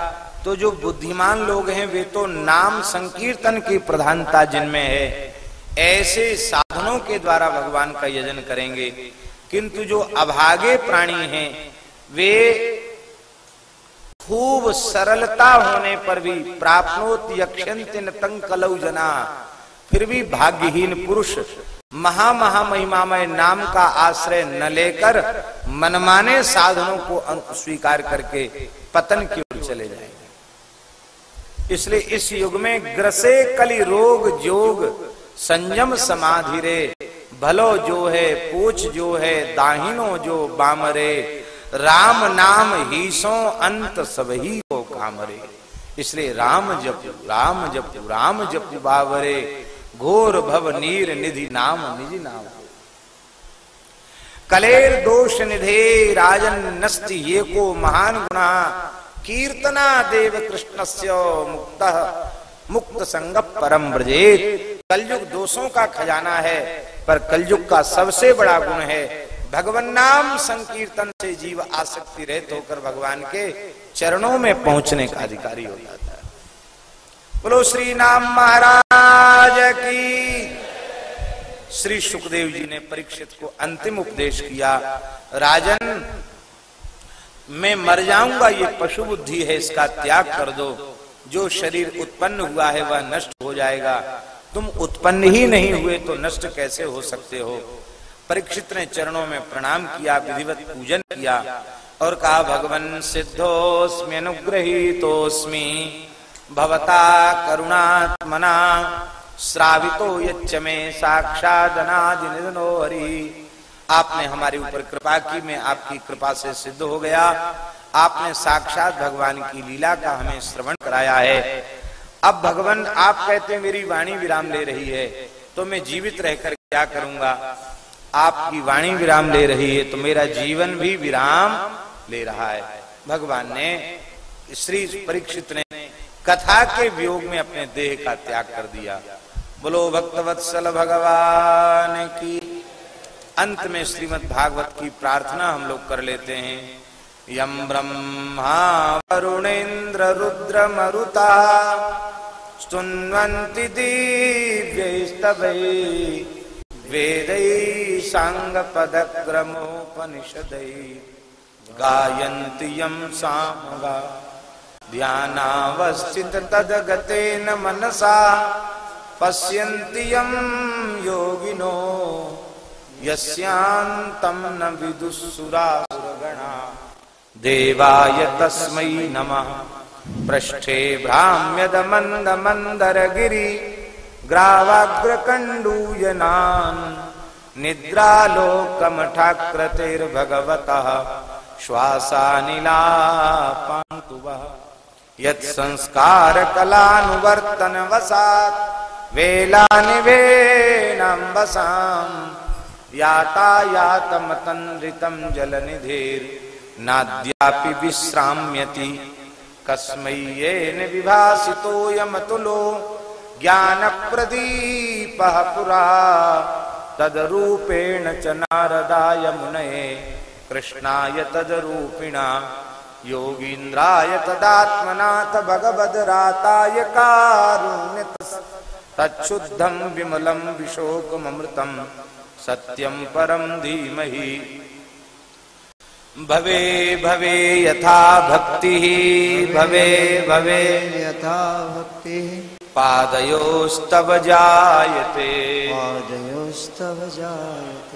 तो जो बुद्धिमान लोग हैं, वे तो नाम संकीर्तन की प्रधानता जिनमें है। ऐसे साधनों के द्वारा भगवान का यजन करेंगे। किंतु जो अभागे प्राणी हैं, वे खूब सरलता होने पर भी प्राप्नोत यक्षंतिन तंकलऊ जना, फिर भी भाग्यहीन पुरुष महा महा महिमामय नाम का आश्रय न लेकर मनमाने साधनों को स्वीकार करके पतन की ओर चले जाएँगे। इसलिए इस युग में ग्रसे कली रोग जोग संयम समाधि रे। भलो जो है, पूछ जो है, दाहिनो जो बामरे राम नाम ही सो अंत सब ही को कामरे इसलिए राम जप राम जप राम जप बावरे। घोर भव नीर निधि नाम निधि नाम। कलेर दोष निधे राजन नस्ति ये को महान गुणा। कीर्तना देव कृष्ण मुक्त मुक्त संग परम ब्रजेत। कलयुग दोषों का खजाना है, पर कलयुग का सबसे बड़ा गुण है। भगवान नाम संकीर्तन से जीव आसक्ति रहित होकर भगवान के चरणों में पहुँचने का अधिकारी हो। जाता बोलो श्री नाम महाराज की। श्री सुखदेव जी ने परीक्षित को अंतिम उपदेश किया, राजन, मैं मर जाऊँगा, ये पशु बुद्धि है, इसका त्याग कर दो। जो शरीर उत्पन्न हुआ है, वह नष्ट हो जाएगा। तुम उत्पन्न ही नहीं हुए तो नष्ट कैसे हो सकते हो? परीक्षित ने चरणों में प्रणाम किया, विधिवत पूजन किया और कहा, भगवान सिद्धोस्मी, अनुग्रहीतोस्मी। भवता करुणात्मना श्रावितो यच्च में साक्षादनादि निधनो हरि। आपने हमारे ऊपर कृपा की, मैं आपकी कृपा से सिद्ध हो गया। आपने साक्षात भगवान की लीला का हमें श्रवण कराया है। अब भगवान, आप कहते हैं, मेरी वाणी विराम ले रही है तो मैं जीवित रहकर क्या करूँगा? आपकी वाणी विराम ले रही है तो मेरा जीवन भी विराम ले रहा है। भगवान ने श्री परीक्षित ने कथा के वियोग में अपने देह का त्याग कर दिया। बोलो, भक्तवत्सल भगवान की। अंत में श्रीमद् भागवत की प्रार्थना हम लोग कर लेते हैं। यम ब्रह्मा वरुणेन्द्र रुद्र मरुता, स्तुन्वन्ति दिव्यैस्तवै, वेदै साङ्गपदक्रमोपनिषदै, गायन्ति यं सामगा। ध्यानावस्थित तदगतेन मनसा पश्यन्ति यं योगिनो यस्यान्तं न विदुःसुरासुरगणा देवाय तस्मै नमः। पृष्ठे भ्राम्यदमन्दमन्दरगिरि ग्रावाग्रकण्डूयनान् निद्रालोकमठाकृतिर्भगवतः श्वासानिलापान्तु वः यत्संस्कारकलानुवर्तनवसात् वेलानिवेनाम्बसाम् यातायातमतन्द्रितं जलनिधिर्नाद्यापि विश्राम्यति। कस्मै येन विभासितोऽयमतुलो ज्ञानप्रदीपः पुरा। तदरूपेण च नारदाय मुनये। कृष्णाय तदरूपिणा योगीन्द्राय तदात्मनाथ भगवद्राताय कारुण्य तच्छुद्धं विमलं विशोकममृतं सत्यं परं धीमहि। भवे भवे यथा भक्तिः भवे भवे। यथा भक्तिः। पादयोस्तव जायते। पादयोस्तव जायते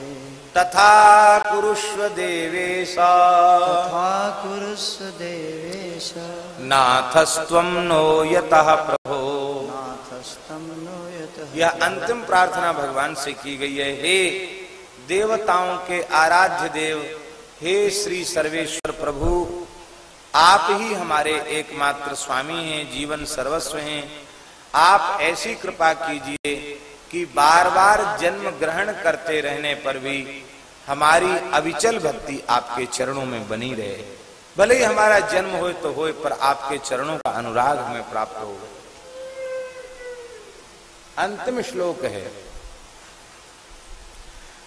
तथा कुरुष्व देवेश। तथा कुरुष्व देवेश। नाथस्त्वं नो यतः प्रभो। नाथस्तं नो यतः यह अंतिम प्रार्थना भगवान से की गई है हे देवताओं के आराध्य देव हे श्री सर्वेश्वर प्रभु आप ही हमारे एकमात्र स्वामी हैं जीवन सर्वस्व हैं। आप ऐसी कृपा कीजिए कि बार बार जन्म ग्रहण करते रहने पर भी हमारी अविचल भक्ति आपके चरणों में बनी रहे। भले ही हमारा जन्म हो तो हो पर आपके चरणों का अनुराग हमें प्राप्त हो। अंतिम श्लोक है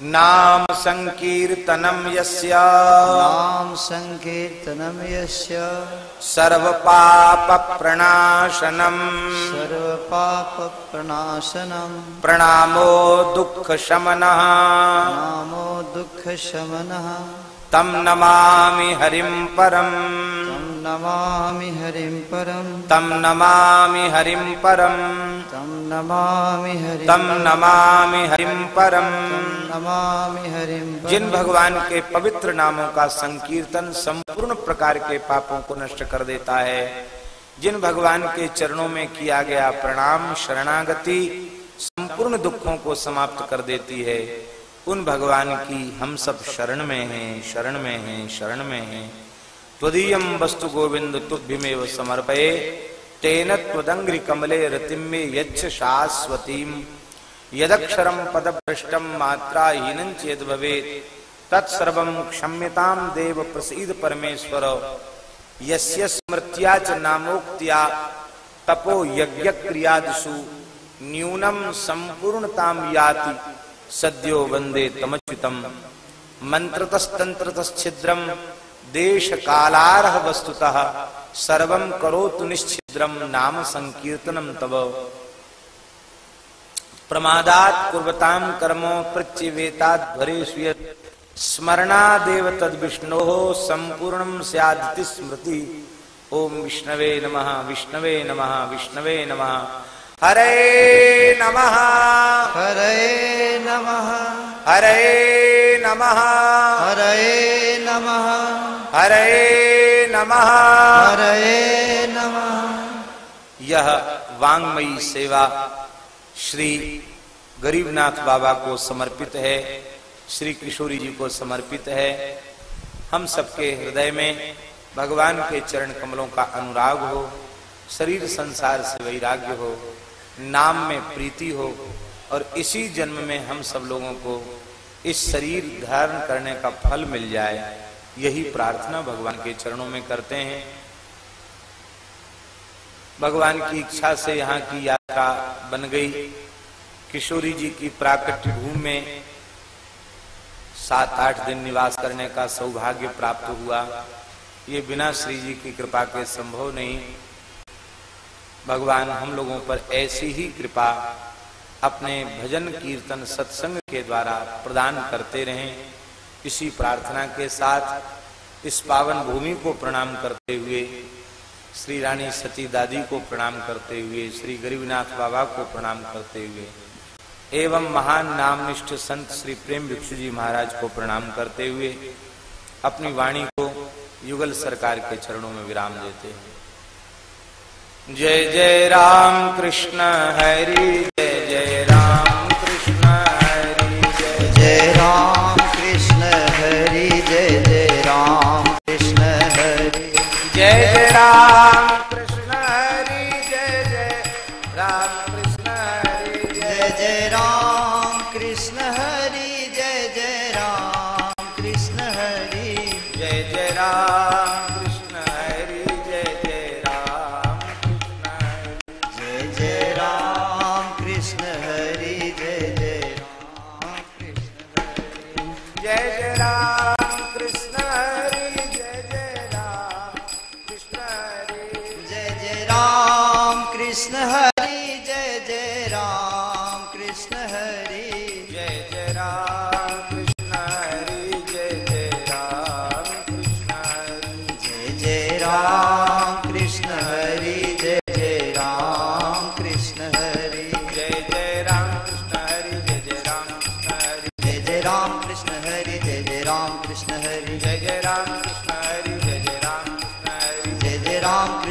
नाम संकीर्तनम यस्य। नाम संकीर्तनम यस्य। सर्व पाप प्रणाशनम सर्वपाप प्रणाशनम प्रणामो दुख शमनः नामो दुख शमनः तम नमामि हरिं परम। नमामि हरिं परं तम नमामि हरिं परम। तं नमामि हरिं तम नमामि हरिं परम। नमामि हरिं जिन भगवान के पवित्र नामों का संकीर्तन संपूर्ण प्रकार के पापों को नष्ट कर देता है जिन भगवान के चरणों में किया गया प्रणाम शरणागति संपूर्ण दुखों को समाप्त कर देती है उन भगवान की हम सब शरण में हैं, शरण में हैं, शरण में हैं। त्वदीयम वस्तु गोविंद तुभ्यमेव समर्पये, तेन त्वदंग्रि कमले रतिम में यच्छ शाश्वतीम। यदक्षरम पदभ्रष्टम मात्रा हीनं चेद भवेत्। तत्सर्वं क्षम्यतां देव प्रसीद परमेश्वर। यस्य स्मृत्या च नामोक्त्या तपो यज्ञ क्रियादिषु न्यूनं संपूर्णतां याति। सद्यो वंदे तमच्युतम। मंत्रतस्तंत्रतश्छिद्रम देश कालारह वस्तुतः सर्वम करोतु निश्छिद्रम नाम संकीर्तनम तब प्रमादात कुर्वताम कर्मो प्रत्यवेताध्वरे स्मरणादेव तद विष्णो संपूर्ण सदिति स्मृति। ओम विष्णवे नमः विष्णवे नमः विष्णवे नमः। हरे नमः। हरे नमः। हरे नमः। हरे नमः। हरे नमः। हरे नमः। यह वांगमयी सेवा श्री गरीबनाथ बाबा को समर्पित है श्री किशोरी जी को समर्पित है। हम सबके हृदय में भगवान के चरण कमलों का अनुराग हो शरीर संसार से वैराग्य हो नाम में प्रीति हो और इसी जन्म में हम सब लोगों को इस शरीर धारण करने का फल मिल जाए, यही प्रार्थना भगवान के चरणों में करते हैं। भगवान की इच्छा से यहाँ की यात्रा बन गई। किशोरी जी की प्राकट्य भूमि में सात आठ दिन निवास करने का सौभाग्य प्राप्त हुआ। ये बिना श्री जी की कृपा के संभव नहीं। भगवान हम लोगों पर ऐसी ही कृपा अपने भजन कीर्तन सत्संग के द्वारा प्रदान करते रहें। इसी प्रार्थना के साथ इस पावन भूमि को प्रणाम करते हुए, श्री रानी सती दादी को प्रणाम करते हुए, श्री गरीबनाथ बाबा को प्रणाम करते हुए, एवं महान नामनिष्ठ संत श्री प्रेम भिक्षु जी महाराज को प्रणाम करते हुए अपनी वाणी को युगल सरकार के चरणों में विराम देते हैं। जय जय राम कृष्ण हरि जय जय राम कृष्ण हरि जय जय राम कृष्ण हरि जय जय राम कृष्ण हरि जय जय राम Ram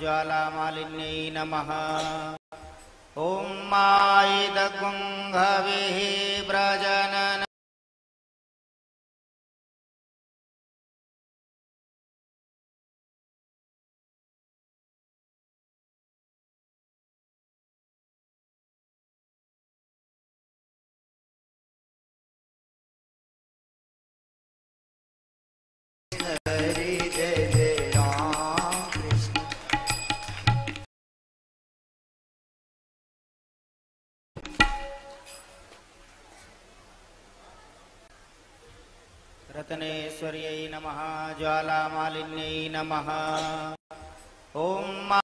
ज्वालामालिन्यै नमः। ॐ मायिदगुङ्घविः व्रजनन हरि रत्नेश्वर्यै नमः ज्वालामालिन्यै नमः। ॐ